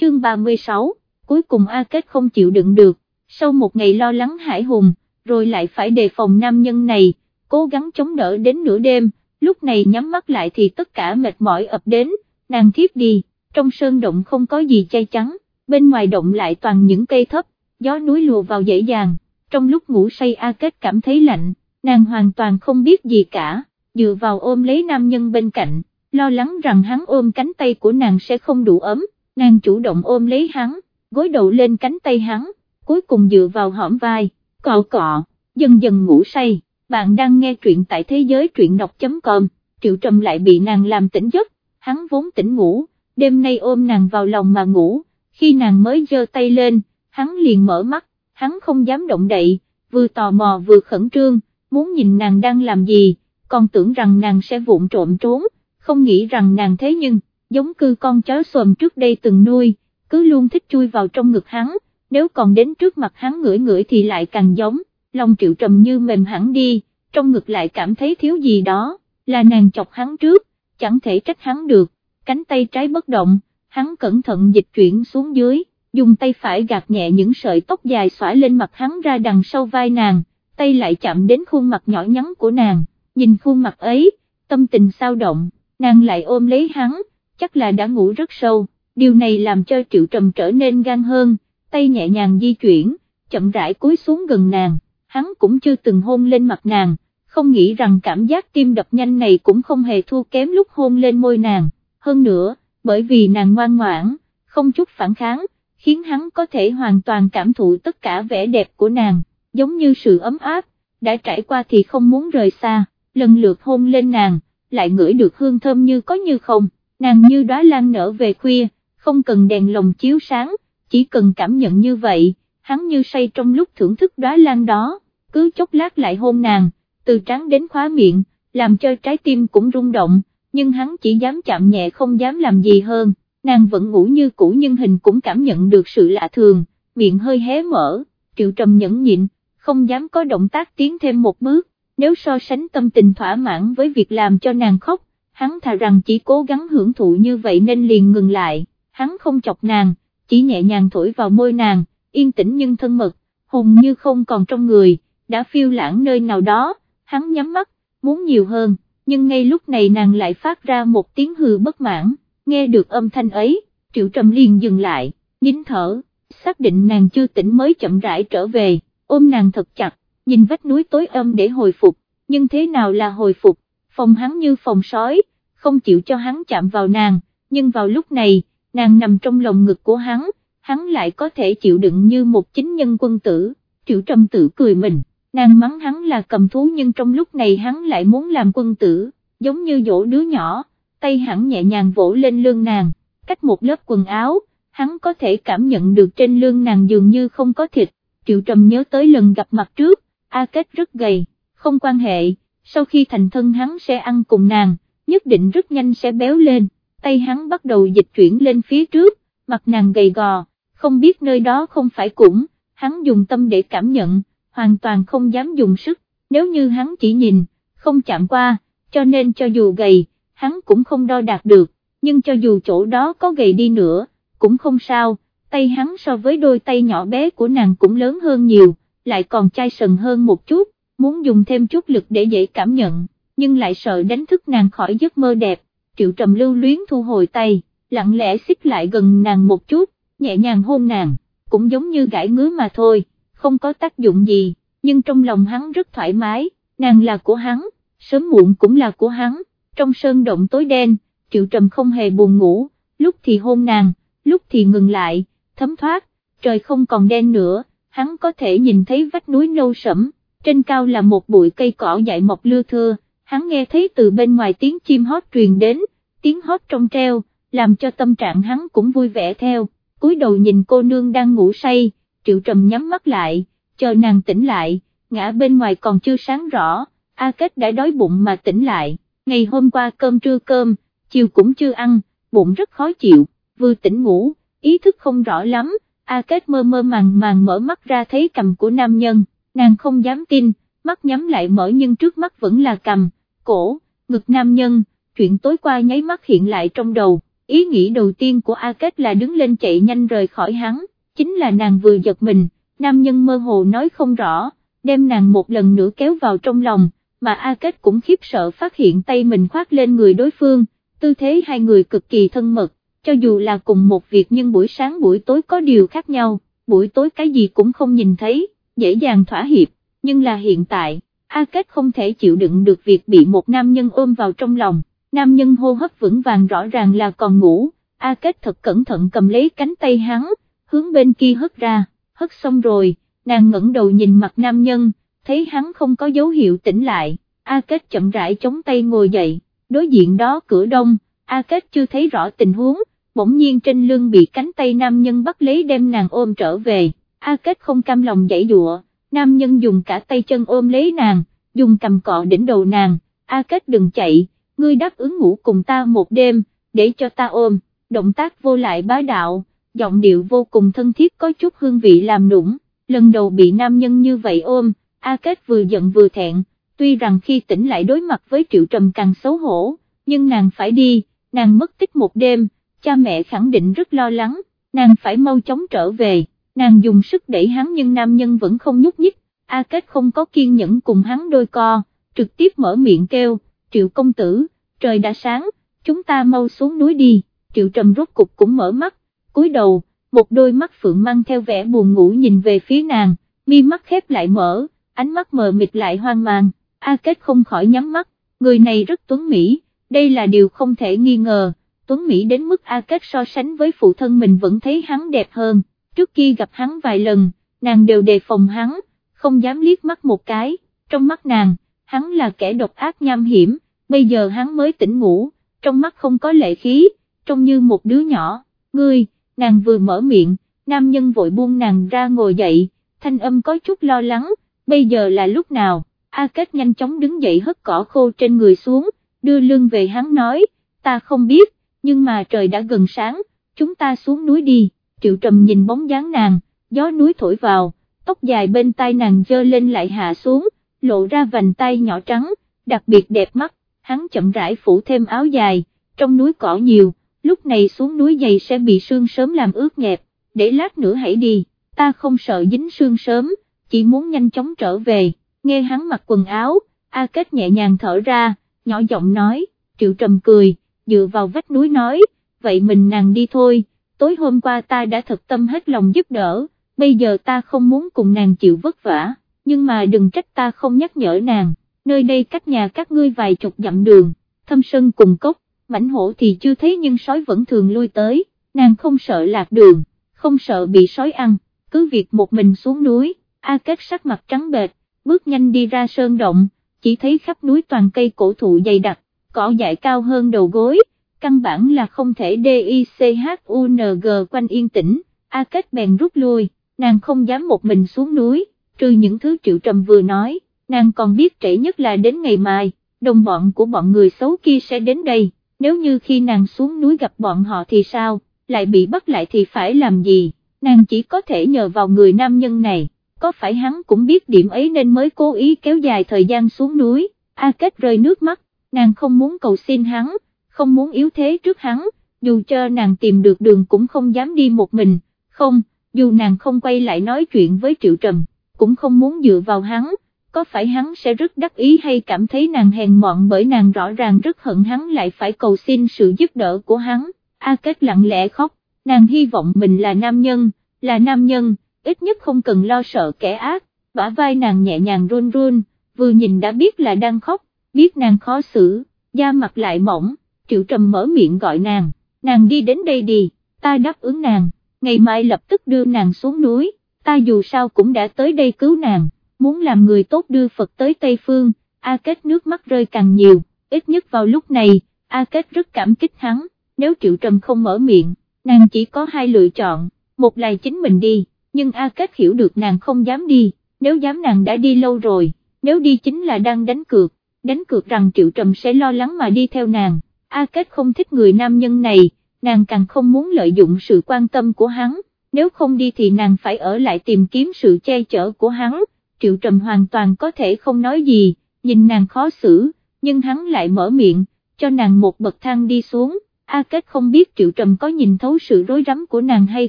chương 36, cuối cùng A Kết không chịu đựng được, sau một ngày lo lắng hải hùng, rồi lại phải đề phòng nam nhân này, cố gắng chống đỡ đến nửa đêm, lúc này nhắm mắt lại thì tất cả mệt mỏi ập đến, nàng thiếp đi, trong sơn động không có gì chay chắn, bên ngoài động lại toàn những cây thấp, gió núi lùa vào dễ dàng, trong lúc ngủ say A Kết cảm thấy lạnh, nàng hoàn toàn không biết gì cả, dựa vào ôm lấy nam nhân bên cạnh, lo lắng rằng hắn ôm cánh tay của nàng sẽ không đủ ấm, nàng chủ động ôm lấy hắn, gối đầu lên cánh tay hắn, cuối cùng dựa vào hõm vai, cọ cọ, dần dần ngủ say, bạn đang nghe truyện tại thế giới truyện đọc.com, triệu trầm lại bị nàng làm tỉnh giấc, hắn vốn tỉnh ngủ, đêm nay ôm nàng vào lòng mà ngủ, khi nàng mới giơ tay lên, hắn liền mở mắt, hắn không dám động đậy, vừa tò mò vừa khẩn trương, muốn nhìn nàng đang làm gì, còn tưởng rằng nàng sẽ vụng trộm trốn, không nghĩ rằng nàng thế nhưng, giống cư con chó xồm trước đây từng nuôi, cứ luôn thích chui vào trong ngực hắn, nếu còn đến trước mặt hắn ngửi ngửi thì lại càng giống, lòng triệu trầm như mềm hẳn đi, trong ngực lại cảm thấy thiếu gì đó, là nàng chọc hắn trước, chẳng thể trách hắn được, cánh tay trái bất động, hắn cẩn thận dịch chuyển xuống dưới, dùng tay phải gạt nhẹ những sợi tóc dài xõa lên mặt hắn ra đằng sau vai nàng, tay lại chạm đến khuôn mặt nhỏ nhắn của nàng, nhìn khuôn mặt ấy, tâm tình sao động, nàng lại ôm lấy hắn, chắc là đã ngủ rất sâu, điều này làm cho triệu trầm trở nên gan hơn, tay nhẹ nhàng di chuyển, chậm rãi cúi xuống gần nàng, hắn cũng chưa từng hôn lên mặt nàng, không nghĩ rằng cảm giác tim đập nhanh này cũng không hề thua kém lúc hôn lên môi nàng, hơn nữa, bởi vì nàng ngoan ngoãn, không chút phản kháng, khiến hắn có thể hoàn toàn cảm thụ tất cả vẻ đẹp của nàng, giống như sự ấm áp, đã trải qua thì không muốn rời xa, lần lượt hôn lên nàng, lại ngửi được hương thơm như có như không, nàng như đóa lan nở về khuya, không cần đèn lồng chiếu sáng, chỉ cần cảm nhận như vậy, hắn như say trong lúc thưởng thức đóa lan đó, cứ chốc lát lại hôn nàng, từ trắng đến khóa miệng, làm cho trái tim cũng rung động, nhưng hắn chỉ dám chạm nhẹ không dám làm gì hơn, nàng vẫn ngủ như cũ nhưng hình cũng cảm nhận được sự lạ thường, miệng hơi hé mở, triệu trầm nhẫn nhịn, không dám có động tác tiến thêm một bước, nếu so sánh tâm tình thỏa mãn với việc làm cho nàng khóc, hắn thà rằng chỉ cố gắng hưởng thụ như vậy nên liền ngừng lại, hắn không chọc nàng, chỉ nhẹ nhàng thổi vào môi nàng, yên tĩnh nhưng thân mật, hùng như không còn trong người, đã phiêu lãng nơi nào đó, hắn nhắm mắt, muốn nhiều hơn, nhưng ngay lúc này nàng lại phát ra một tiếng hừ bất mãn, nghe được âm thanh ấy, triệu trầm liền dừng lại, nín thở, xác định nàng chưa tỉnh mới chậm rãi trở về, ôm nàng thật chặt, nhìn vách núi tối âm để hồi phục, nhưng thế nào là hồi phục, phòng hắn như phòng sói, không chịu cho hắn chạm vào nàng, nhưng vào lúc này, nàng nằm trong lòng ngực của hắn, hắn lại có thể chịu đựng như một chính nhân quân tử, triệu trầm tử cười mình, nàng mắng hắn là cầm thú nhưng trong lúc này hắn lại muốn làm quân tử, giống như dỗ đứa nhỏ, tay hắn nhẹ nhàng vỗ lên lưng nàng, cách một lớp quần áo, hắn có thể cảm nhận được trên lưng nàng dường như không có thịt, triệu trầm nhớ tới lần gặp mặt trước, A Kết rất gầy, không quan hệ, sau khi thành thân hắn sẽ ăn cùng nàng, nhất định rất nhanh sẽ béo lên, tay hắn bắt đầu dịch chuyển lên phía trước, mặt nàng gầy gò, không biết nơi đó không phải cũng, hắn dùng tâm để cảm nhận, hoàn toàn không dám dùng sức, nếu như hắn chỉ nhìn, không chạm qua, cho nên cho dù gầy, hắn cũng không đo đạt được, nhưng cho dù chỗ đó có gầy đi nữa, cũng không sao, tay hắn so với đôi tay nhỏ bé của nàng cũng lớn hơn nhiều, lại còn chai sần hơn một chút, muốn dùng thêm chút lực để dễ cảm nhận, nhưng lại sợ đánh thức nàng khỏi giấc mơ đẹp, triệu trầm lưu luyến thu hồi tay, lặng lẽ xích lại gần nàng một chút, nhẹ nhàng hôn nàng, cũng giống như gãi ngứa mà thôi, không có tác dụng gì, nhưng trong lòng hắn rất thoải mái, nàng là của hắn, sớm muộn cũng là của hắn, trong sơn động tối đen, triệu trầm không hề buồn ngủ, lúc thì hôn nàng, lúc thì ngừng lại, thấm thoát, trời không còn đen nữa, hắn có thể nhìn thấy vách núi nâu sẫm, trên cao là một bụi cây cỏ dại mọc lưa thưa, hắn nghe thấy từ bên ngoài tiếng chim hót truyền đến, tiếng hót trong treo, làm cho tâm trạng hắn cũng vui vẻ theo, cúi đầu nhìn cô nương đang ngủ say, triệu trầm nhắm mắt lại, chờ nàng tỉnh lại, ngã bên ngoài còn chưa sáng rõ, A Kết đã đói bụng mà tỉnh lại, ngày hôm qua cơm trưa cơm, chiều cũng chưa ăn, bụng rất khó chịu, vừa tỉnh ngủ, ý thức không rõ lắm, A Kết mơ mơ màng màng mở mắt ra thấy cầm của nam nhân, nàng không dám tin, mắt nhắm lại mở nhưng trước mắt vẫn là cầm, cổ, ngực nam nhân, chuyện tối qua nháy mắt hiện lại trong đầu, ý nghĩ đầu tiên của A Kết là đứng lên chạy nhanh rời khỏi hắn, chính là nàng vừa giật mình, nam nhân mơ hồ nói không rõ, đem nàng một lần nữa kéo vào trong lòng, mà A Kết cũng khiếp sợ phát hiện tay mình khoác lên người đối phương, tư thế hai người cực kỳ thân mật, cho dù là cùng một việc nhưng buổi sáng buổi tối có điều khác nhau, buổi tối cái gì cũng không nhìn thấy, dễ dàng thỏa hiệp, nhưng là hiện tại, A Kết không thể chịu đựng được việc bị một nam nhân ôm vào trong lòng, nam nhân hô hấp vững vàng rõ ràng là còn ngủ, A Kết thật cẩn thận cầm lấy cánh tay hắn, hướng bên kia hất ra, hất xong rồi, nàng ngẩng đầu nhìn mặt nam nhân, thấy hắn không có dấu hiệu tỉnh lại, A Kết chậm rãi chống tay ngồi dậy, đối diện đó cửa đông, A Kết chưa thấy rõ tình huống, bỗng nhiên trên lưng bị cánh tay nam nhân bắt lấy đem nàng ôm trở về, A Kết không cam lòng dãy dụa, nam nhân dùng cả tay chân ôm lấy nàng, dùng cầm cọ đỉnh đầu nàng, A Kết đừng chạy, ngươi đáp ứng ngủ cùng ta một đêm, để cho ta ôm, động tác vô lại bá đạo, giọng điệu vô cùng thân thiết có chút hương vị làm nũng, lần đầu bị nam nhân như vậy ôm, A Kết vừa giận vừa thẹn, tuy rằng khi tỉnh lại đối mặt với Triệu Trầm càng xấu hổ, nhưng nàng phải đi, nàng mất tích một đêm, cha mẹ khẳng định rất lo lắng, nàng phải mau chóng trở về, nàng dùng sức đẩy hắn nhưng nam nhân vẫn không nhúc nhích, A Kết không có kiên nhẫn cùng hắn đôi co, trực tiếp mở miệng kêu, Triệu công tử, trời đã sáng, chúng ta mau xuống núi đi, Triệu Trầm rốt cục cũng mở mắt, cúi đầu, một đôi mắt phượng mang theo vẻ buồn ngủ nhìn về phía nàng, mi mắt khép lại mở, ánh mắt mờ mịt lại hoang mang, A Kết không khỏi nhắm mắt, người này rất tuấn Mỹ, đây là điều không thể nghi ngờ, tuấn Mỹ đến mức A Kết so sánh với phụ thân mình vẫn thấy hắn đẹp hơn, trước khi gặp hắn vài lần, nàng đều đề phòng hắn, không dám liếc mắt một cái, trong mắt nàng, hắn là kẻ độc ác nham hiểm, bây giờ hắn mới tỉnh ngủ, trong mắt không có lệ khí, trông như một đứa nhỏ, ngươi, nàng vừa mở miệng, nam nhân vội buông nàng ra ngồi dậy, thanh âm có chút lo lắng, bây giờ là lúc nào, A Kết nhanh chóng đứng dậy hất cỏ khô trên người xuống, đưa lưng về hắn nói, ta không biết, nhưng mà trời đã gần sáng, chúng ta xuống núi đi, triệu trầm nhìn bóng dáng nàng, gió núi thổi vào, tóc dài bên tai nàng dơ lên lại hạ xuống, lộ ra vành tay nhỏ trắng, đặc biệt đẹp mắt, hắn chậm rãi phủ thêm áo dài, trong núi cỏ nhiều, lúc này xuống núi dày sẽ bị sương sớm làm ướt nhẹp, để lát nữa hãy đi, ta không sợ dính sương sớm, chỉ muốn nhanh chóng trở về, nghe hắn mặc quần áo, A Kết nhẹ nhàng thở ra, nhỏ giọng nói, triệu trầm cười, dựa vào vách núi nói, vậy mình nàng đi thôi, tối hôm qua ta đã thật tâm hết lòng giúp đỡ, bây giờ ta không muốn cùng nàng chịu vất vả, nhưng mà đừng trách ta không nhắc nhở nàng, nơi đây cách nhà các ngươi vài chục dặm đường, thâm sân cùng cốc, mảnh hổ thì chưa thấy nhưng sói vẫn thường lui tới, nàng không sợ lạc đường, không sợ bị sói ăn, cứ việc một mình xuống núi, A Kết sắc mặt trắng bệch, bước nhanh đi ra sơn động, chỉ thấy khắp núi toàn cây cổ thụ dày đặc, cỏ dại cao hơn đầu gối, căn bản là không thể DICHUNG quanh yên tĩnh, A Kết bèn rút lui, nàng không dám một mình xuống núi, trừ những thứ triệu trầm vừa nói, nàng còn biết trễ nhất là đến ngày mai, đồng bọn của bọn người xấu kia sẽ đến đây, nếu như khi nàng xuống núi gặp bọn họ thì sao, lại bị bắt lại thì phải làm gì, nàng chỉ có thể nhờ vào người nam nhân này, có phải hắn cũng biết điểm ấy nên mới cố ý kéo dài thời gian xuống núi, A Kết rơi nước mắt, nàng không muốn cầu xin hắn, không muốn yếu thế trước hắn, dù cho nàng tìm được đường cũng không dám đi một mình, không, dù nàng không quay lại nói chuyện với Triệu Trầm, cũng không muốn dựa vào hắn, có phải hắn sẽ rất đắc ý hay cảm thấy nàng hèn mọn bởi nàng rõ ràng rất hận hắn lại phải cầu xin sự giúp đỡ của hắn, A Kết lặng lẽ khóc, nàng hy vọng mình là nam nhân, là nam nhân, ít nhất không cần lo sợ kẻ ác, bả vai nàng nhẹ nhàng run run, vừa nhìn đã biết là đang khóc, biết nàng khó xử, da mặt lại mỏng, triệu trầm mở miệng gọi nàng, nàng đi đến đây đi, ta đáp ứng nàng, ngày mai lập tức đưa nàng xuống núi, ta dù sao cũng đã tới đây cứu nàng, muốn làm người tốt đưa Phật tới Tây Phương, A Kết nước mắt rơi càng nhiều, ít nhất vào lúc này, A Kết rất cảm kích hắn, nếu triệu trầm không mở miệng, nàng chỉ có hai lựa chọn, một là chính mình đi, nhưng A Kết hiểu được nàng không dám đi, nếu dám nàng đã đi lâu rồi, nếu đi chính là đang đánh cược, đánh cược rằng Triệu Trầm sẽ lo lắng mà đi theo nàng, A Kết không thích người nam nhân này, nàng càng không muốn lợi dụng sự quan tâm của hắn, nếu không đi thì nàng phải ở lại tìm kiếm sự che chở của hắn, Triệu Trầm hoàn toàn có thể không nói gì, nhìn nàng khó xử, nhưng hắn lại mở miệng, cho nàng một bậc thang đi xuống, A Kết không biết Triệu Trầm có nhìn thấu sự rối rắm của nàng hay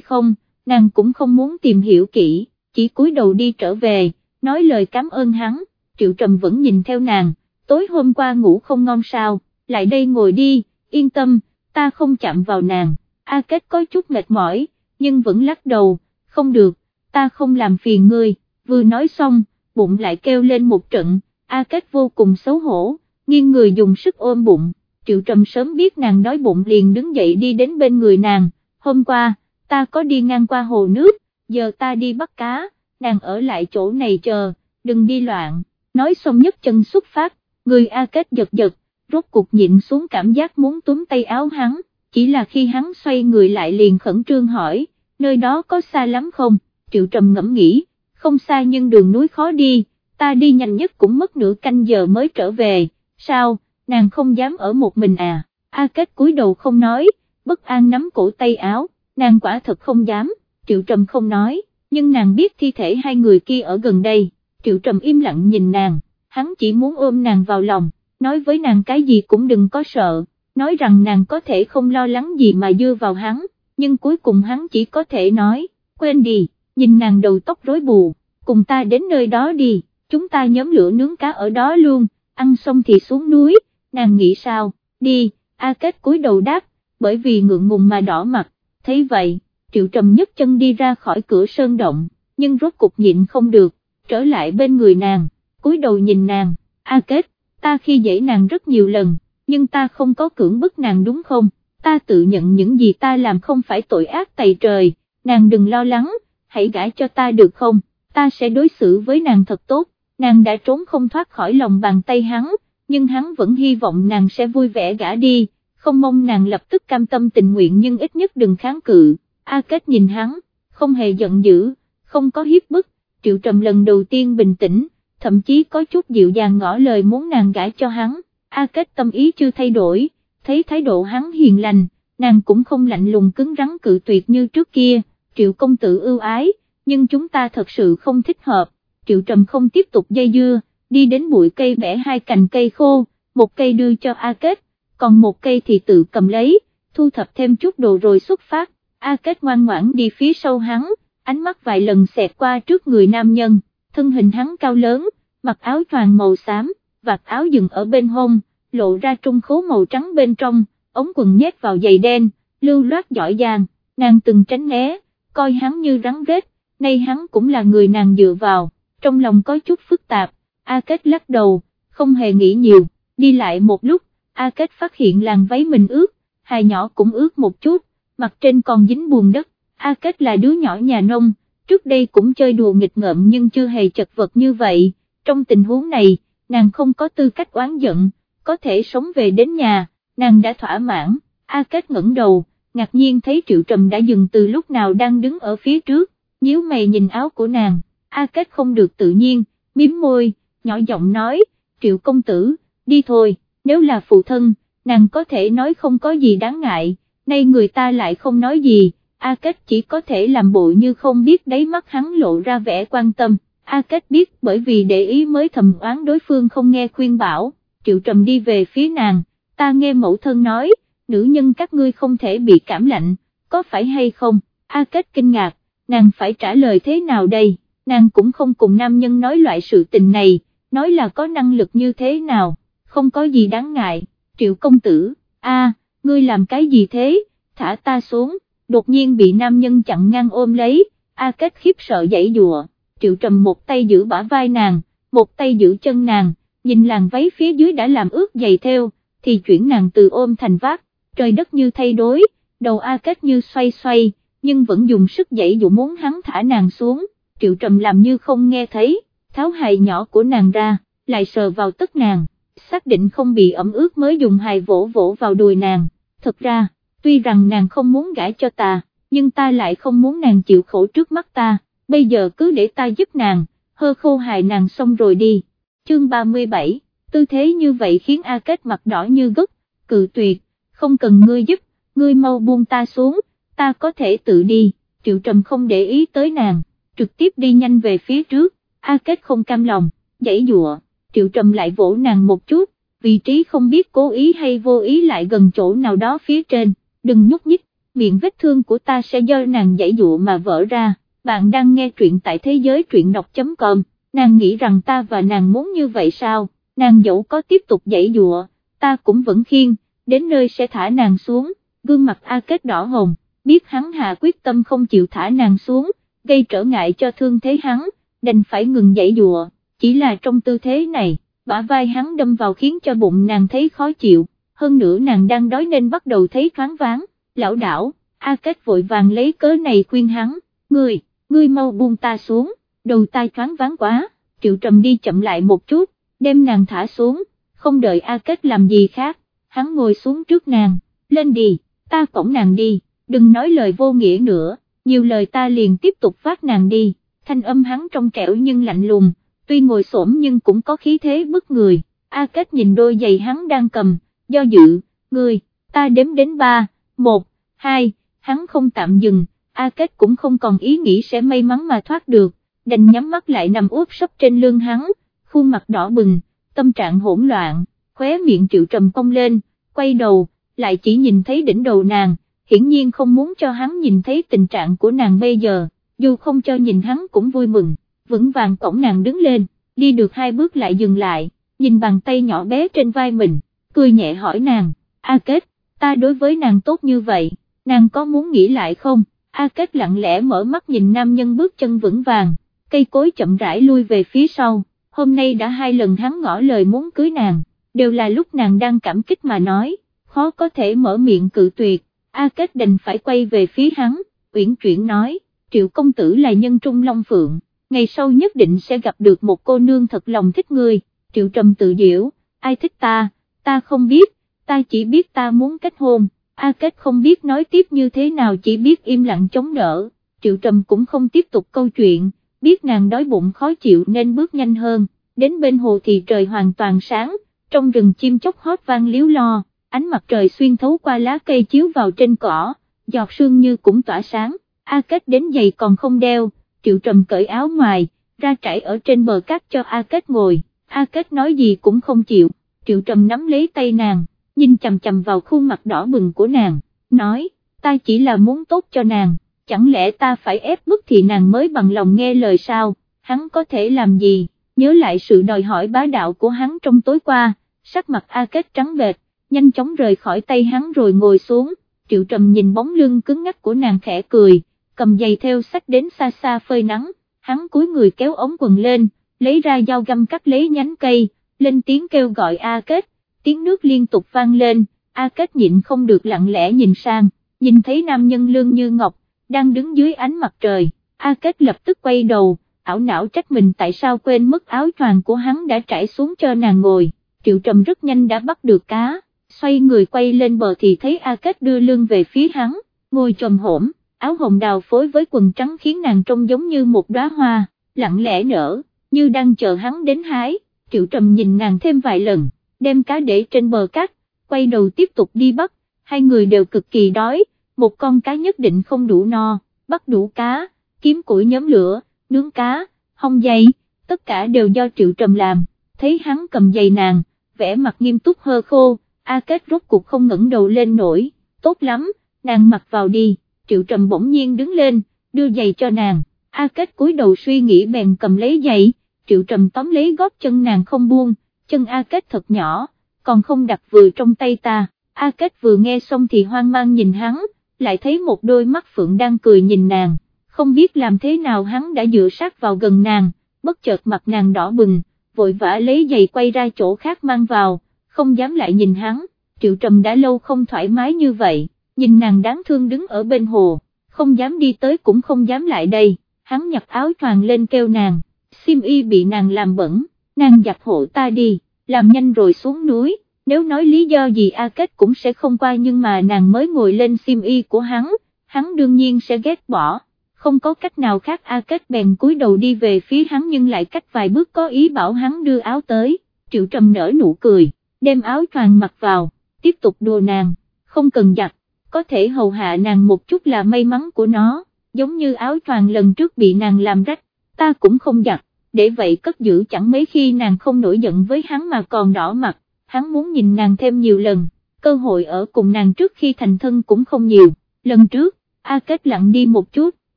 không, nàng cũng không muốn tìm hiểu kỹ, chỉ cúi đầu đi trở về, nói lời cảm ơn hắn, Triệu Trầm vẫn nhìn theo nàng, tối hôm qua ngủ không ngon sao, lại đây ngồi đi, yên tâm, ta không chạm vào nàng, A Kết có chút mệt mỏi, nhưng vẫn lắc đầu, không được, ta không làm phiền ngươi, vừa nói xong, bụng lại kêu lên một trận, A Kết vô cùng xấu hổ, nghiêng người dùng sức ôm bụng, Triệu Trầm sớm biết nàng đói bụng liền đứng dậy đi đến bên người nàng, hôm qua, ta có đi ngang qua hồ nước, giờ ta đi bắt cá, nàng ở lại chỗ này chờ, đừng đi loạn, nói xong nhấc chân xuất phát, người A Kết giật giật, rốt cục nhịn xuống cảm giác muốn túm tay áo hắn, chỉ là khi hắn xoay người lại liền khẩn trương hỏi, nơi đó có xa lắm không, Triệu Trầm ngẫm nghĩ, không xa nhưng đường núi khó đi, ta đi nhanh nhất cũng mất nửa canh giờ mới trở về, sao, nàng không dám ở một mình à, A Kết cúi đầu không nói, bất an nắm cổ tay áo, nàng quả thật không dám, Triệu Trầm không nói, nhưng nàng biết thi thể hai người kia ở gần đây, Triệu Trầm im lặng nhìn nàng, hắn chỉ muốn ôm nàng vào lòng, nói với nàng cái gì cũng đừng có sợ, nói rằng nàng có thể không lo lắng gì mà dưa vào hắn, nhưng cuối cùng hắn chỉ có thể nói, quên đi, nhìn nàng đầu tóc rối bù, cùng ta đến nơi đó đi, chúng ta nhóm lửa nướng cá ở đó luôn, ăn xong thì xuống núi, nàng nghĩ sao, đi, A Kết cúi đầu đáp, bởi vì ngượng ngùng mà đỏ mặt, thấy vậy, Triệu Trầm nhấc chân đi ra khỏi cửa sơn động, nhưng rốt cục nhịn không được, trở lại bên người nàng, cúi đầu nhìn nàng, A Kết, ta khi dễ nàng rất nhiều lần, nhưng ta không có cưỡng bức nàng đúng không, ta tự nhận những gì ta làm không phải tội ác tày trời, nàng đừng lo lắng, hãy gãi cho ta được không, ta sẽ đối xử với nàng thật tốt, nàng đã trốn không thoát khỏi lòng bàn tay hắn, nhưng hắn vẫn hy vọng nàng sẽ vui vẻ gã đi, không mong nàng lập tức cam tâm tình nguyện nhưng ít nhất đừng kháng cự, A Kết nhìn hắn, không hề giận dữ, không có hiếp bức, triệu trầm lần đầu tiên bình tĩnh, thậm chí có chút dịu dàng ngỏ lời muốn nàng gãi cho hắn, A Kết tâm ý chưa thay đổi, thấy thái độ hắn hiền lành, nàng cũng không lạnh lùng cứng rắn cự tuyệt như trước kia, triệu công tử ưu ái, nhưng chúng ta thật sự không thích hợp, triệu trầm không tiếp tục dây dưa, đi đến bụi cây bẻ hai cành cây khô, một cây đưa cho A Kết, còn một cây thì tự cầm lấy, thu thập thêm chút đồ rồi xuất phát, A Kết ngoan ngoãn đi phía sau hắn, ánh mắt vài lần xẹt qua trước người nam nhân, thân hình hắn cao lớn, mặc áo choàng màu xám, vạt áo dừng ở bên hông, lộ ra trung khố màu trắng bên trong, ống quần nhét vào giày đen, lưu loát giỏi giang, nàng từng tránh né, coi hắn như rắn rết, nay hắn cũng là người nàng dựa vào, trong lòng có chút phức tạp, A Kết lắc đầu, không hề nghĩ nhiều, đi lại một lúc, A Kết phát hiện làng váy mình ướt, hài nhỏ cũng ướt một chút, mặt trên còn dính bùn đất, A Kết là đứa nhỏ nhà nông, trước đây cũng chơi đùa nghịch ngợm nhưng chưa hề chật vật như vậy, trong tình huống này, nàng không có tư cách oán giận, có thể sống về đến nhà, nàng đã thỏa mãn, A Kết ngẩng đầu, ngạc nhiên thấy Triệu Trầm đã dừng từ lúc nào đang đứng ở phía trước, nhíu mày nhìn áo của nàng, A Kết không được tự nhiên, miếm môi, nhỏ giọng nói, Triệu công tử, đi thôi, nếu là phụ thân, nàng có thể nói không có gì đáng ngại, nay người ta lại không nói gì, A Kết chỉ có thể làm bộ như không biết đáy mắt hắn lộ ra vẻ quan tâm, A Kết biết bởi vì để ý mới thầm oán đối phương không nghe khuyên bảo, Triệu Trầm đi về phía nàng, ta nghe mẫu thân nói, nữ nhân các ngươi không thể bị cảm lạnh, có phải hay không, A Kết kinh ngạc, nàng phải trả lời thế nào đây, nàng cũng không cùng nam nhân nói loại sự tình này, nói là có năng lực như thế nào, không có gì đáng ngại, triệu công tử, a, ngươi làm cái gì thế, thả ta xuống, đột nhiên bị nam nhân chặn ngang ôm lấy, a kết khiếp sợ dãy dùa, triệu trầm một tay giữ bả vai nàng, một tay giữ chân nàng, nhìn làn váy phía dưới đã làm ướt dày theo, thì chuyển nàng từ ôm thành vác, trời đất như thay đổi, đầu a kết như xoay xoay, nhưng vẫn dùng sức dãy dụ muốn hắn thả nàng xuống, triệu trầm làm như không nghe thấy tháo hài nhỏ của nàng ra, lại sờ vào tất nàng, xác định không bị ẩm ướt mới dùng hài vỗ vỗ vào đùi nàng, thật ra, tuy rằng nàng không muốn gãi cho ta, nhưng ta lại không muốn nàng chịu khổ trước mắt ta, bây giờ cứ để ta giúp nàng, hơ khô hài nàng xong rồi đi, chương 37, tư thế như vậy khiến A Kết mặt đỏ như gấc cự tuyệt, không cần ngươi giúp, ngươi mau buông ta xuống, ta có thể tự đi, triệu trầm không để ý tới nàng, trực tiếp đi nhanh về phía trước, A Kết không cam lòng, dãy dụa, triệu trầm lại vỗ nàng một chút, vị trí không biết cố ý hay vô ý lại gần chỗ nào đó phía trên, đừng nhúc nhích, miệng vết thương của ta sẽ do nàng giải dụ mà vỡ ra, bạn đang nghe truyện tại thế giới truyện đọc.com, nàng nghĩ rằng ta và nàng muốn như vậy sao, nàng dẫu có tiếp tục giải dụa, ta cũng vẫn khiên, đến nơi sẽ thả nàng xuống, gương mặt A Kết đỏ hồng, biết hắn hạ quyết tâm không chịu thả nàng xuống, gây trở ngại cho thương thế hắn, đành phải ngừng giải dùa, chỉ là trong tư thế này, bả vai hắn đâm vào khiến cho bụng nàng thấy khó chịu, hơn nữa nàng đang đói nên bắt đầu thấy thoáng váng, lão đảo, A Kết vội vàng lấy cớ này khuyên hắn, ngươi, ngươi mau buông ta xuống, đầu tai thoáng váng quá, triệu trầm đi chậm lại một chút, đem nàng thả xuống, không đợi A Kết làm gì khác, hắn ngồi xuống trước nàng, lên đi, ta cổng nàng đi, đừng nói lời vô nghĩa nữa, nhiều lời ta liền tiếp tục phát nàng đi, thanh âm hắn trong trẻo nhưng lạnh lùng, tuy ngồi xổm nhưng cũng có khí thế bức người, A Kết nhìn đôi giày hắn đang cầm, do dự, người, ta đếm đến ba, một, hai, hắn không tạm dừng, A Kết cũng không còn ý nghĩ sẽ may mắn mà thoát được, đành nhắm mắt lại nằm úp sấp trên lưng hắn, khuôn mặt đỏ bừng, tâm trạng hỗn loạn, khóe miệng triệu trầm cong lên, quay đầu, lại chỉ nhìn thấy đỉnh đầu nàng, hiển nhiên không muốn cho hắn nhìn thấy tình trạng của nàng bây giờ, dù không cho nhìn hắn cũng vui mừng, vững vàng cổng nàng đứng lên, đi được hai bước lại dừng lại, nhìn bàn tay nhỏ bé trên vai mình, cười nhẹ hỏi nàng, A Kết, ta đối với nàng tốt như vậy, nàng có muốn nghĩ lại không? A Kết lặng lẽ mở mắt nhìn nam nhân bước chân vững vàng, cây cối chậm rãi lui về phía sau, hôm nay đã hai lần hắn ngỏ lời muốn cưới nàng, đều là lúc nàng đang cảm kích mà nói, khó có thể mở miệng cự tuyệt, A Kết đành phải quay về phía hắn, uyển chuyển nói, triệu công tử là nhân trung long phượng, ngày sau nhất định sẽ gặp được một cô nương thật lòng thích người. triệu trầm tự diễu, ai thích ta, ta không biết, ta chỉ biết ta muốn kết hôn, A Kết không biết nói tiếp như thế nào chỉ biết im lặng chống đỡ, triệu trầm cũng không tiếp tục câu chuyện, biết nàng đói bụng khó chịu nên bước nhanh hơn, đến bên hồ thì trời hoàn toàn sáng, trong rừng chim chóc hót vang liếu lo ánh mặt trời xuyên thấu qua lá cây chiếu vào trên cỏ, giọt sương như cũng tỏa sáng, A Kết đến giày còn không đeo, Triệu Trầm cởi áo ngoài, ra trải ở trên bờ cát cho A Kết ngồi, A Kết nói gì cũng không chịu, Triệu Trầm nắm lấy tay nàng, nhìn chầm chầm vào khuôn mặt đỏ bừng của nàng, nói, ta chỉ là muốn tốt cho nàng, chẳng lẽ ta phải ép bức thì nàng mới bằng lòng nghe lời sao, hắn có thể làm gì, nhớ lại sự đòi hỏi bá đạo của hắn trong tối qua, sắc mặt A Kết trắng bệch, nhanh chóng rời khỏi tay hắn rồi ngồi xuống, triệu trầm nhìn bóng lưng cứng ngắc của nàng khẽ cười, cầm giày theo sách đến xa xa phơi nắng, hắn cúi người kéo ống quần lên, lấy ra dao găm cắt lấy nhánh cây, lên tiếng kêu gọi A Kết, tiếng nước liên tục vang lên, A Kết nhịn không được lặng lẽ nhìn sang, nhìn thấy nam nhân lương như ngọc, đang đứng dưới ánh mặt trời, A Kết lập tức quay đầu, ảo não trách mình tại sao quên mất áo choàng của hắn đã trải xuống cho nàng ngồi, triệu trầm rất nhanh đã bắt được cá xoay người quay lên bờ thì thấy A Kết đưa lưng về phía hắn, ngồi trầm hổm, áo hồng đào phối với quần trắng khiến nàng trông giống như một đóa hoa, lặng lẽ nở, như đang chờ hắn đến hái, triệu trầm nhìn nàng thêm vài lần, đem cá để trên bờ cát, quay đầu tiếp tục đi bắt, hai người đều cực kỳ đói, một con cá nhất định không đủ no, bắt đủ cá, kiếm củi nhóm lửa, nướng cá, hong dây, tất cả đều do triệu trầm làm, thấy hắn cầm dây nàng, vẻ mặt nghiêm túc hơ khô, A Kết rốt cuộc không ngẩng đầu lên nổi, tốt lắm, nàng mặc vào đi, Triệu Trầm bỗng nhiên đứng lên, đưa giày cho nàng, A Kết cúi đầu suy nghĩ bèn cầm lấy giày, Triệu Trầm tóm lấy gót chân nàng không buông, chân A Kết thật nhỏ, còn không đặt vừa trong tay ta, A Kết vừa nghe xong thì hoang mang nhìn hắn, lại thấy một đôi mắt phượng đang cười nhìn nàng, không biết làm thế nào hắn đã dựa sát vào gần nàng, bất chợt mặt nàng đỏ bừng, vội vã lấy giày quay ra chỗ khác mang vào không dám lại nhìn hắn, triệu trầm đã lâu không thoải mái như vậy, nhìn nàng đáng thương đứng ở bên hồ, không dám đi tới cũng không dám lại đây, hắn nhặt áo choàng lên kêu nàng, xiêm y bị nàng làm bẩn, nàng giặt hộ ta đi, làm nhanh rồi xuống núi, nếu nói lý do gì A Kết cũng sẽ không qua nhưng mà nàng mới ngồi lên xiêm y của hắn, hắn đương nhiên sẽ ghét bỏ, không có cách nào khác A Kết bèn cúi đầu đi về phía hắn nhưng lại cách vài bước có ý bảo hắn đưa áo tới, triệu trầm nở nụ cười đem áo choàng mặc vào, tiếp tục đùa nàng, không cần giặt, có thể hầu hạ nàng một chút là may mắn của nó, giống như áo choàng lần trước bị nàng làm rách, ta cũng không giặt, để vậy cất giữ chẳng mấy khi nàng không nổi giận với hắn mà còn đỏ mặt, hắn muốn nhìn nàng thêm nhiều lần, cơ hội ở cùng nàng trước khi thành thân cũng không nhiều, lần trước, A Kết lặng đi một chút,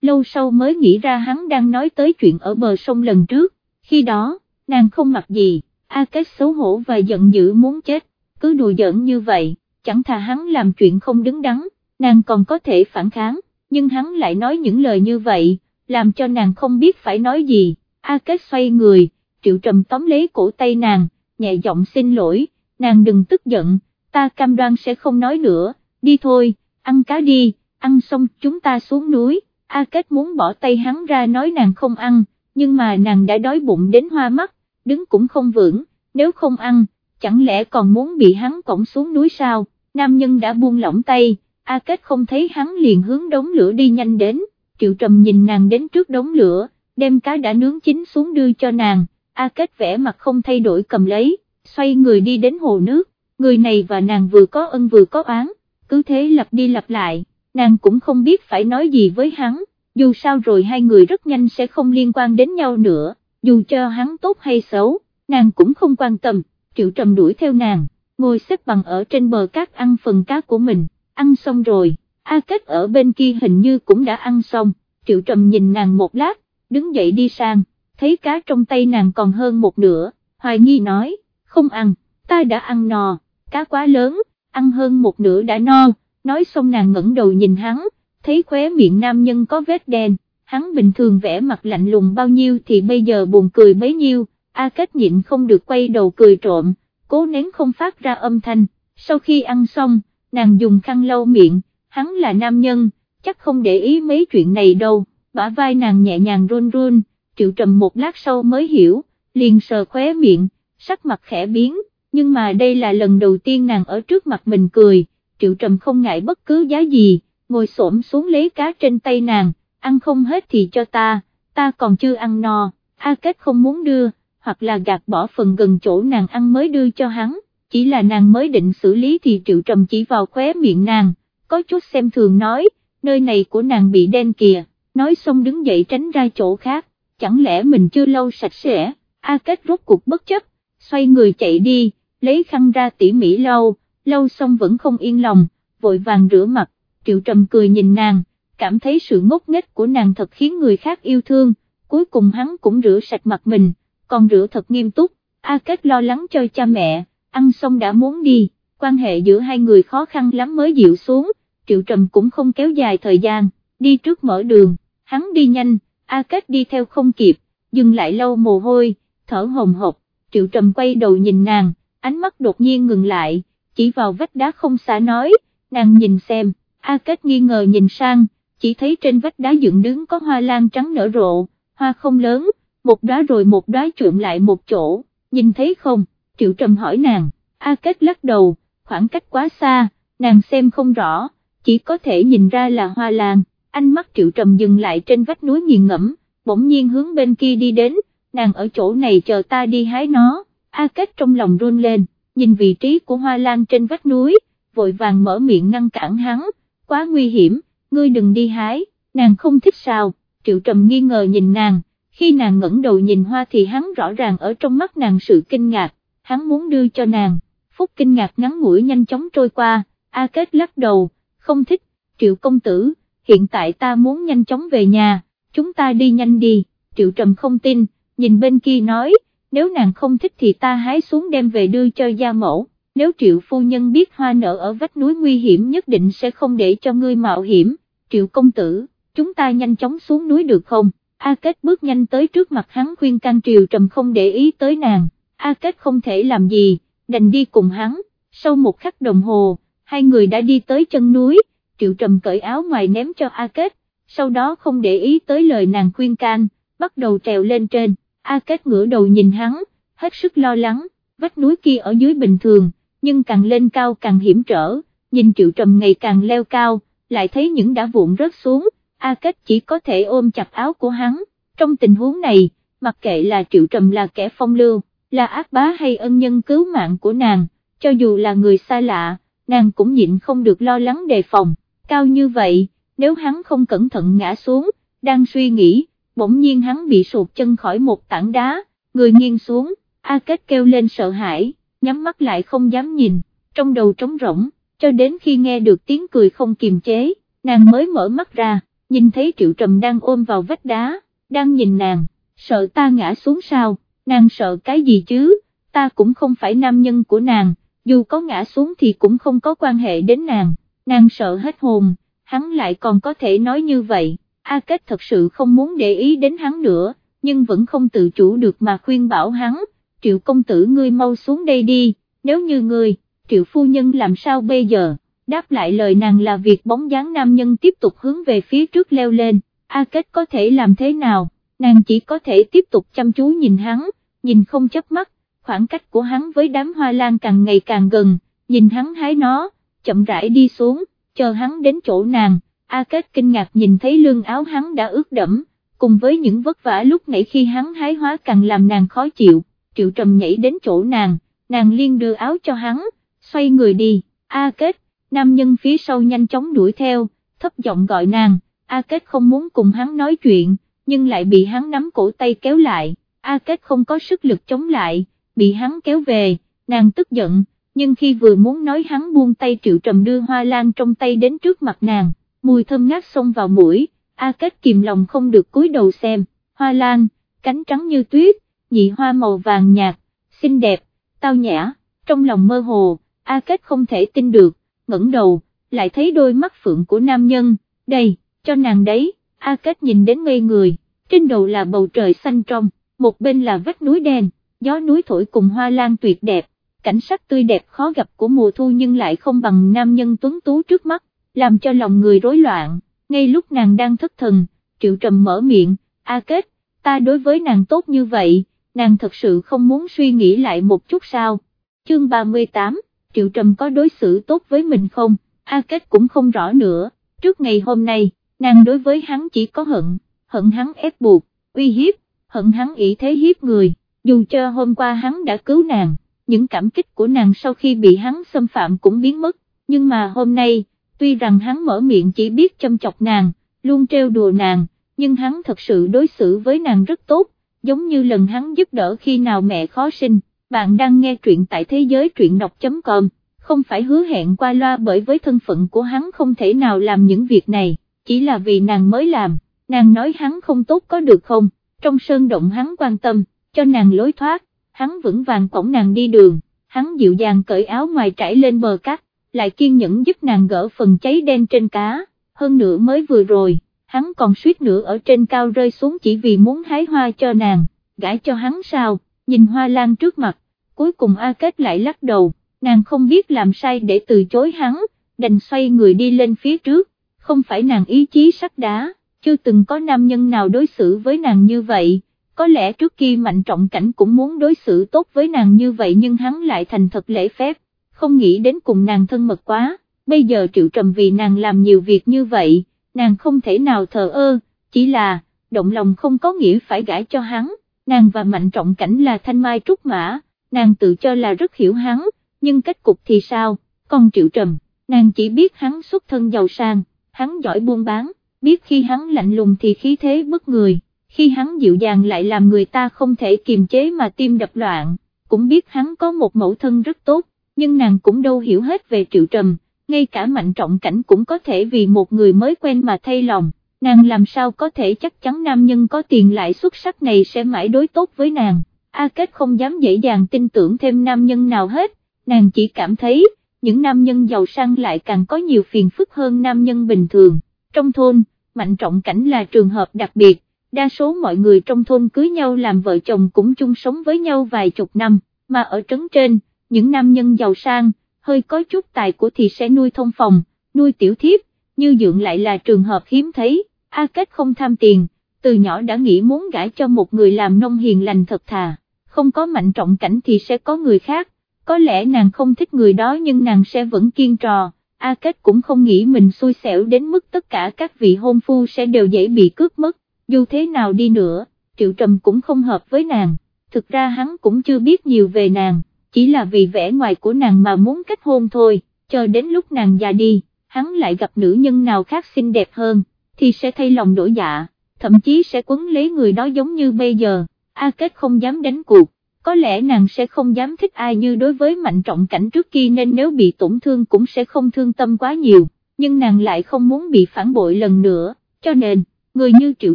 lâu sau mới nghĩ ra hắn đang nói tới chuyện ở bờ sông lần trước, khi đó, nàng không mặc gì, A Kết xấu hổ và giận dữ muốn chết, cứ đùa giỡn như vậy, chẳng thà hắn làm chuyện không đứng đắn, nàng còn có thể phản kháng, nhưng hắn lại nói những lời như vậy, làm cho nàng không biết phải nói gì, A Kết xoay người, Triệu Trầm tóm lấy cổ tay nàng, nhẹ giọng xin lỗi, nàng đừng tức giận, ta cam đoan sẽ không nói nữa, đi thôi, ăn cá đi, ăn xong chúng ta xuống núi, A Kết muốn bỏ tay hắn ra nói nàng không ăn, nhưng mà nàng đã đói bụng đến hoa mắt, đứng cũng không vững, nếu không ăn, chẳng lẽ còn muốn bị hắn cổng xuống núi sao, nam nhân đã buông lỏng tay, A Kết không thấy hắn liền hướng đống lửa đi nhanh đến, Triệu Trầm nhìn nàng đến trước đống lửa, đem cá đã nướng chín xuống đưa cho nàng, A Kết vẽ mặt không thay đổi cầm lấy, xoay người đi đến hồ nước, người này và nàng vừa có ân vừa có oán, cứ thế lặp đi lặp lại, nàng cũng không biết phải nói gì với hắn, dù sao rồi hai người rất nhanh sẽ không liên quan đến nhau nữa, dù cho hắn tốt hay xấu, nàng cũng không quan tâm, triệu trầm đuổi theo nàng, ngồi xếp bằng ở trên bờ cát ăn phần cá của mình, ăn xong rồi, A Kết ở bên kia hình như cũng đã ăn xong, triệu trầm nhìn nàng một lát, đứng dậy đi sang, thấy cá trong tay nàng còn hơn một nửa, hoài nghi nói, không ăn, ta đã ăn no, cá quá lớn, ăn hơn một nửa đã no, nói xong nàng ngẩng đầu nhìn hắn, thấy khóe miệng nam nhân có vết đen, hắn bình thường vẽ mặt lạnh lùng bao nhiêu thì bây giờ buồn cười bấy nhiêu, A Kết nhịn không được quay đầu cười trộm, cố nén không phát ra âm thanh, sau khi ăn xong, nàng dùng khăn lau miệng, hắn là nam nhân, chắc không để ý mấy chuyện này đâu, bả vai nàng nhẹ nhàng run run, triệu trầm một lát sau mới hiểu, liền sờ khóe miệng, sắc mặt khẽ biến, nhưng mà đây là lần đầu tiên nàng ở trước mặt mình cười, triệu trầm không ngại bất cứ giá gì, ngồi xổm xuống lấy cá trên tay nàng, ăn không hết thì cho ta, ta còn chưa ăn no, A Kết không muốn đưa, hoặc là gạt bỏ phần gần chỗ nàng ăn mới đưa cho hắn, chỉ là nàng mới định xử lý thì triệu trầm chỉ vào khóe miệng nàng, có chút xem thường nói, nơi này của nàng bị đen kìa, nói xong đứng dậy tránh ra chỗ khác, chẳng lẽ mình chưa lâu sạch sẽ, A Kết rốt cuộc bất chấp, xoay người chạy đi, lấy khăn ra tỉ mỉ lau, lau xong vẫn không yên lòng, vội vàng rửa mặt, triệu trầm cười nhìn nàng, cảm thấy sự ngốc nghếch của nàng thật khiến người khác yêu thương, cuối cùng hắn cũng rửa sạch mặt mình, còn rửa thật nghiêm túc, A Kết lo lắng cho cha mẹ, ăn xong đã muốn đi, quan hệ giữa hai người khó khăn lắm mới dịu xuống, triệu trầm cũng không kéo dài thời gian, đi trước mở đường, hắn đi nhanh, A Kết đi theo không kịp, dừng lại lâu mồ hôi, thở hồng hộc, triệu trầm quay đầu nhìn nàng, ánh mắt đột nhiên ngừng lại, chỉ vào vách đá không xả nói, nàng nhìn xem, A Kết nghi ngờ nhìn sang, chỉ thấy trên vách đá dựng đứng có hoa lan trắng nở rộ, hoa không lớn, một đóa rồi một đóa trụm lại một chỗ, nhìn thấy không, triệu trầm hỏi nàng, A Kết lắc đầu, khoảng cách quá xa, nàng xem không rõ, chỉ có thể nhìn ra là hoa lan, ánh mắt triệu trầm dừng lại trên vách núi nghiền ngẫm, bỗng nhiên hướng bên kia đi đến, nàng ở chỗ này chờ ta đi hái nó, A Kết trong lòng run lên, nhìn vị trí của hoa lan trên vách núi, vội vàng mở miệng ngăn cản hắn, quá nguy hiểm, ngươi đừng đi hái, nàng không thích sao, triệu trầm nghi ngờ nhìn nàng, khi nàng ngẩng đầu nhìn hoa thì hắn rõ ràng ở trong mắt nàng sự kinh ngạc, hắn muốn đưa cho nàng, phút kinh ngạc ngắn ngủi nhanh chóng trôi qua, A Kết lắc đầu, không thích, triệu công tử, hiện tại ta muốn nhanh chóng về nhà, chúng ta đi nhanh đi, triệu trầm không tin, nhìn bên kia nói, nếu nàng không thích thì ta hái xuống đem về đưa cho gia mẫu, nếu triệu phu nhân biết hoa nở ở vách núi nguy hiểm nhất định sẽ không để cho ngươi mạo hiểm, triệu công tử, chúng ta nhanh chóng xuống núi được không? A Kết bước nhanh tới trước mặt hắn khuyên can triều trầm không để ý tới nàng, A Kết không thể làm gì, đành đi cùng hắn, sau một khắc đồng hồ, hai người đã đi tới chân núi, triệu trầm cởi áo ngoài ném cho A Kết, sau đó không để ý tới lời nàng khuyên can, bắt đầu trèo lên trên, A Kết ngửa đầu nhìn hắn, hết sức lo lắng, vách núi kia ở dưới bình thường, nhưng càng lên cao càng hiểm trở, nhìn triệu trầm ngày càng leo cao, lại thấy những đã vụn rớt xuống, A Kết chỉ có thể ôm chặt áo của hắn, trong tình huống này, mặc kệ là triệu trầm là kẻ phong lưu, là ác bá hay ân nhân cứu mạng của nàng, cho dù là người xa lạ, nàng cũng nhịn không được lo lắng đề phòng, cao như vậy, nếu hắn không cẩn thận ngã xuống, đang suy nghĩ, bỗng nhiên hắn bị sụt chân khỏi một tảng đá, người nghiêng xuống, A Kết kêu lên sợ hãi, nhắm mắt lại không dám nhìn, trong đầu trống rỗng, cho đến khi nghe được tiếng cười không kiềm chế, nàng mới mở mắt ra, nhìn thấy Triệu Trầm đang ôm vào vách đá, đang nhìn nàng, sợ ta ngã xuống sao, nàng sợ cái gì chứ, ta cũng không phải nam nhân của nàng, dù có ngã xuống thì cũng không có quan hệ đến nàng, nàng sợ hết hồn, hắn lại còn có thể nói như vậy, A Kết thật sự không muốn để ý đến hắn nữa, nhưng vẫn không tự chủ được mà khuyên bảo hắn, triệu công tử ngươi mau xuống đây đi, nếu như ngươi, triệu phu nhân làm sao bây giờ, đáp lại lời nàng là việc bóng dáng nam nhân tiếp tục hướng về phía trước leo lên, A Kết có thể làm thế nào, nàng chỉ có thể tiếp tục chăm chú nhìn hắn, nhìn không chấp mắt, khoảng cách của hắn với đám hoa lan càng ngày càng gần, nhìn hắn hái nó, chậm rãi đi xuống, chờ hắn đến chỗ nàng, A Kết kinh ngạc nhìn thấy lương áo hắn đã ướt đẫm, cùng với những vất vả lúc nãy khi hắn hái hóa càng làm nàng khó chịu, triệu trầm nhảy đến chỗ nàng, nàng liên đưa áo cho hắn, xoay người đi, A Kết, nam nhân phía sau nhanh chóng đuổi theo, thấp giọng gọi nàng, A Kết không muốn cùng hắn nói chuyện, nhưng lại bị hắn nắm cổ tay kéo lại, A Kết không có sức lực chống lại, bị hắn kéo về, nàng tức giận, nhưng khi vừa muốn nói hắn buông tay triệu trầm đưa hoa lan trong tay đến trước mặt nàng, mùi thơm ngát xông vào mũi, A Kết kìm lòng không được cúi đầu xem, hoa lan, cánh trắng như tuyết, nhị hoa màu vàng nhạt, xinh đẹp, tao nhã, trong lòng mơ hồ, A Kết không thể tin được, ngẩng đầu, lại thấy đôi mắt phượng của nam nhân, đây, cho nàng đấy, A Kết nhìn đến ngây người, trên đầu là bầu trời xanh trong, một bên là vách núi đen, gió núi thổi cùng hoa lan tuyệt đẹp, cảnh sắc tươi đẹp khó gặp của mùa thu nhưng lại không bằng nam nhân tuấn tú trước mắt, làm cho lòng người rối loạn, ngay lúc nàng đang thất thần, triệu trầm mở miệng, A Kết, ta đối với nàng tốt như vậy, nàng thật sự không muốn suy nghĩ lại một chút sao, chương 38, triệu trầm có đối xử tốt với mình không, A Kết cũng không rõ nữa, trước ngày hôm nay, nàng đối với hắn chỉ có hận, hận hắn ép buộc, uy hiếp, hận hắn ý thế hiếp người, dù cho hôm qua hắn đã cứu nàng, những cảm kích của nàng sau khi bị hắn xâm phạm cũng biến mất, nhưng mà hôm nay, tuy rằng hắn mở miệng chỉ biết châm chọc nàng, luôn trêu đùa nàng, nhưng hắn thật sự đối xử với nàng rất tốt, giống như lần hắn giúp đỡ khi nào mẹ khó sinh, bạn đang nghe truyện tại thế giới truyện đọc.com, không phải hứa hẹn qua loa bởi với thân phận của hắn không thể nào làm những việc này, chỉ là vì nàng mới làm, nàng nói hắn không tốt có được không, trong sơn động hắn quan tâm, cho nàng lối thoát, hắn vững vàng cổng nàng đi đường, hắn dịu dàng cởi áo ngoài trải lên bờ cát, lại kiên nhẫn giúp nàng gỡ phần cháy đen trên cá, hơn nữa mới vừa rồi, hắn còn suýt nữa ở trên cao rơi xuống chỉ vì muốn hái hoa cho nàng, gãi cho hắn sao, nhìn hoa lan trước mặt, cuối cùng A Kết lại lắc đầu, nàng không biết làm sai để từ chối hắn, đành xoay người đi lên phía trước, không phải nàng ý chí sắt đá, chưa từng có nam nhân nào đối xử với nàng như vậy, có lẽ trước khi mạnh trọng cảnh cũng muốn đối xử tốt với nàng như vậy nhưng hắn lại thành thật lễ phép, không nghĩ đến cùng nàng thân mật quá, bây giờ triệu trầm vì nàng làm nhiều việc như vậy, nàng không thể nào thờ ơ, chỉ là, động lòng không có nghĩa phải gãi cho hắn, nàng và mạnh trọng cảnh là thanh mai trúc mã, nàng tự cho là rất hiểu hắn, nhưng kết cục thì sao, còn triệu trầm, nàng chỉ biết hắn xuất thân giàu sang, hắn giỏi buôn bán, biết khi hắn lạnh lùng thì khí thế bất người, khi hắn dịu dàng lại làm người ta không thể kiềm chế mà tim đập loạn, cũng biết hắn có một mẫu thân rất tốt, nhưng nàng cũng đâu hiểu hết về triệu trầm, ngay cả mạnh trọng cảnh cũng có thể vì một người mới quen mà thay lòng, nàng làm sao có thể chắc chắn nam nhân có tiền lại xuất sắc này sẽ mãi đối tốt với nàng, A Kết không dám dễ dàng tin tưởng thêm nam nhân nào hết, nàng chỉ cảm thấy, những nam nhân giàu sang lại càng có nhiều phiền phức hơn nam nhân bình thường, trong thôn, mạnh trọng cảnh là trường hợp đặc biệt, đa số mọi người trong thôn cưới nhau làm vợ chồng cũng chung sống với nhau vài chục năm, mà ở trấn trên, những nam nhân giàu sang, hơi có chút tài của thì sẽ nuôi thông phòng, nuôi tiểu thiếp, như dưỡng lại là trường hợp hiếm thấy, A Kết không tham tiền, từ nhỏ đã nghĩ muốn gả cho một người làm nông hiền lành thật thà, không có mạnh trọng cảnh thì sẽ có người khác, có lẽ nàng không thích người đó nhưng nàng sẽ vẫn kiên trò, A Kết cũng không nghĩ mình xui xẻo đến mức tất cả các vị hôn phu sẽ đều dễ bị cướp mất, dù thế nào đi nữa, Triệu Trầm cũng không hợp với nàng, thực ra hắn cũng chưa biết nhiều về nàng, chỉ là vì vẻ ngoài của nàng mà muốn kết hôn thôi, chờ đến lúc nàng già đi, hắn lại gặp nữ nhân nào khác xinh đẹp hơn, thì sẽ thay lòng đổi dạ, thậm chí sẽ quấn lấy người đó giống như bây giờ, A Kết không dám đánh cuộc, có lẽ nàng sẽ không dám thích ai như đối với mạnh trọng cảnh trước kia nên nếu bị tổn thương cũng sẽ không thương tâm quá nhiều, nhưng nàng lại không muốn bị phản bội lần nữa, cho nên, người như Triệu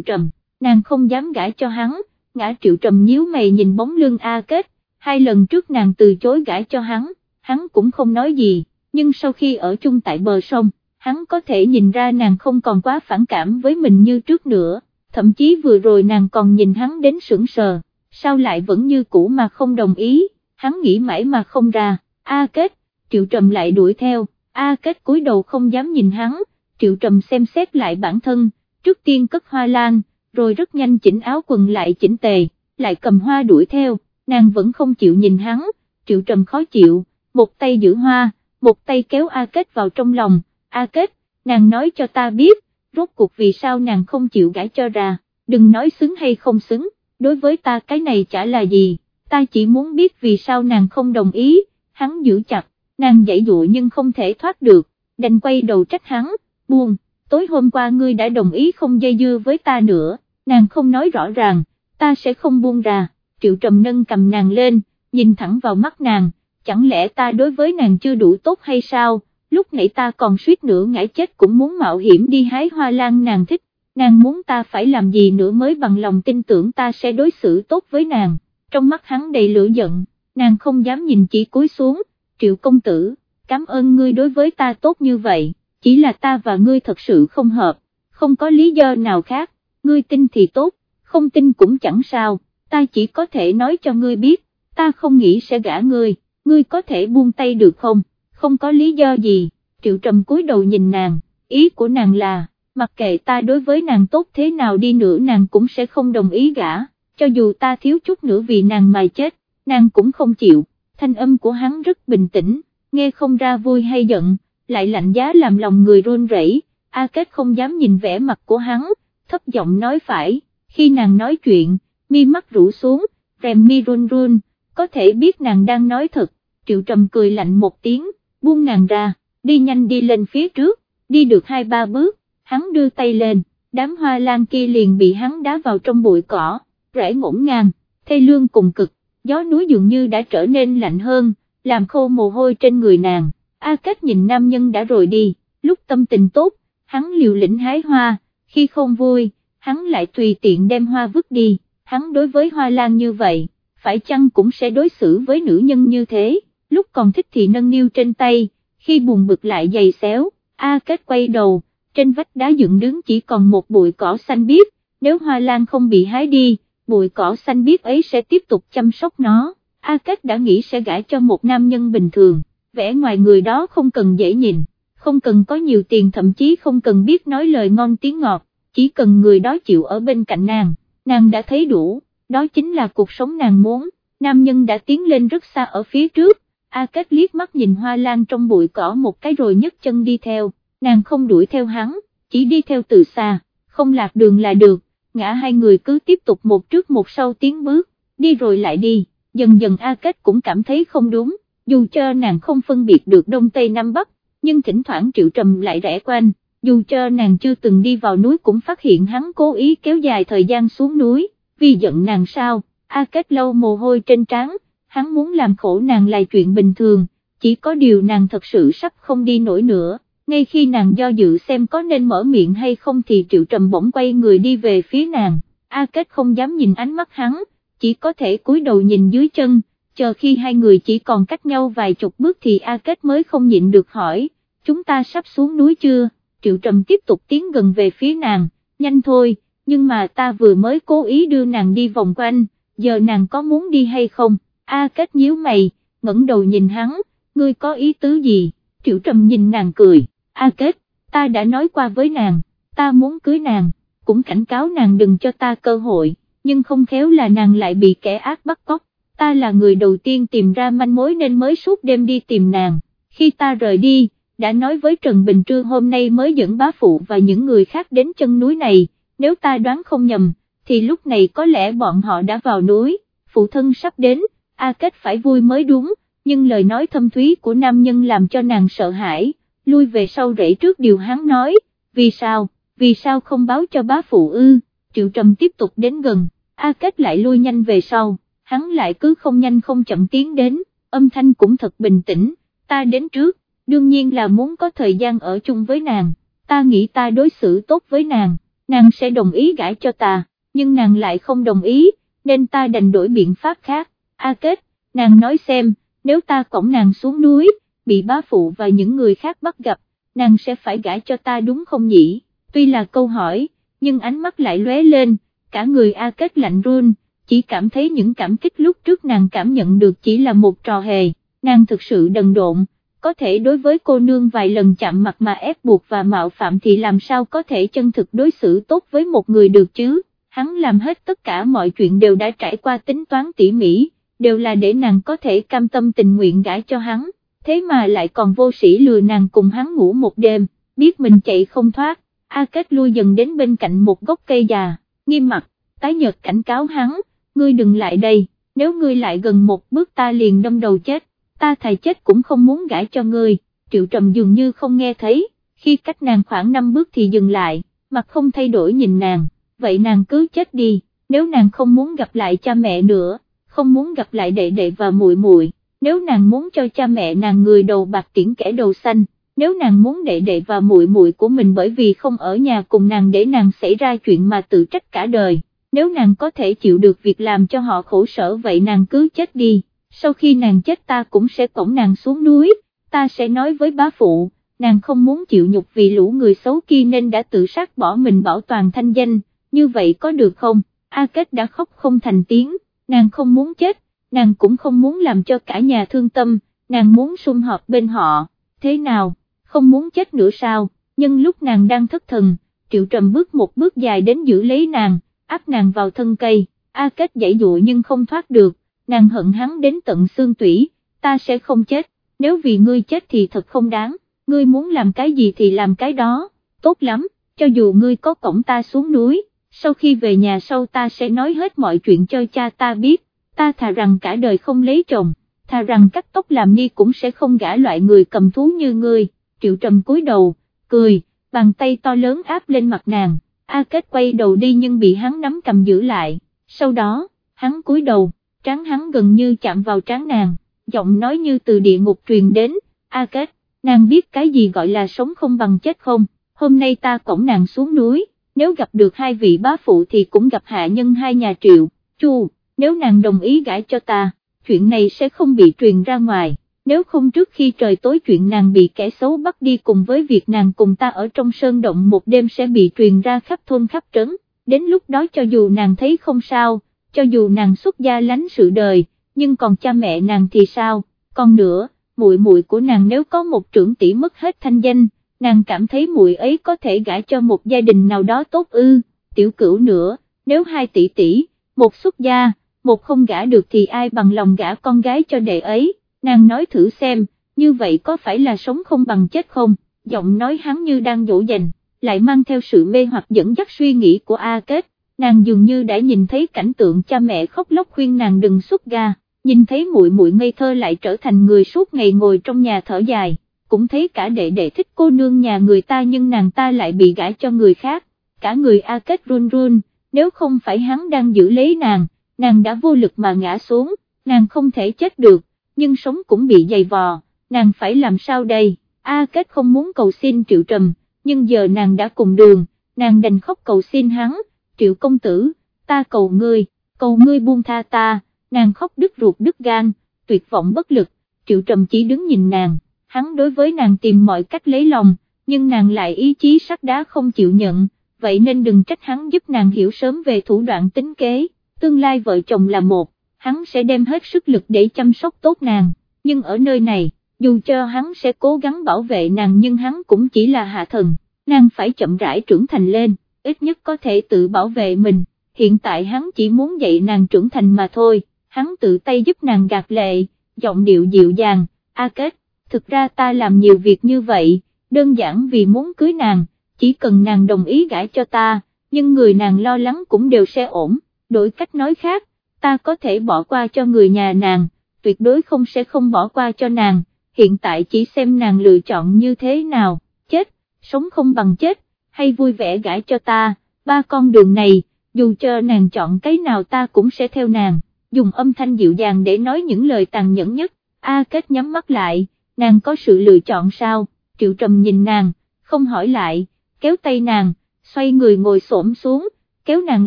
Trầm, nàng không dám gãi cho hắn, ngã Triệu Trầm nhíu mày nhìn bóng lưng A Kết, hai lần trước nàng từ chối gãi cho hắn, hắn cũng không nói gì, nhưng sau khi ở chung tại bờ sông, hắn có thể nhìn ra nàng không còn quá phản cảm với mình như trước nữa, thậm chí vừa rồi nàng còn nhìn hắn đến sững sờ, sao lại vẫn như cũ mà không đồng ý, hắn nghĩ mãi mà không ra, A Kết, Triệu Trầm lại đuổi theo, A Kết cúi đầu không dám nhìn hắn, Triệu Trầm xem xét lại bản thân, trước tiên cất hoa lan, rồi rất nhanh chỉnh áo quần lại chỉnh tề, lại cầm hoa đuổi theo, nàng vẫn không chịu nhìn hắn, Triệu Trầm khó chịu, một tay giữ hoa, một tay kéo A Kết vào trong lòng, A Kết, nàng nói cho ta biết, rốt cuộc vì sao nàng không chịu gãi cho ra, đừng nói xứng hay không xứng, đối với ta cái này chả là gì, ta chỉ muốn biết vì sao nàng không đồng ý, hắn giữ chặt, nàng dãy dụ nhưng không thể thoát được, đành quay đầu trách hắn, buông, tối hôm qua ngươi đã đồng ý không dây dưa với ta nữa, nàng không nói rõ ràng, ta sẽ không buông ra, triệu trầm nâng cầm nàng lên, nhìn thẳng vào mắt nàng, chẳng lẽ ta đối với nàng chưa đủ tốt hay sao, lúc nãy ta còn suýt nữa ngã chết cũng muốn mạo hiểm đi hái hoa lan nàng thích, nàng muốn ta phải làm gì nữa mới bằng lòng tin tưởng ta sẽ đối xử tốt với nàng, trong mắt hắn đầy lửa giận, nàng không dám nhìn chỉ cúi xuống, triệu công tử, cảm ơn ngươi đối với ta tốt như vậy, chỉ là ta và ngươi thật sự không hợp, không có lý do nào khác, ngươi tin thì tốt, không tin cũng chẳng sao, ta chỉ có thể nói cho ngươi biết, ta không nghĩ sẽ gả ngươi, ngươi có thể buông tay được không, không có lý do gì, triệu trầm cúi đầu nhìn nàng, ý của nàng là, mặc kệ ta đối với nàng tốt thế nào đi nữa nàng cũng sẽ không đồng ý gả, cho dù ta thiếu chút nữa vì nàng mà chết, nàng cũng không chịu, thanh âm của hắn rất bình tĩnh, nghe không ra vui hay giận, lại lạnh giá làm lòng người run rẩy. A Kết không dám nhìn vẻ mặt của hắn, thấp giọng nói phải, khi nàng nói chuyện, mi mắt rũ xuống, rèm mi run run, có thể biết nàng đang nói thật, triệu trầm cười lạnh một tiếng, buông nàng ra, đi nhanh đi lên phía trước, đi được hai ba bước, hắn đưa tay lên, đám hoa lan kia liền bị hắn đá vào trong bụi cỏ, rẽ ngổn ngang, thê lương cùng cực, gió núi dường như đã trở nên lạnh hơn, làm khô mồ hôi trên người nàng, A Kết nhìn nam nhân đã rồi đi, lúc tâm tình tốt, hắn liều lĩnh hái hoa, khi không vui, hắn lại tùy tiện đem hoa vứt đi, hắn đối với hoa lan như vậy, phải chăng cũng sẽ đối xử với nữ nhân như thế, lúc còn thích thì nâng niu trên tay, khi buồn bực lại giày xéo, A Kết quay đầu, trên vách đá dựng đứng chỉ còn một bụi cỏ xanh biếc, nếu hoa lan không bị hái đi, bụi cỏ xanh biếc ấy sẽ tiếp tục chăm sóc nó, A Kết đã nghĩ sẽ gả cho một nam nhân bình thường, vẻ ngoài người đó không cần dễ nhìn, không cần có nhiều tiền thậm chí không cần biết nói lời ngon tiếng ngọt, chỉ cần người đó chịu ở bên cạnh nàng, nàng đã thấy đủ, đó chính là cuộc sống nàng muốn, nam nhân đã tiến lên rất xa ở phía trước, A Kết liếc mắt nhìn hoa lan trong bụi cỏ một cái rồi nhấc chân đi theo, nàng không đuổi theo hắn, chỉ đi theo từ xa, không lạc đường là được, ngã hai người cứ tiếp tục một trước một sau tiến bước, đi rồi lại đi, dần dần A Kết cũng cảm thấy không đúng, dù cho nàng không phân biệt được Đông Tây Nam Bắc, nhưng thỉnh thoảng Triệu Trầm lại rẽ quanh, dù cho nàng chưa từng đi vào núi cũng phát hiện hắn cố ý kéo dài thời gian xuống núi, vì giận nàng sao, A Kết lâu mồ hôi trên trán, hắn muốn làm khổ nàng là chuyện bình thường, chỉ có điều nàng thật sự sắp không đi nổi nữa, ngay khi nàng do dự xem có nên mở miệng hay không thì Triệu Trầm bỗng quay người đi về phía nàng, A Kết không dám nhìn ánh mắt hắn, chỉ có thể cúi đầu nhìn dưới chân, chờ khi hai người chỉ còn cách nhau vài chục bước thì A Kết mới không nhịn được hỏi, chúng ta sắp xuống núi chưa, Triệu Trầm tiếp tục tiến gần về phía nàng, nhanh thôi, nhưng mà ta vừa mới cố ý đưa nàng đi vòng quanh, giờ nàng có muốn đi hay không, A Kết nhíu mày, ngẩng đầu nhìn hắn, ngươi có ý tứ gì, Triệu Trầm nhìn nàng cười, A Kết, ta đã nói qua với nàng, ta muốn cưới nàng, cũng cảnh cáo nàng đừng cho ta cơ hội, nhưng không khéo là nàng lại bị kẻ ác bắt cóc, ta là người đầu tiên tìm ra manh mối nên mới suốt đêm đi tìm nàng, khi ta rời đi, đã nói với Trần Bình Trương hôm nay mới dẫn bá phụ và những người khác đến chân núi này, nếu ta đoán không nhầm, thì lúc này có lẽ bọn họ đã vào núi, phụ thân sắp đến, A Kết phải vui mới đúng, nhưng lời nói thâm thúy của nam nhân làm cho nàng sợ hãi, lui về sau rễ trước điều hắn nói, vì sao, vì sao không báo cho bá phụ ư, triệu trầm tiếp tục đến gần, A Kết lại lui nhanh về sau hắn lại cứ không nhanh không chậm tiến đến, âm thanh cũng thật bình tĩnh, ta đến trước, đương nhiên là muốn có thời gian ở chung với nàng, ta nghĩ ta đối xử tốt với nàng, nàng sẽ đồng ý gãi cho ta, nhưng nàng lại không đồng ý, nên ta đành đổi biện pháp khác, A Kết, nàng nói xem, nếu ta cổng nàng xuống núi, bị bá phụ và những người khác bắt gặp, nàng sẽ phải gãi cho ta đúng không nhỉ, tuy là câu hỏi, nhưng ánh mắt lại lóe lên, cả người A Kết lạnh run, chỉ cảm thấy những cảm kích lúc trước nàng cảm nhận được chỉ là một trò hề, nàng thực sự đần độn, có thể đối với cô nương vài lần chạm mặt mà ép buộc và mạo phạm thì làm sao có thể chân thực đối xử tốt với một người được chứ, hắn làm hết tất cả mọi chuyện đều đã trải qua tính toán tỉ mỉ, đều là để nàng có thể cam tâm tình nguyện gãi cho hắn, thế mà lại còn vô sĩ lừa nàng cùng hắn ngủ một đêm, biết mình chạy không thoát, A Kết lui dần đến bên cạnh một gốc cây già, nghiêm mặt, tái nhợt cảnh cáo hắn, ngươi đừng lại đây, nếu ngươi lại gần một bước ta liền đâm đầu chết, ta thà chết cũng không muốn gãi cho ngươi, triệu trầm dường như không nghe thấy, khi cách nàng khoảng 5 bước thì dừng lại, mặt không thay đổi nhìn nàng, vậy nàng cứ chết đi, nếu nàng không muốn gặp lại cha mẹ nữa, không muốn gặp lại đệ đệ và muội muội, nếu nàng muốn cho cha mẹ nàng người đầu bạc tiễn kẻ đầu xanh, nếu nàng muốn đệ đệ và muội muội của mình bởi vì không ở nhà cùng nàng để nàng xảy ra chuyện mà tự trách cả đời, nếu nàng có thể chịu được việc làm cho họ khổ sở vậy nàng cứ chết đi, sau khi nàng chết ta cũng sẽ cổng nàng xuống núi, ta sẽ nói với bá phụ, nàng không muốn chịu nhục vì lũ người xấu kia nên đã tự sát bỏ mình bảo toàn thanh danh, như vậy có được không, A Kết đã khóc không thành tiếng, nàng không muốn chết, nàng cũng không muốn làm cho cả nhà thương tâm, nàng muốn sum họp bên họ, thế nào, không muốn chết nữa sao, nhưng lúc nàng đang thất thần, triệu trầm bước một bước dài đến giữ lấy nàng, áp nàng vào thân cây, A Kết dãy dụa nhưng không thoát được, nàng hận hắn đến tận xương tủy, ta sẽ không chết, nếu vì ngươi chết thì thật không đáng, ngươi muốn làm cái gì thì làm cái đó, tốt lắm, cho dù ngươi có cổng ta xuống núi, sau khi về nhà sau ta sẽ nói hết mọi chuyện cho cha ta biết, ta thà rằng cả đời không lấy chồng, thà rằng cắt tóc làm ni cũng sẽ không gả loại người cầm thú như ngươi, triệu trầm cúi đầu, cười, bàn tay to lớn áp lên mặt nàng, A Kết quay đầu đi nhưng bị hắn nắm cầm giữ lại, sau đó, hắn cúi đầu, trán hắn gần như chạm vào trán nàng, giọng nói như từ địa ngục truyền đến, A Kết, nàng biết cái gì gọi là sống không bằng chết không, hôm nay ta cổng nàng xuống núi, nếu gặp được hai vị bá phụ thì cũng gặp hạ nhân hai nhà triệu, chu, nếu nàng đồng ý gãi cho ta, chuyện này sẽ không bị truyền ra ngoài, nếu không trước khi trời tối chuyện nàng bị kẻ xấu bắt đi cùng với việc nàng cùng ta ở trong sơn động một đêm sẽ bị truyền ra khắp thôn khắp trấn, đến lúc đó cho dù nàng thấy không sao, cho dù nàng xuất gia lánh sự đời, nhưng còn cha mẹ nàng thì sao, còn nữa, muội muội của nàng nếu có một trưởng tỷ mất hết thanh danh, nàng cảm thấy muội ấy có thể gả cho một gia đình nào đó tốt ư, tiểu cửu nữa, nếu hai tỷ tỷ, một xuất gia, một không gả được thì ai bằng lòng gả con gái cho đệ ấy, nàng nói thử xem, như vậy có phải là sống không bằng chết không, giọng nói hắn như đang dỗ dành, lại mang theo sự mê hoặc dẫn dắt suy nghĩ của A Kết, nàng dường như đã nhìn thấy cảnh tượng cha mẹ khóc lóc khuyên nàng đừng xuất ga, nhìn thấy muội muội ngây thơ lại trở thành người suốt ngày ngồi trong nhà thở dài, cũng thấy cả đệ đệ thích cô nương nhà người ta nhưng nàng ta lại bị gãi cho người khác, cả người A Kết run run, nếu không phải hắn đang giữ lấy nàng, nàng đã vô lực mà ngã xuống, nàng không thể chết được, nhưng sống cũng bị dày vò, nàng phải làm sao đây, A Kết không muốn cầu xin Triệu Trầm, nhưng giờ nàng đã cùng đường, nàng đành khóc cầu xin hắn, Triệu công tử, ta cầu ngươi, cầu ngươi buông tha ta, nàng khóc đứt ruột đứt gan, tuyệt vọng bất lực, Triệu Trầm chỉ đứng nhìn nàng, hắn đối với nàng tìm mọi cách lấy lòng, nhưng nàng lại ý chí sắt đá không chịu nhận, vậy nên đừng trách hắn giúp nàng hiểu sớm về thủ đoạn tính kế, tương lai vợ chồng là một, hắn sẽ đem hết sức lực để chăm sóc tốt nàng, nhưng ở nơi này, dù cho hắn sẽ cố gắng bảo vệ nàng nhưng hắn cũng chỉ là hạ thần, nàng phải chậm rãi trưởng thành lên, ít nhất có thể tự bảo vệ mình, hiện tại hắn chỉ muốn dạy nàng trưởng thành mà thôi, hắn tự tay giúp nàng gạt lệ, giọng điệu dịu dàng, A Kết, thực ra ta làm nhiều việc như vậy, đơn giản vì muốn cưới nàng, chỉ cần nàng đồng ý gãi cho ta, nhưng người nàng lo lắng cũng đều sẽ ổn, đổi cách nói khác, ta có thể bỏ qua cho người nhà nàng, tuyệt đối không sẽ không bỏ qua cho nàng, hiện tại chỉ xem nàng lựa chọn như thế nào, chết, sống không bằng chết, hay vui vẻ gãi cho ta, ba con đường này, dù cho nàng chọn cái nào ta cũng sẽ theo nàng, dùng âm thanh dịu dàng để nói những lời tàn nhẫn nhất, A Kết nhắm mắt lại, nàng có sự lựa chọn sao, Triệu Trầm nhìn nàng, không hỏi lại, kéo tay nàng, xoay người ngồi xổm xuống, kéo nàng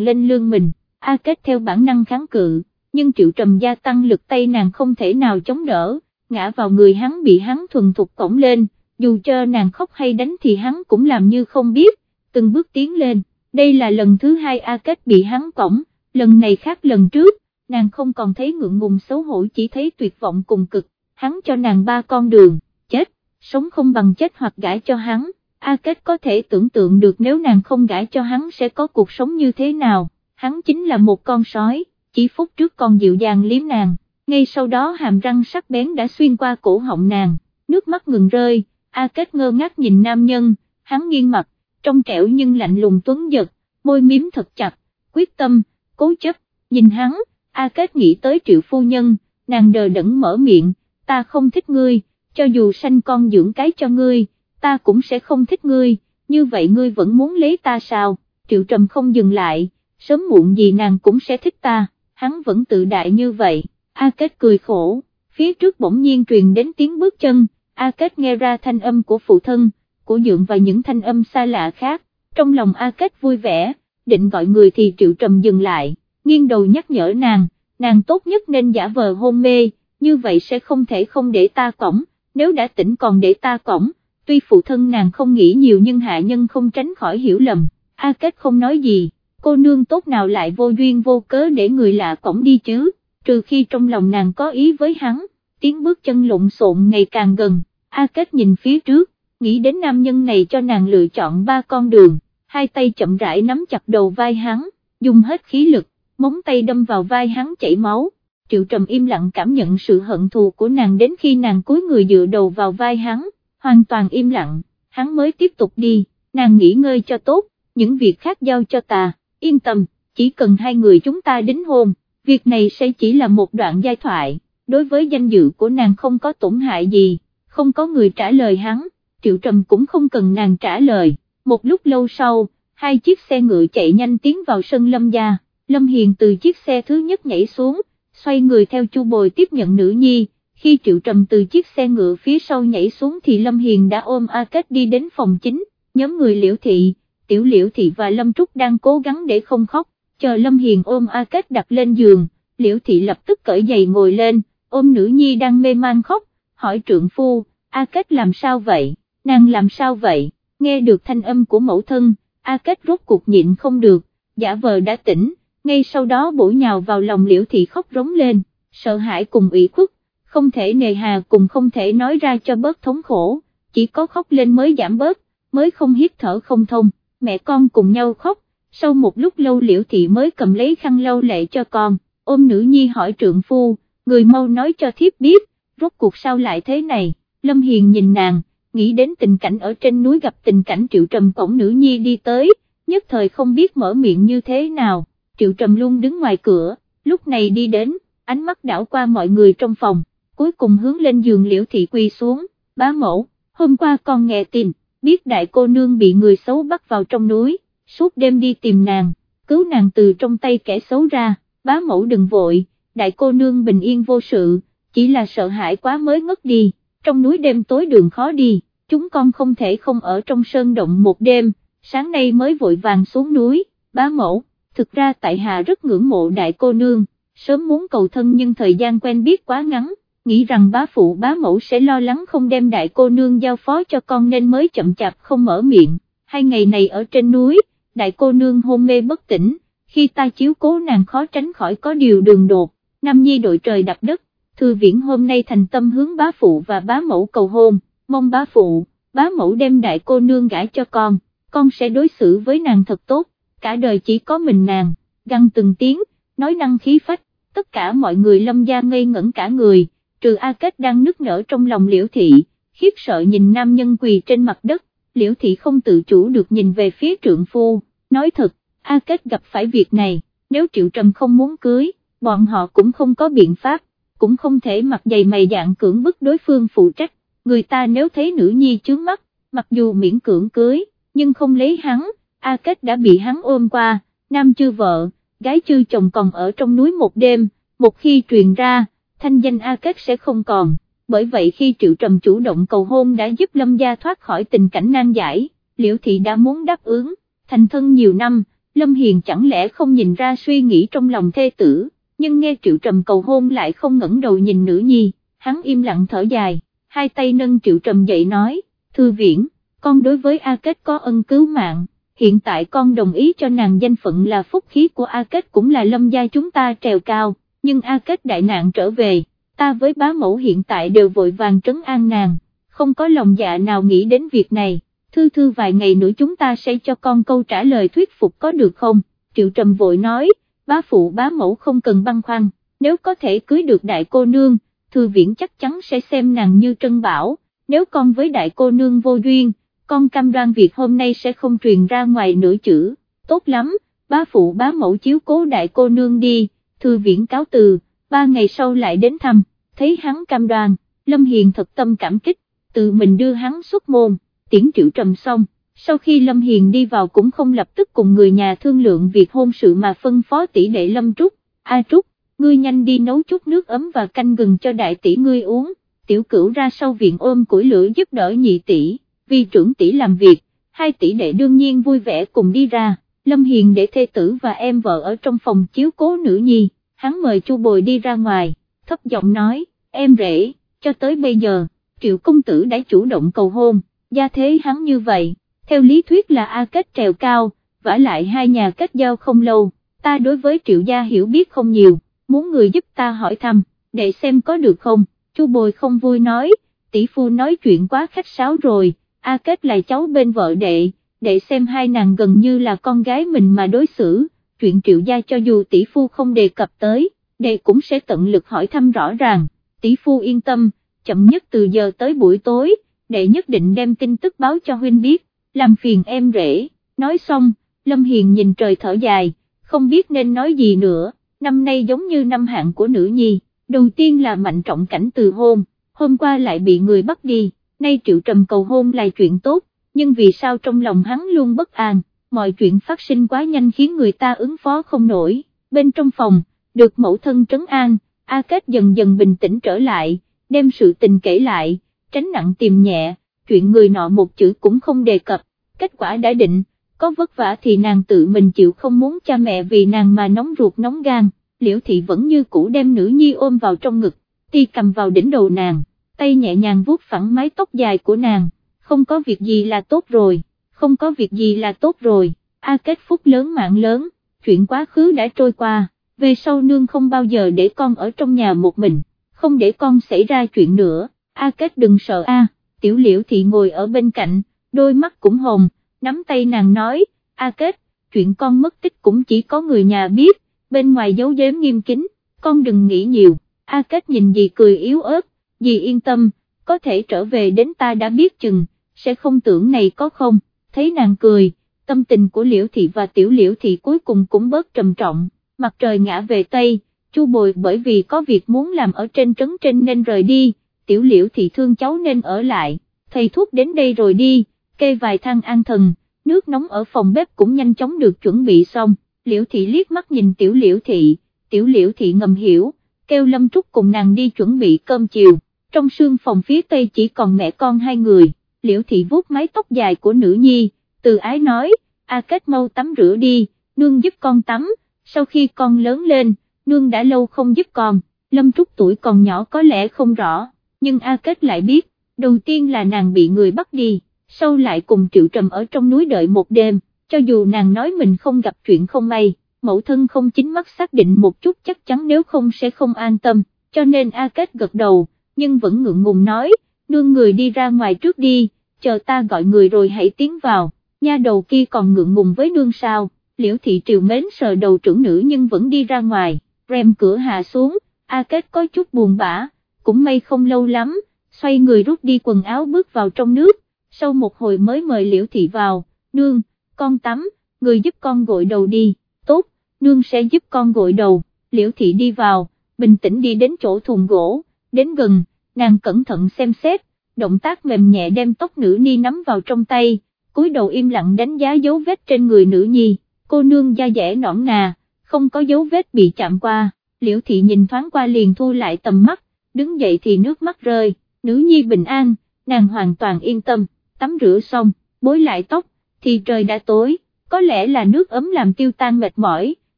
lên lưng mình, A Kết theo bản năng kháng cự, nhưng Triệu Trầm gia tăng lực tay nàng không thể nào chống đỡ, ngã vào người hắn bị hắn thuần thục cổng lên, dù cho nàng khóc hay đánh thì hắn cũng làm như không biết, từng bước tiến lên, đây là lần thứ hai A Kết bị hắn cổng, lần này khác lần trước, nàng không còn thấy ngượng ngùng xấu hổ chỉ thấy tuyệt vọng cùng cực, hắn cho nàng ba con đường, chết, sống không bằng chết hoặc gãi cho hắn, A Kết có thể tưởng tượng được nếu nàng không gãi cho hắn sẽ có cuộc sống như thế nào, hắn chính là một con sói, chỉ phút trước còn dịu dàng liếm nàng, ngay sau đó hàm răng sắc bén đã xuyên qua cổ họng nàng, nước mắt ngừng rơi, A Kết ngơ ngác nhìn nam nhân, hắn nghiêng mặt, trong trẻo nhưng lạnh lùng tuấn giật, môi miếm thật chặt, quyết tâm, cố chấp, nhìn hắn, A Kết nghĩ tới triệu phu nhân, nàng đờ đẫn mở miệng, ta không thích ngươi, cho dù sanh con dưỡng cái cho ngươi, ta cũng sẽ không thích ngươi, như vậy ngươi vẫn muốn lấy ta sao, triệu trầm không dừng lại, sớm muộn gì nàng cũng sẽ thích ta, hắn vẫn tự đại như vậy, A Kết cười khổ, phía trước bỗng nhiên truyền đến tiếng bước chân, A Kết nghe ra thanh âm của phụ thân, của dượng và những thanh âm xa lạ khác, trong lòng A Kết vui vẻ, định gọi người thì triệu trầm dừng lại, nghiêng đầu nhắc nhở nàng, nàng tốt nhất nên giả vờ hôn mê, như vậy sẽ không thể không để ta cổng, nếu đã tỉnh còn để ta cổng, tuy phụ thân nàng không nghĩ nhiều nhưng hạ nhân không tránh khỏi hiểu lầm, A Kết không nói gì, cô nương tốt nào lại vô duyên vô cớ để người lạ cổng đi chứ, trừ khi trong lòng nàng có ý với hắn, tiếng bước chân lộn xộn ngày càng gần, A Kết nhìn phía trước, nghĩ đến nam nhân này cho nàng lựa chọn ba con đường, hai tay chậm rãi nắm chặt đầu vai hắn, dùng hết khí lực, móng tay đâm vào vai hắn chảy máu, triệu trầm im lặng cảm nhận sự hận thù của nàng đến khi nàng cúi người dựa đầu vào vai hắn, hoàn toàn im lặng, hắn mới tiếp tục đi, nàng nghỉ ngơi cho tốt, những việc khác giao cho ta, yên tâm, chỉ cần hai người chúng ta đính hôn, việc này sẽ chỉ là một đoạn giai thoại, đối với danh dự của nàng không có tổn hại gì, không có người trả lời hắn, triệu trầm cũng không cần nàng trả lời, một lúc lâu sau, hai chiếc xe ngựa chạy nhanh tiến vào sân lâm gia, lâm hiền từ chiếc xe thứ nhất nhảy xuống, xoay người theo chu bồi tiếp nhận nữ nhi, khi triệu trầm từ chiếc xe ngựa phía sau nhảy xuống thì lâm hiền đã ôm A Kết đi đến phòng chính, nhóm người liễu thị, tiểu liễu thị và lâm trúc đang cố gắng để không khóc, chờ lâm hiền ôm A Kết đặt lên giường, liễu thị lập tức cởi giày ngồi lên, ôm nữ nhi đang mê man khóc, hỏi trượng phu, A Kết làm sao vậy, nàng làm sao vậy, nghe được thanh âm của mẫu thân, A Kết rốt cuộc nhịn không được, giả vờ đã tỉnh, ngay sau đó bổ nhào vào lòng liễu thị khóc rống lên, sợ hãi cùng ủy khuất, không thể nề hà cùng không thể nói ra cho bớt thống khổ, chỉ có khóc lên mới giảm bớt, mới không hít thở không thông, mẹ con cùng nhau khóc, sau một lúc lâu liễu thị mới cầm lấy khăn lau lệ cho con, ôm nữ nhi hỏi trượng phu, người mau nói cho thiếp biết, rốt cuộc sao lại thế này, Lâm Hiền nhìn nàng, nghĩ đến tình cảnh ở trên núi gặp tình cảnh triệu trầm cổng nữ nhi đi tới, nhất thời không biết mở miệng như thế nào, triệu trầm luôn đứng ngoài cửa, lúc này đi đến, ánh mắt đảo qua mọi người trong phòng, cuối cùng hướng lên giường liễu thị quỳ xuống, bá mẫu, hôm qua con nghe tin, biết đại cô nương bị người xấu bắt vào trong núi, suốt đêm đi tìm nàng, cứu nàng từ trong tay kẻ xấu ra, bá mẫu đừng vội, đại cô nương bình yên vô sự, chỉ là sợ hãi quá mới ngất đi, trong núi đêm tối đường khó đi, chúng con không thể không ở trong sơn động một đêm, sáng nay mới vội vàng xuống núi, bá mẫu, thực ra tại hạ rất ngưỡng mộ đại cô nương, sớm muốn cầu thân nhưng thời gian quen biết quá ngắn, nghĩ rằng bá phụ bá mẫu sẽ lo lắng không đem đại cô nương giao phó cho con nên mới chậm chạp không mở miệng, hai ngày này ở trên núi, đại cô nương hôn mê bất tỉnh, khi ta chiếu cố nàng khó tránh khỏi có điều đường đột, Nam Nhi đội trời đập đất, thư viễn hôm nay thành tâm hướng bá phụ và bá mẫu cầu hôn, mong bá phụ, bá mẫu đem đại cô nương gãi cho con, con sẽ đối xử với nàng thật tốt, cả đời chỉ có mình nàng, găng từng tiếng, nói năng khí phách, tất cả mọi người lâm gia ngây ngẩn cả người, trừ A Kết đang nức nở trong lòng liễu thị, khiếp sợ nhìn nam nhân quỳ trên mặt đất, liễu thị không tự chủ được nhìn về phía trượng phu, nói thật, A Kết gặp phải việc này, nếu Triệu Trầm không muốn cưới, bọn họ cũng không có biện pháp, cũng không thể mặc dày mày dạng cưỡng bức đối phương phụ trách, người ta nếu thấy nữ nhi chướng mắt, mặc dù miễn cưỡng cưới, nhưng không lấy hắn, A Kết đã bị hắn ôm qua, nam chưa vợ, gái chưa chồng còn ở trong núi một đêm, một khi truyền ra, thanh danh A Kết sẽ không còn, bởi vậy khi Triệu Trầm chủ động cầu hôn đã giúp Lâm Gia thoát khỏi tình cảnh nan giải, Liễu Thị đã muốn đáp ứng, thành thân nhiều năm, Lâm Hiền chẳng lẽ không nhìn ra suy nghĩ trong lòng thê tử, nhưng nghe Triệu Trầm cầu hôn lại không ngẩng đầu nhìn nữ nhi, hắn im lặng thở dài, hai tay nâng Triệu Trầm dậy nói, Thư Viễn, con đối với A Kết có ân cứu mạng, hiện tại con đồng ý cho nàng danh phận là phúc khí của A Kết cũng là lâm gia chúng ta trèo cao, nhưng A Kết đại nạn trở về, ta với bá mẫu hiện tại đều vội vàng trấn an nàng, không có lòng dạ nào nghĩ đến việc này, thư thư vài ngày nữa chúng ta sẽ cho con câu trả lời thuyết phục có được không, Triệu Trầm vội nói, bá phụ bá mẫu không cần băn khoăn, nếu có thể cưới được đại cô nương, thư viễn chắc chắn sẽ xem nàng như trân bảo, nếu con với đại cô nương vô duyên, con cam đoan việc hôm nay sẽ không truyền ra ngoài nửa chữ, tốt lắm, bá phụ bá mẫu chiếu cố đại cô nương đi, thư viễn cáo từ, ba ngày sau lại đến thăm, thấy hắn cam đoan, Lâm Hiền thật tâm cảm kích, tự mình đưa hắn xuất môn, tiễn triệu trầm xong, sau khi Lâm Hiền đi vào cũng không lập tức cùng người nhà thương lượng việc hôn sự mà phân phó tỷ đệ Lâm Trúc, A Trúc, ngươi nhanh đi nấu chút nước ấm và canh gừng cho đại tỷ ngươi uống, tiểu cửu ra sau viện ôm củi lửa giúp đỡ nhị tỷ vì trưởng tỷ làm việc, hai tỷ đệ đương nhiên vui vẻ cùng đi ra, Lâm Hiền để thê tử và em vợ ở trong phòng chiếu cố nữ nhi, hắn mời Chu Bồi đi ra ngoài, thấp giọng nói, em rể, cho tới bây giờ, triệu công tử đã chủ động cầu hôn, gia thế hắn như vậy, theo lý thuyết là A kết trèo cao, vả lại hai nhà kết giao không lâu, ta đối với triệu gia hiểu biết không nhiều, muốn người giúp ta hỏi thăm, để xem có được không, Chu Bồi không vui nói, tỷ phu nói chuyện quá khách sáo rồi, A Kết là cháu bên vợ đệ, để xem hai nàng gần như là con gái mình mà đối xử, chuyện triệu gia cho dù tỷ phu không đề cập tới, đệ cũng sẽ tận lực hỏi thăm rõ ràng, tỷ phu yên tâm, chậm nhất từ giờ tới buổi tối, đệ nhất định đem tin tức báo cho huynh biết, làm phiền em rể, nói xong, Lâm Hiền nhìn trời thở dài, không biết nên nói gì nữa, năm nay giống như năm hạn của nữ nhi, đầu tiên là mạnh trọng cảnh từ hôn, hôm qua lại bị người bắt đi nay Triệu Trầm cầu hôn là chuyện tốt, nhưng vì sao trong lòng hắn luôn bất an, mọi chuyện phát sinh quá nhanh khiến người ta ứng phó không nổi, bên trong phòng, được mẫu thân trấn an, A Kết dần dần bình tĩnh trở lại, đem sự tình kể lại, tránh nặng tìm nhẹ, chuyện người nọ một chữ cũng không đề cập, kết quả đã định, có vất vả thì nàng tự mình chịu không muốn cha mẹ vì nàng mà nóng ruột nóng gan, liễu thị vẫn như cũ đem nữ nhi ôm vào trong ngực, ti cầm vào đỉnh đầu nàng tay nhẹ nhàng vuốt phẳng mái tóc dài của nàng, không có việc gì là tốt rồi, không có việc gì là tốt rồi, A kết phúc lớn mạng lớn, chuyện quá khứ đã trôi qua, về sau nương không bao giờ để con ở trong nhà một mình, không để con xảy ra chuyện nữa, A kết đừng sợ A, tiểu liễu thị ngồi ở bên cạnh, đôi mắt cũng hồng, nắm tay nàng nói, A kết, chuyện con mất tích cũng chỉ có người nhà biết, bên ngoài giấu giếm nghiêm kín, con đừng nghĩ nhiều, A kết nhìn gì cười yếu ớt, dì yên tâm, có thể trở về đến ta đã biết chừng, sẽ không tưởng này có không, thấy nàng cười, tâm tình của liễu thị và tiểu liễu thị cuối cùng cũng bớt trầm trọng, mặt trời ngã về Tây, chu bồi bởi vì có việc muốn làm ở trên trấn trên nên rời đi, tiểu liễu thị thương cháu nên ở lại, thầy thuốc đến đây rồi đi, kê vài thang an thần, nước nóng ở phòng bếp cũng nhanh chóng được chuẩn bị xong, liễu thị liếc mắt nhìn tiểu liễu thị, tiểu liễu thị ngầm hiểu, kêu Lâm Trúc cùng nàng đi chuẩn bị cơm chiều. Trong sương phòng phía tây chỉ còn mẹ con hai người, liễu thị vuốt mái tóc dài của nữ nhi, từ ái nói, A Kết mau tắm rửa đi, nương giúp con tắm, sau khi con lớn lên, nương đã lâu không giúp con, lâm trúc tuổi còn nhỏ có lẽ không rõ, nhưng A Kết lại biết, đầu tiên là nàng bị người bắt đi, sau lại cùng triệu trầm ở trong núi đợi một đêm, cho dù nàng nói mình không gặp chuyện không may, mẫu thân không chính mắt xác định một chút chắc chắn nếu không sẽ không an tâm, cho nên A Kết gật đầu nhưng vẫn ngượng ngùng nói, nương người đi ra ngoài trước đi, chờ ta gọi người rồi hãy tiến vào, nha đầu kia còn ngượng ngùng với nương sao, liễu thị triều mến sờ đầu trưởng nữ nhưng vẫn đi ra ngoài, rèm cửa hạ xuống, A Kết có chút buồn bã, cũng may không lâu lắm, xoay người rút đi quần áo bước vào trong nước, sau một hồi mới mời liễu thị vào, nương, con tắm, người giúp con gội đầu đi, tốt, nương sẽ giúp con gội đầu, liễu thị đi vào, bình tĩnh đi đến chỗ thùng gỗ, đến gần, nàng cẩn thận xem xét, động tác mềm nhẹ đem tóc nữ ni nắm vào trong tay, cúi đầu im lặng đánh giá dấu vết trên người nữ nhi, cô nương da dẻ nõn nà, không có dấu vết bị chạm qua, liễu thị nhìn thoáng qua liền thu lại tầm mắt, đứng dậy thì nước mắt rơi, nữ nhi bình an, nàng hoàn toàn yên tâm, tắm rửa xong, bối lại tóc, thì trời đã tối, có lẽ là nước ấm làm tiêu tan mệt mỏi,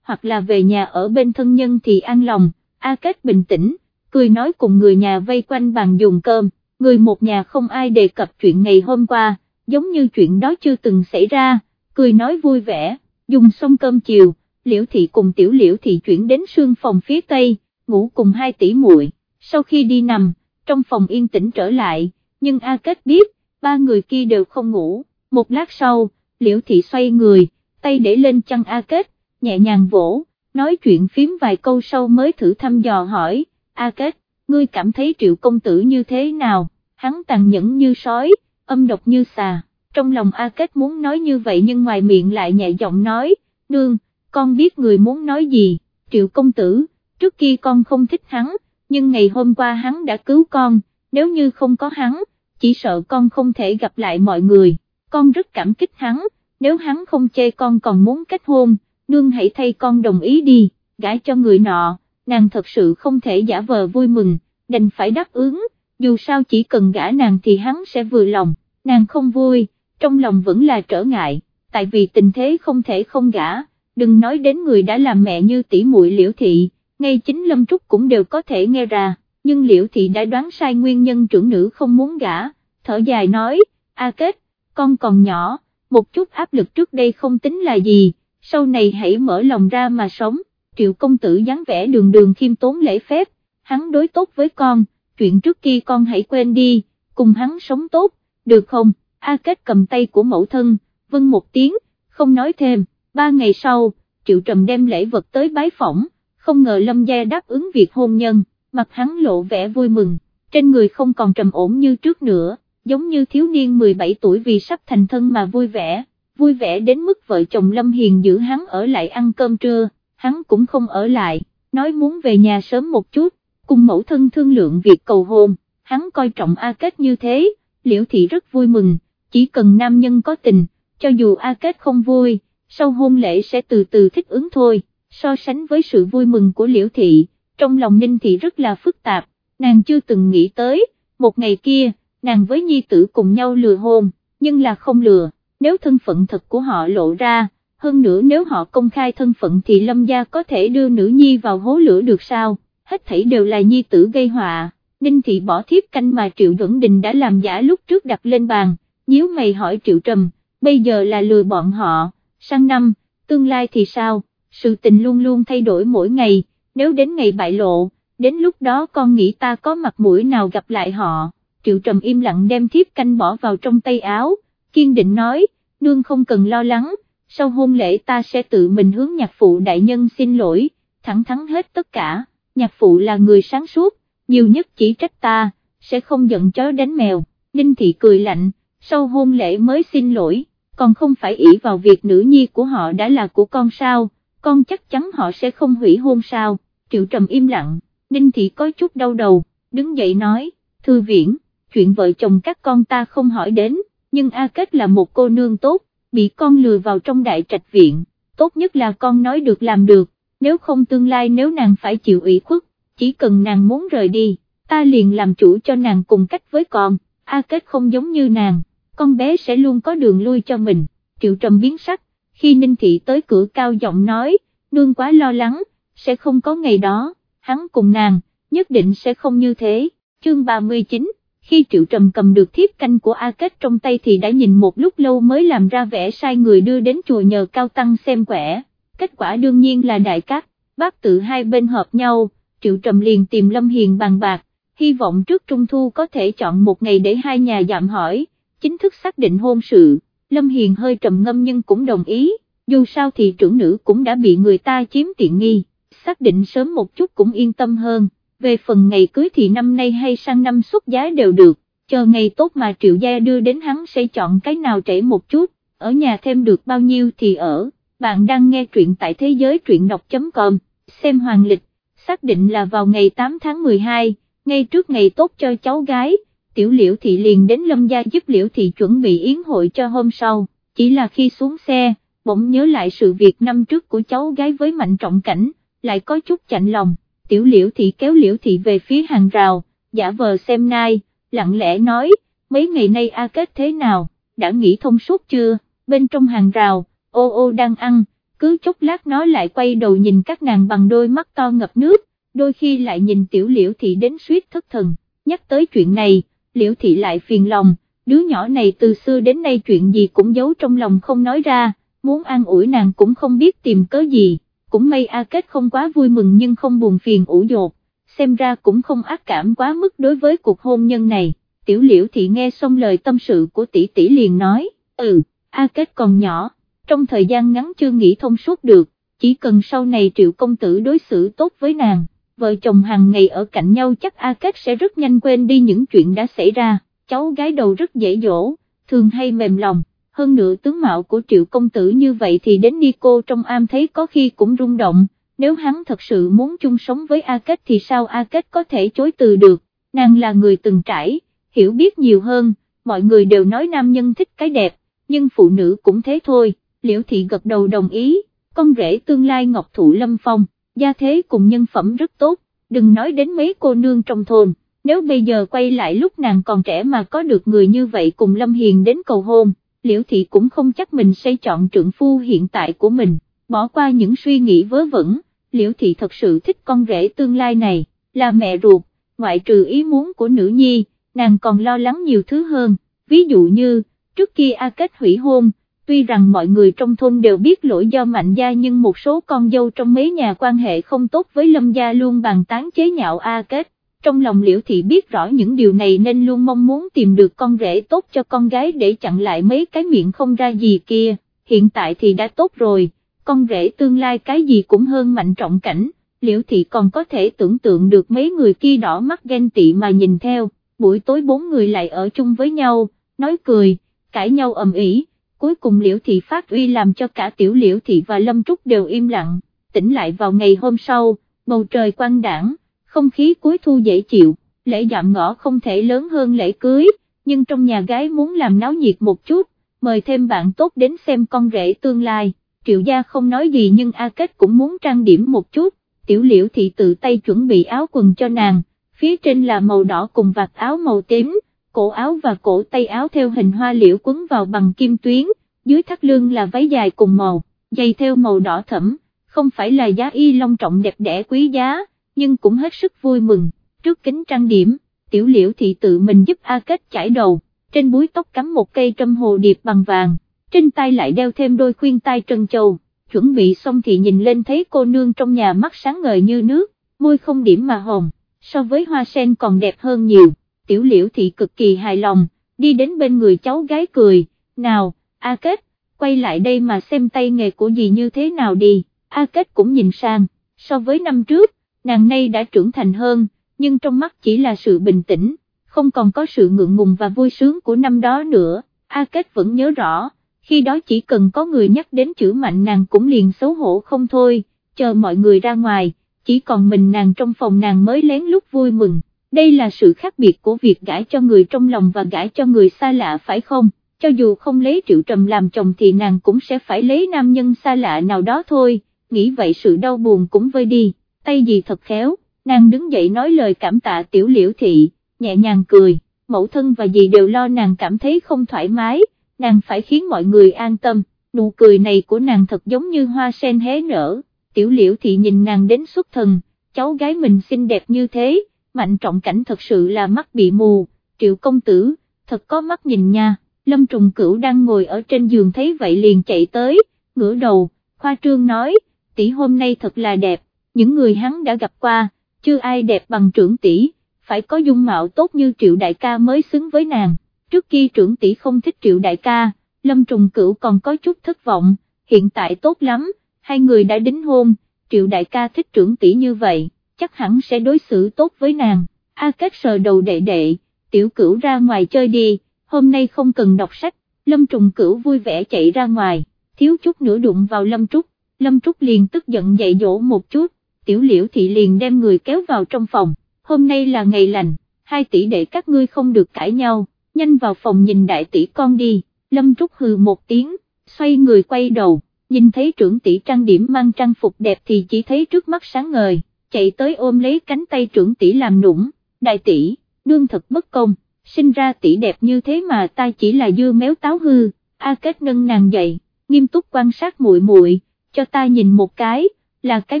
hoặc là về nhà ở bên thân nhân thì an lòng, A Kết bình tĩnh, cười nói cùng người nhà vây quanh bàn dùng cơm, người một nhà không ai đề cập chuyện ngày hôm qua, giống như chuyện đó chưa từng xảy ra, cười nói vui vẻ, dùng xong cơm chiều, liễu thị cùng tiểu liễu thị chuyển đến sương phòng phía tây, ngủ cùng hai tỷ muội. sau khi đi nằm, trong phòng yên tĩnh trở lại, nhưng A Kết biết, ba người kia đều không ngủ, một lát sau, liễu thị xoay người, tay để lên chăn A Kết, nhẹ nhàng vỗ, nói chuyện phím vài câu sau mới thử thăm dò hỏi, A Kết, ngươi cảm thấy triệu công tử như thế nào, hắn tàn nhẫn như sói, âm độc như xà, trong lòng A Kết muốn nói như vậy nhưng ngoài miệng lại nhẹ giọng nói, nương, con biết người muốn nói gì, triệu công tử, trước kia con không thích hắn, nhưng ngày hôm qua hắn đã cứu con, nếu như không có hắn, chỉ sợ con không thể gặp lại mọi người, con rất cảm kích hắn, nếu hắn không chê con còn muốn kết hôn, nương hãy thay con đồng ý đi, gãi cho người nọ, nàng thật sự không thể giả vờ vui mừng, đành phải đáp ứng, dù sao chỉ cần gã nàng thì hắn sẽ vừa lòng, nàng không vui, trong lòng vẫn là trở ngại, tại vì tình thế không thể không gã, đừng nói đến người đã làm mẹ như tỷ muội liễu thị, ngay chính Lâm Trúc cũng đều có thể nghe ra, nhưng liễu thị đã đoán sai nguyên nhân trưởng nữ không muốn gã, thở dài nói, A Kết, con còn nhỏ, một chút áp lực trước đây không tính là gì, sau này hãy mở lòng ra mà sống, triệu công tử dáng vẻ đường đường khiêm tốn lễ phép, hắn đối tốt với con, chuyện trước kia con hãy quên đi, cùng hắn sống tốt, được không, A Kết cầm tay của mẫu thân, vâng một tiếng, không nói thêm, ba ngày sau, triệu trầm đem lễ vật tới bái phỏng, không ngờ Lâm Gia đáp ứng việc hôn nhân, mặt hắn lộ vẻ vui mừng, trên người không còn trầm ổn như trước nữa, giống như thiếu niên 17 tuổi vì sắp thành thân mà vui vẻ, vui vẻ đến mức vợ chồng Lâm Hiền giữ hắn ở lại ăn cơm trưa, hắn cũng không ở lại, nói muốn về nhà sớm một chút, cùng mẫu thân thương lượng việc cầu hôn, hắn coi trọng A Kết như thế, liễu thị rất vui mừng, chỉ cần nam nhân có tình, cho dù A Kết không vui, sau hôn lễ sẽ từ từ thích ứng thôi, so sánh với sự vui mừng của liễu thị, trong lòng ninh thị rất là phức tạp, nàng chưa từng nghĩ tới, một ngày kia, nàng với nhi tử cùng nhau lừa hôn, nhưng là không lừa, nếu thân phận thật của họ lộ ra, hơn nữa nếu họ công khai thân phận thì lâm gia có thể đưa nữ nhi vào hố lửa được sao, hết thảy đều là nhi tử gây họa, ninh thị bỏ thiếp canh mà Triệu Duẩn Đình đã làm giả lúc trước đặt lên bàn, nhíu mày hỏi Triệu Trầm, bây giờ là lừa bọn họ, sang năm, tương lai thì sao, sự tình luôn luôn thay đổi mỗi ngày, nếu đến ngày bại lộ, đến lúc đó con nghĩ ta có mặt mũi nào gặp lại họ, Triệu Trầm im lặng đem thiếp canh bỏ vào trong tay áo, kiên định nói, nương không cần lo lắng, sau hôn lễ ta sẽ tự mình hướng nhạc phụ đại nhân xin lỗi, thẳng thắn hết tất cả, nhạc phụ là người sáng suốt, nhiều nhất chỉ trách ta, sẽ không giận chó đánh mèo, Ninh Thị cười lạnh, sau hôn lễ mới xin lỗi, còn không phải ỷ vào việc nữ nhi của họ đã là của con sao, con chắc chắn họ sẽ không hủy hôn sao, Triệu Trầm im lặng, Ninh Thị có chút đau đầu, đứng dậy nói, thư viễn, chuyện vợ chồng các con ta không hỏi đến, nhưng A Kết là một cô nương tốt, bị con lừa vào trong đại trạch viện, tốt nhất là con nói được làm được, nếu không tương lai nếu nàng phải chịu ủy khuất, chỉ cần nàng muốn rời đi, ta liền làm chủ cho nàng cùng cách với con, A Kết không giống như nàng, con bé sẽ luôn có đường lui cho mình, triệu trầm biến sắc, khi Ninh Thị tới cửa cao giọng nói, nương quá lo lắng, sẽ không có ngày đó, hắn cùng nàng, nhất định sẽ không như thế, chương 39 khi Triệu Trầm cầm được thiếp canh của A Kết trong tay thì đã nhìn một lúc lâu mới làm ra vẻ sai người đưa đến chùa nhờ cao tăng xem quẻ, kết quả đương nhiên là đại cát, bác tự hai bên hợp nhau, Triệu Trầm liền tìm Lâm Hiền bàn bạc, hy vọng trước Trung Thu có thể chọn một ngày để hai nhà dạm hỏi, chính thức xác định hôn sự, Lâm Hiền hơi trầm ngâm nhưng cũng đồng ý, dù sao thì trưởng nữ cũng đã bị người ta chiếm tiện nghi, xác định sớm một chút cũng yên tâm hơn về phần ngày cưới thì năm nay hay sang năm xuất giá đều được, chờ ngày tốt mà triệu gia đưa đến hắn sẽ chọn cái nào trễ một chút, ở nhà thêm được bao nhiêu thì ở, bạn đang nghe truyện tại thế giới truyện đọc.com, xem hoàng lịch, xác định là vào ngày 8 tháng 12, ngay trước ngày tốt cho cháu gái, tiểu liễu thị liền đến lâm gia giúp liễu thị chuẩn bị yến hội cho hôm sau, chỉ là khi xuống xe, bỗng nhớ lại sự việc năm trước của cháu gái với mạnh trọng cảnh, lại có chút chạnh lòng tiểu liễu thị kéo liễu thị về phía hàng rào, giả vờ xem nai, lặng lẽ nói, mấy ngày nay A Kết thế nào, đã nghĩ thông suốt chưa, bên trong hàng rào, ô ô đang ăn, cứ chốc lát nó lại quay đầu nhìn các nàng bằng đôi mắt to ngập nước, đôi khi lại nhìn tiểu liễu thị đến suýt thất thần, nhắc tới chuyện này, liễu thị lại phiền lòng, đứa nhỏ này từ xưa đến nay chuyện gì cũng giấu trong lòng không nói ra, muốn an ủi nàng cũng không biết tìm cớ gì, cũng may A Kết không quá vui mừng nhưng không buồn phiền ủ dột, xem ra cũng không ác cảm quá mức đối với cuộc hôn nhân này, tiểu liễu thị nghe xong lời tâm sự của tỷ tỷ liền nói, ừ, A Kết còn nhỏ, trong thời gian ngắn chưa nghĩ thông suốt được, chỉ cần sau này triệu công tử đối xử tốt với nàng, vợ chồng hàng ngày ở cạnh nhau chắc A Kết sẽ rất nhanh quên đi những chuyện đã xảy ra, cháu gái đầu rất dễ dỗ, thường hay mềm lòng, hơn nữa tướng mạo của triệu công tử như vậy thì đến đi cô trong am thấy có khi cũng rung động, nếu hắn thật sự muốn chung sống với A Kết thì sao A Kết có thể chối từ được, nàng là người từng trải, hiểu biết nhiều hơn, mọi người đều nói nam nhân thích cái đẹp, nhưng phụ nữ cũng thế thôi, liễu thị gật đầu đồng ý, con rể tương lai ngọc thụ lâm phong, gia thế cùng nhân phẩm rất tốt, đừng nói đến mấy cô nương trong thôn, nếu bây giờ quay lại lúc nàng còn trẻ mà có được người như vậy cùng Lâm Hiền đến cầu hôn, liễu thị cũng không chắc mình xây chọn trượng phu hiện tại của mình, bỏ qua những suy nghĩ vớ vẩn, liễu thị thật sự thích con rể tương lai này, là mẹ ruột, ngoại trừ ý muốn của nữ nhi, nàng còn lo lắng nhiều thứ hơn, ví dụ như, trước kia A Kết hủy hôn, tuy rằng mọi người trong thôn đều biết lỗi do mạnh gia nhưng một số con dâu trong mấy nhà quan hệ không tốt với lâm gia luôn bàn tán chế nhạo A Kết. Trong lòng liễu thị biết rõ những điều này nên luôn mong muốn tìm được con rể tốt cho con gái để chặn lại mấy cái miệng không ra gì kia, hiện tại thì đã tốt rồi, con rể tương lai cái gì cũng hơn mạnh trọng cảnh, liễu thị còn có thể tưởng tượng được mấy người kia đỏ mắt ghen tị mà nhìn theo, buổi tối bốn người lại ở chung với nhau, nói cười, cãi nhau ầm ĩ cuối cùng liễu thị phát uy làm cho cả tiểu liễu thị và lâm trúc đều im lặng, tỉnh lại vào ngày hôm sau, bầu trời quang đảng, không khí cuối thu dễ chịu, lễ dạm ngõ không thể lớn hơn lễ cưới, nhưng trong nhà gái muốn làm náo nhiệt một chút, mời thêm bạn tốt đến xem con rể tương lai, triệu gia không nói gì nhưng A Kết cũng muốn trang điểm một chút, tiểu liễu thị tự tay chuẩn bị áo quần cho nàng, phía trên là màu đỏ cùng vạt áo màu tím, cổ áo và cổ tay áo theo hình hoa liễu quấn vào bằng kim tuyến, dưới thắt lưng là váy dài cùng màu, giày theo màu đỏ thẫm, không phải là giá y long trọng đẹp đẽ quý giá, nhưng cũng hết sức vui mừng, trước kính trang điểm, tiểu liễu thị tự mình giúp A Kết chải đầu, trên búi tóc cắm một cây trâm hồ điệp bằng vàng, trên tay lại đeo thêm đôi khuyên tai trân châu, chuẩn bị xong thì nhìn lên thấy cô nương trong nhà mắt sáng ngời như nước, môi không điểm mà hồng, so với hoa sen còn đẹp hơn nhiều tiểu liễu thị cực kỳ hài lòng, đi đến bên người cháu gái cười, nào, A Kết, quay lại đây mà xem tay nghề của dì như thế nào đi, A Kết cũng nhìn sang, so với năm trước, nàng nay đã trưởng thành hơn, nhưng trong mắt chỉ là sự bình tĩnh, không còn có sự ngượng ngùng và vui sướng của năm đó nữa, A Kết vẫn nhớ rõ, khi đó chỉ cần có người nhắc đến chữ mạnh nàng cũng liền xấu hổ không thôi, chờ mọi người ra ngoài, chỉ còn mình nàng trong phòng nàng mới lén lúc vui mừng đây là sự khác biệt của việc gãi cho người trong lòng và gãi cho người xa lạ phải không, cho dù không lấy triệu trầm làm chồng thì nàng cũng sẽ phải lấy nam nhân xa lạ nào đó thôi, nghĩ vậy sự đau buồn cũng vơi đi, tay gì thật khéo, nàng đứng dậy nói lời cảm tạ tiểu liễu thị, nhẹ nhàng cười, mẫu thân và dì đều lo nàng cảm thấy không thoải mái, nàng phải khiến mọi người an tâm, nụ cười này của nàng thật giống như hoa sen hé nở, tiểu liễu thị nhìn nàng đến xuất thần, cháu gái mình xinh đẹp như thế mạnh trọng cảnh thật sự là mắt bị mù, triệu công tử, thật có mắt nhìn nha, lâm trùng cửu đang ngồi ở trên giường thấy vậy liền chạy tới, ngửa đầu, khoa trương nói, tỷ hôm nay thật là đẹp, những người hắn đã gặp qua, chưa ai đẹp bằng trưởng tỷ, phải có dung mạo tốt như triệu đại ca mới xứng với nàng, trước khi trưởng tỷ không thích triệu đại ca, lâm trùng cửu còn có chút thất vọng, hiện tại tốt lắm, hai người đã đính hôn, triệu đại ca thích trưởng tỷ như vậy chắc hẳn sẽ đối xử tốt với nàng, A Kết sờ đầu đệ đệ, tiểu cửu ra ngoài chơi đi, hôm nay không cần đọc sách, Lâm Trùng Cửu vui vẻ chạy ra ngoài, thiếu chút nữa đụng vào Lâm Trúc, Lâm Trúc liền tức giận dạy dỗ một chút, tiểu liễu thị liền đem người kéo vào trong phòng, hôm nay là ngày lành, hai tỷ đệ các ngươi không được cãi nhau, nhanh vào phòng nhìn đại tỷ con đi, Lâm Trúc hừ một tiếng, xoay người quay đầu, nhìn thấy trưởng tỷ trang điểm mang trang phục đẹp thì chỉ thấy trước mắt sáng ngời chạy tới ôm lấy cánh tay trưởng tỷ làm nũng, đại tỷ, nương thật bất công, sinh ra tỷ đẹp như thế mà ta chỉ là dưa méo táo hư, A Kết nâng nàng dậy, nghiêm túc quan sát muội muội, cho ta nhìn một cái, là cái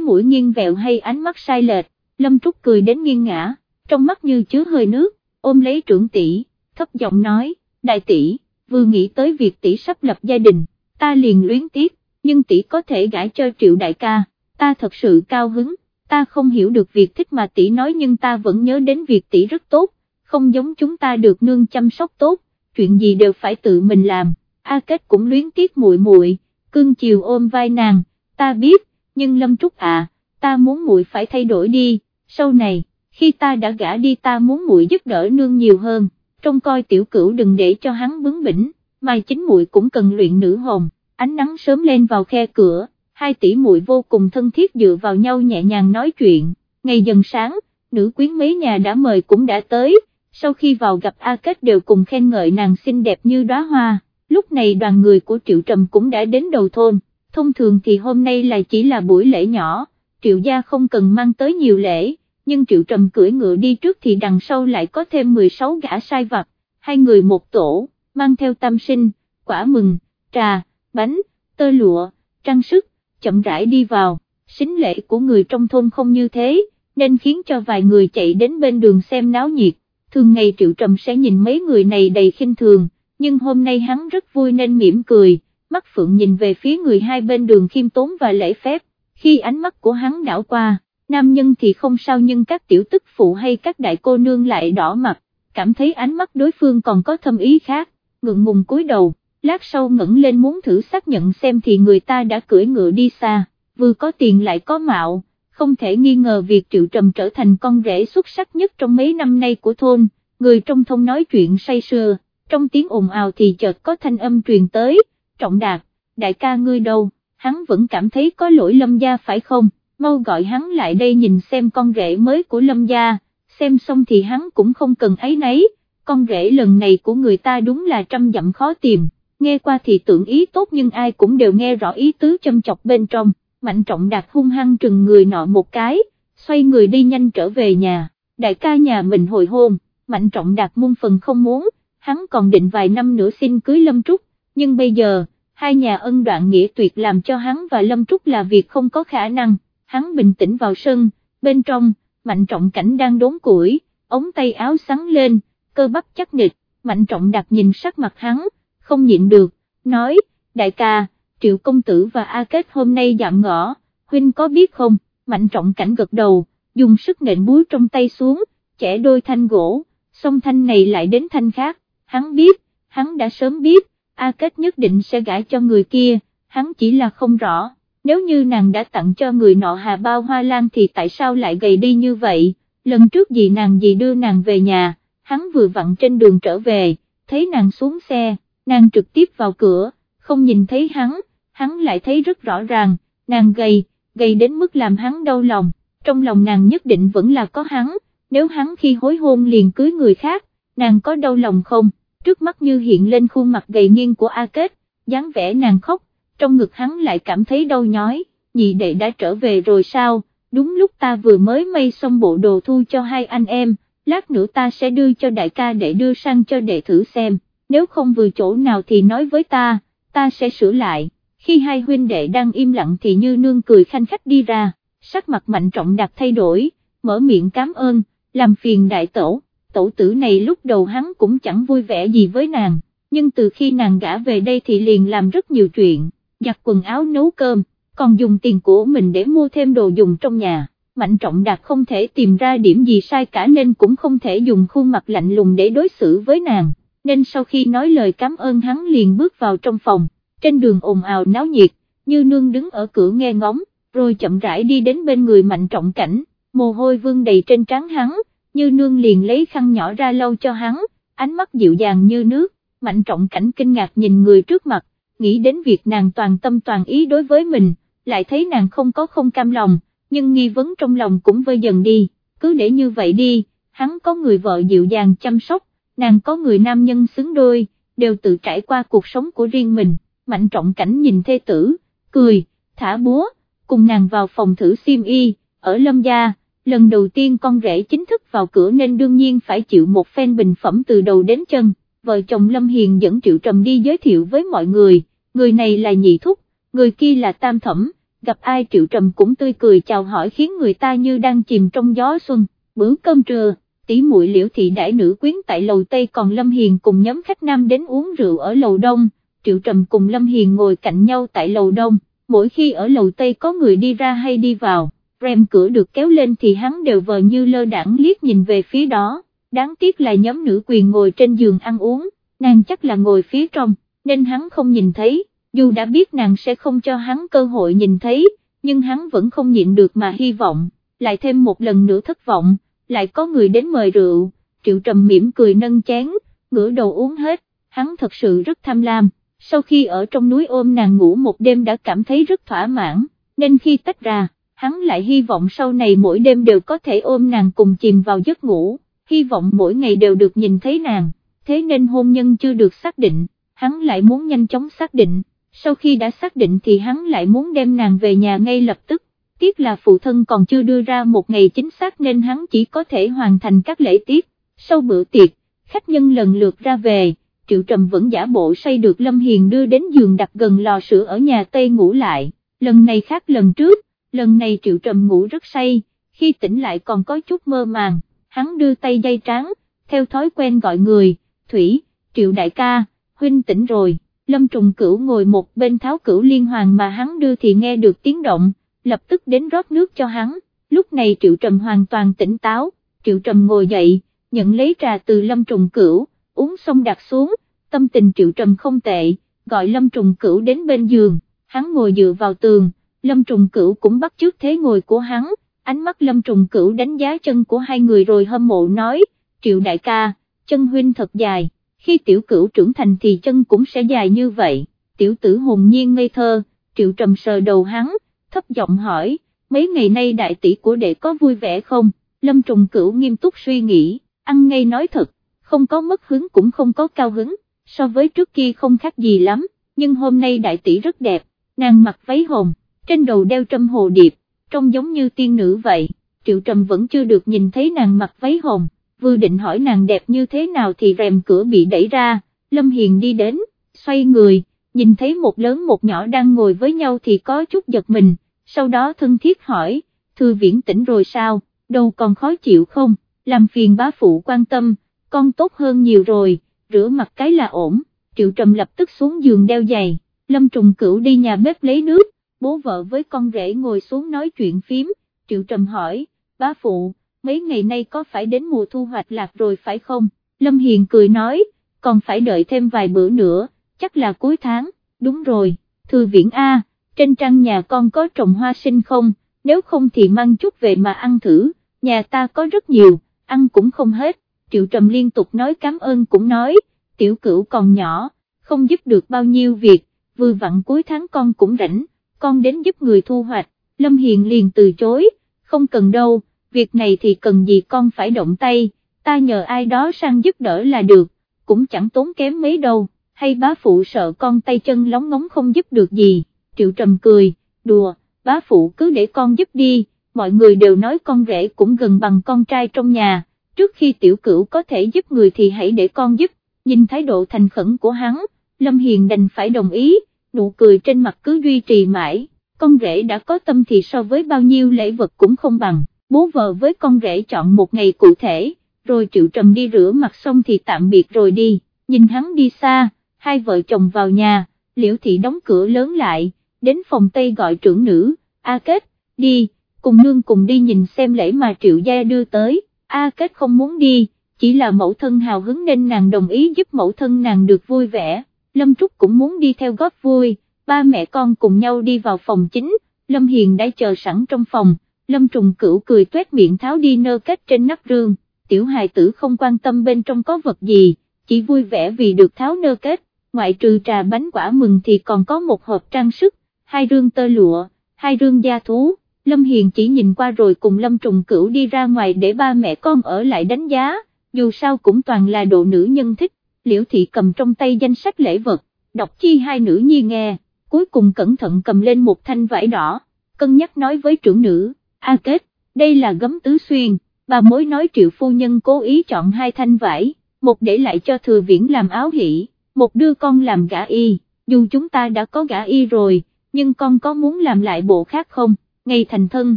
mũi nghiêng vẹo hay ánh mắt sai lệch, Lâm Trúc cười đến nghiêng ngã, trong mắt như chứa hơi nước, ôm lấy trưởng tỷ, thấp giọng nói, đại tỷ, vừa nghĩ tới việc tỷ sắp lập gia đình, ta liền luyến tiếc, nhưng tỷ có thể gãi cho triệu đại ca, ta thật sự cao hứng, ta không hiểu được việc thích mà tỷ nói nhưng ta vẫn nhớ đến việc tỷ rất tốt, không giống chúng ta được nương chăm sóc tốt, chuyện gì đều phải tự mình làm, A Kết cũng luyến tiếc muội muội, cưng chiều ôm vai nàng, ta biết, nhưng Lâm Trúc à, ta muốn muội phải thay đổi đi, sau này, khi ta đã gả đi ta muốn muội giúp đỡ nương nhiều hơn, trông coi tiểu cửu đừng để cho hắn bướng bỉnh, mà chính muội cũng cần luyện nữ hồn, ánh nắng sớm lên vào khe cửa, hai tỷ muội vô cùng thân thiết dựa vào nhau nhẹ nhàng nói chuyện, ngày dần sáng, nữ quyến mấy nhà đã mời cũng đã tới, sau khi vào gặp A Kết đều cùng khen ngợi nàng xinh đẹp như đóa hoa, lúc này đoàn người của Triệu Trầm cũng đã đến đầu thôn, thông thường thì hôm nay là chỉ là buổi lễ nhỏ, Triệu gia không cần mang tới nhiều lễ, nhưng Triệu Trầm cưỡi ngựa đi trước thì đằng sau lại có thêm 16 gã sai vặt, hai người một tổ, mang theo tam sinh, quả mừng, trà, bánh, tơ lụa, trang sức, chậm rãi đi vào, xính lễ của người trong thôn không như thế, nên khiến cho vài người chạy đến bên đường xem náo nhiệt, thường ngày Triệu Trầm sẽ nhìn mấy người này đầy khinh thường, nhưng hôm nay hắn rất vui nên mỉm cười, mắt phượng nhìn về phía người hai bên đường khiêm tốn và lễ phép, khi ánh mắt của hắn đảo qua, nam nhân thì không sao nhưng các tiểu tức phụ hay các đại cô nương lại đỏ mặt, cảm thấy ánh mắt đối phương còn có thâm ý khác, ngượng ngùng cúi đầu, lát sau ngẩng lên muốn thử xác nhận xem thì người ta đã cưỡi ngựa đi xa, vừa có tiền lại có mạo, không thể nghi ngờ việc Triệu Trầm trở thành con rể xuất sắc nhất trong mấy năm nay của thôn, người trong thôn nói chuyện say sưa, trong tiếng ồn ào thì chợt có thanh âm truyền tới, trọng đạt, đại ca ngươi đâu, hắn vẫn cảm thấy có lỗi lâm gia phải không, mau gọi hắn lại đây nhìn xem con rể mới của lâm gia, xem xong thì hắn cũng không cần ấy nấy, con rể lần này của người ta đúng là trăm dặm khó tìm, nghe qua thì tưởng ý tốt nhưng ai cũng đều nghe rõ ý tứ châm chọc bên trong, mạnh trọng đạt hung hăng trừng người nọ một cái, xoay người đi nhanh trở về nhà, đại ca nhà mình hồi hôn, mạnh trọng đạt muôn phần không muốn, hắn còn định vài năm nữa xin cưới Lâm Trúc, nhưng bây giờ, hai nhà ân đoạn nghĩa tuyệt làm cho hắn và Lâm Trúc là việc không có khả năng, hắn bình tĩnh vào sân, bên trong, mạnh trọng cảnh đang đốn củi, ống tay áo sắn lên, cơ bắp chắc nịch, mạnh trọng đặt nhìn sắc mặt hắn, không nhịn được, nói, đại ca, triệu công tử và A Kết hôm nay dạm ngõ, huynh có biết không, mạnh trọng cảnh gật đầu, dùng sức nện búi trong tay xuống, chẻ đôi thanh gỗ, song thanh này lại đến thanh khác, hắn biết, hắn đã sớm biết, A Kết nhất định sẽ gãi cho người kia, hắn chỉ là không rõ, nếu như nàng đã tặng cho người nọ hà bao hoa lan thì tại sao lại gầy đi như vậy, lần trước gì nàng gì đưa nàng về nhà, hắn vừa vặn trên đường trở về, thấy nàng xuống xe, nàng trực tiếp vào cửa, không nhìn thấy hắn, hắn lại thấy rất rõ ràng, nàng gầy, gầy đến mức làm hắn đau lòng, trong lòng nàng nhất định vẫn là có hắn, nếu hắn khi hối hôn liền cưới người khác, nàng có đau lòng không? trước mắt như hiện lên khuôn mặt gầy nghiêng của A Kết, dáng vẻ nàng khóc, trong ngực hắn lại cảm thấy đau nhói, nhị đệ đã trở về rồi sao, đúng lúc ta vừa mới may xong bộ đồ thu cho hai anh em, lát nữa ta sẽ đưa cho đại ca để đưa sang cho đệ thử xem, nếu không vừa chỗ nào thì nói với ta, ta sẽ sửa lại, khi hai huynh đệ đang im lặng thì như nương cười khanh khách đi ra, sắc mặt mạnh trọng đặt thay đổi, mở miệng cảm ơn, làm phiền đại tổ. Tổ tử này lúc đầu hắn cũng chẳng vui vẻ gì với nàng, nhưng từ khi nàng gã về đây thì liền làm rất nhiều chuyện, giặt quần áo nấu cơm, còn dùng tiền của mình để mua thêm đồ dùng trong nhà. Mạnh trọng đạt không thể tìm ra điểm gì sai cả nên cũng không thể dùng khuôn mặt lạnh lùng để đối xử với nàng, nên sau khi nói lời cảm ơn hắn liền bước vào trong phòng, trên đường ồn ào náo nhiệt, như nương đứng ở cửa nghe ngóng, rồi chậm rãi đi đến bên người mạnh trọng cảnh, mồ hôi vương đầy trên trán hắn, như nương liền lấy khăn nhỏ ra lau cho hắn, ánh mắt dịu dàng như nước, mạnh trọng cảnh kinh ngạc nhìn người trước mặt, nghĩ đến việc nàng toàn tâm toàn ý đối với mình, lại thấy nàng không có không cam lòng, nhưng nghi vấn trong lòng cũng vơi dần đi, cứ để như vậy đi, hắn có người vợ dịu dàng chăm sóc, nàng có người nam nhân xứng đôi, đều tự trải qua cuộc sống của riêng mình, mạnh trọng cảnh nhìn thê tử, cười, thả búa, cùng nàng vào phòng thử xiêm y, ở lâm gia, lần đầu tiên con rể chính thức vào cửa nên đương nhiên phải chịu một phen bình phẩm từ đầu đến chân, vợ chồng Lâm Hiền dẫn Triệu Trầm đi giới thiệu với mọi người, người này là nhị thúc, người kia là tam thẩm, gặp ai Triệu Trầm cũng tươi cười chào hỏi khiến người ta như đang chìm trong gió xuân, bữa cơm trưa, tỷ muội liễu thị đãi nữ quyến tại lầu Tây còn Lâm Hiền cùng nhóm khách nam đến uống rượu ở lầu Đông, Triệu Trầm cùng Lâm Hiền ngồi cạnh nhau tại lầu Đông, mỗi khi ở lầu Tây có người đi ra hay đi vào, rèm cửa được kéo lên thì hắn đều vờ như lơ đãng liếc nhìn về phía đó, đáng tiếc là nhóm nữ quyền ngồi trên giường ăn uống, nàng chắc là ngồi phía trong, nên hắn không nhìn thấy, dù đã biết nàng sẽ không cho hắn cơ hội nhìn thấy, nhưng hắn vẫn không nhịn được mà hy vọng, lại thêm một lần nữa thất vọng, lại có người đến mời rượu, triệu trầm mỉm cười nâng chén, ngửa đầu uống hết, hắn thật sự rất tham lam, sau khi ở trong núi ôm nàng ngủ một đêm đã cảm thấy rất thỏa mãn, nên khi tách ra, hắn lại hy vọng sau này mỗi đêm đều có thể ôm nàng cùng chìm vào giấc ngủ, hy vọng mỗi ngày đều được nhìn thấy nàng, thế nên hôn nhân chưa được xác định, hắn lại muốn nhanh chóng xác định, sau khi đã xác định thì hắn lại muốn đem nàng về nhà ngay lập tức, tiếc là phụ thân còn chưa đưa ra một ngày chính xác nên hắn chỉ có thể hoàn thành các lễ tiết, sau bữa tiệc, khách nhân lần lượt ra về. Triệu Trầm vẫn giả bộ say được Lâm Hiền đưa đến giường đặt gần lò sữa ở nhà Tây ngủ lại, lần này khác lần trước, lần này Triệu Trầm ngủ rất say, khi tỉnh lại còn có chút mơ màng, hắn đưa tay dây trắng, theo thói quen gọi người, Thủy, Triệu Đại ca, huynh tỉnh rồi, Lâm Trùng Cửu ngồi một bên tháo cửu liên hoàng mà hắn đưa thì nghe được tiếng động, lập tức đến rót nước cho hắn, lúc này Triệu Trầm hoàn toàn tỉnh táo, Triệu Trầm ngồi dậy, nhận lấy trà từ Lâm Trùng Cửu, uống xong đặt xuống, tâm tình Triệu Trầm không tệ, gọi Lâm Trùng Cửu đến bên giường, hắn ngồi dựa vào tường, Lâm Trùng Cửu cũng bắt chước thế ngồi của hắn, ánh mắt Lâm Trùng Cửu đánh giá chân của hai người rồi hâm mộ nói, Triệu đại ca, chân huynh thật dài, khi tiểu cửu trưởng thành thì chân cũng sẽ dài như vậy, tiểu tử hồn nhiên ngây thơ, Triệu Trầm sờ đầu hắn, thấp giọng hỏi, mấy ngày nay đại tỷ của đệ có vui vẻ không, Lâm Trùng Cửu nghiêm túc suy nghĩ, ăn ngay nói thật, không có mất hứng cũng không có cao hứng, so với trước kia không khác gì lắm, nhưng hôm nay đại tỷ rất đẹp, nàng mặc váy hồng, trên đầu đeo trâm hồ điệp, trông giống như tiên nữ vậy, Triệu Trầm vẫn chưa được nhìn thấy nàng mặc váy hồng, vừa định hỏi nàng đẹp như thế nào thì rèm cửa bị đẩy ra, Lâm Hiền đi đến, xoay người, nhìn thấy một lớn một nhỏ đang ngồi với nhau thì có chút giật mình, sau đó thân thiết hỏi, thư viễn tỉnh rồi sao, đâu còn khó chịu không, làm phiền bá phụ quan tâm, con tốt hơn nhiều rồi, rửa mặt cái là ổn, triệu trầm lập tức xuống giường đeo giày, lâm trùng cửu đi nhà bếp lấy nước, bố vợ với con rể ngồi xuống nói chuyện phím, triệu trầm hỏi, bá phụ, mấy ngày nay có phải đến mùa thu hoạch lạc rồi phải không, lâm hiền cười nói, còn phải đợi thêm vài bữa nữa, chắc là cuối tháng, đúng rồi, thư viễn A, trên trang nhà con có trồng hoa sinh không, nếu không thì mang chút về mà ăn thử, nhà ta có rất nhiều, ăn cũng không hết, Triệu Trầm liên tục nói cảm ơn cũng nói, tiểu cửu còn nhỏ, không giúp được bao nhiêu việc, vừa vặn cuối tháng con cũng rảnh, con đến giúp người thu hoạch, Lâm Hiền liền từ chối, không cần đâu, việc này thì cần gì con phải động tay, ta nhờ ai đó sang giúp đỡ là được, cũng chẳng tốn kém mấy đâu, hay bá phụ sợ con tay chân lóng ngóng không giúp được gì, Triệu Trầm cười, đùa, bá phụ cứ để con giúp đi, mọi người đều nói con rể cũng gần bằng con trai trong nhà trước khi tiểu cửu có thể giúp người thì hãy để con giúp, nhìn thái độ thành khẩn của hắn, Lâm Hiền đành phải đồng ý, nụ cười trên mặt cứ duy trì mãi, con rể đã có tâm thì so với bao nhiêu lễ vật cũng không bằng, bố vợ với con rể chọn một ngày cụ thể, rồi triệu trầm đi rửa mặt xong thì tạm biệt rồi đi, nhìn hắn đi xa, hai vợ chồng vào nhà, liễu thị đóng cửa lớn lại, đến phòng Tây gọi trưởng nữ, A Kết, đi, cùng nương cùng đi nhìn xem lễ mà triệu gia đưa tới. A Kết không muốn đi, chỉ là mẫu thân hào hứng nên nàng đồng ý giúp mẫu thân nàng được vui vẻ, Lâm Trúc cũng muốn đi theo góp vui, ba mẹ con cùng nhau đi vào phòng chính, Lâm Hiền đã chờ sẵn trong phòng, Lâm Trùng Cửu cười tuét miệng tháo đi nơ kết trên nắp rương, tiểu hài tử không quan tâm bên trong có vật gì, chỉ vui vẻ vì được tháo nơ kết, ngoại trừ trà bánh quả mừng thì còn có một hộp trang sức, hai rương tơ lụa, hai rương da thú, Lâm Hiền chỉ nhìn qua rồi cùng Lâm Trùng Cửu đi ra ngoài để ba mẹ con ở lại đánh giá, dù sao cũng toàn là độ nữ nhân thích, Liễu Thị cầm trong tay danh sách lễ vật, đọc chi hai nữ nhi nghe, cuối cùng cẩn thận cầm lên một thanh vải đỏ, cân nhắc nói với trưởng nữ, A Kết, đây là gấm tứ xuyên, bà mối nói triệu phu nhân cố ý chọn hai thanh vải, một để lại cho thừa viễn làm áo hỷ, một đưa con làm gã y, dù chúng ta đã có gã y rồi, nhưng con có muốn làm lại bộ khác không, ngày thành thân,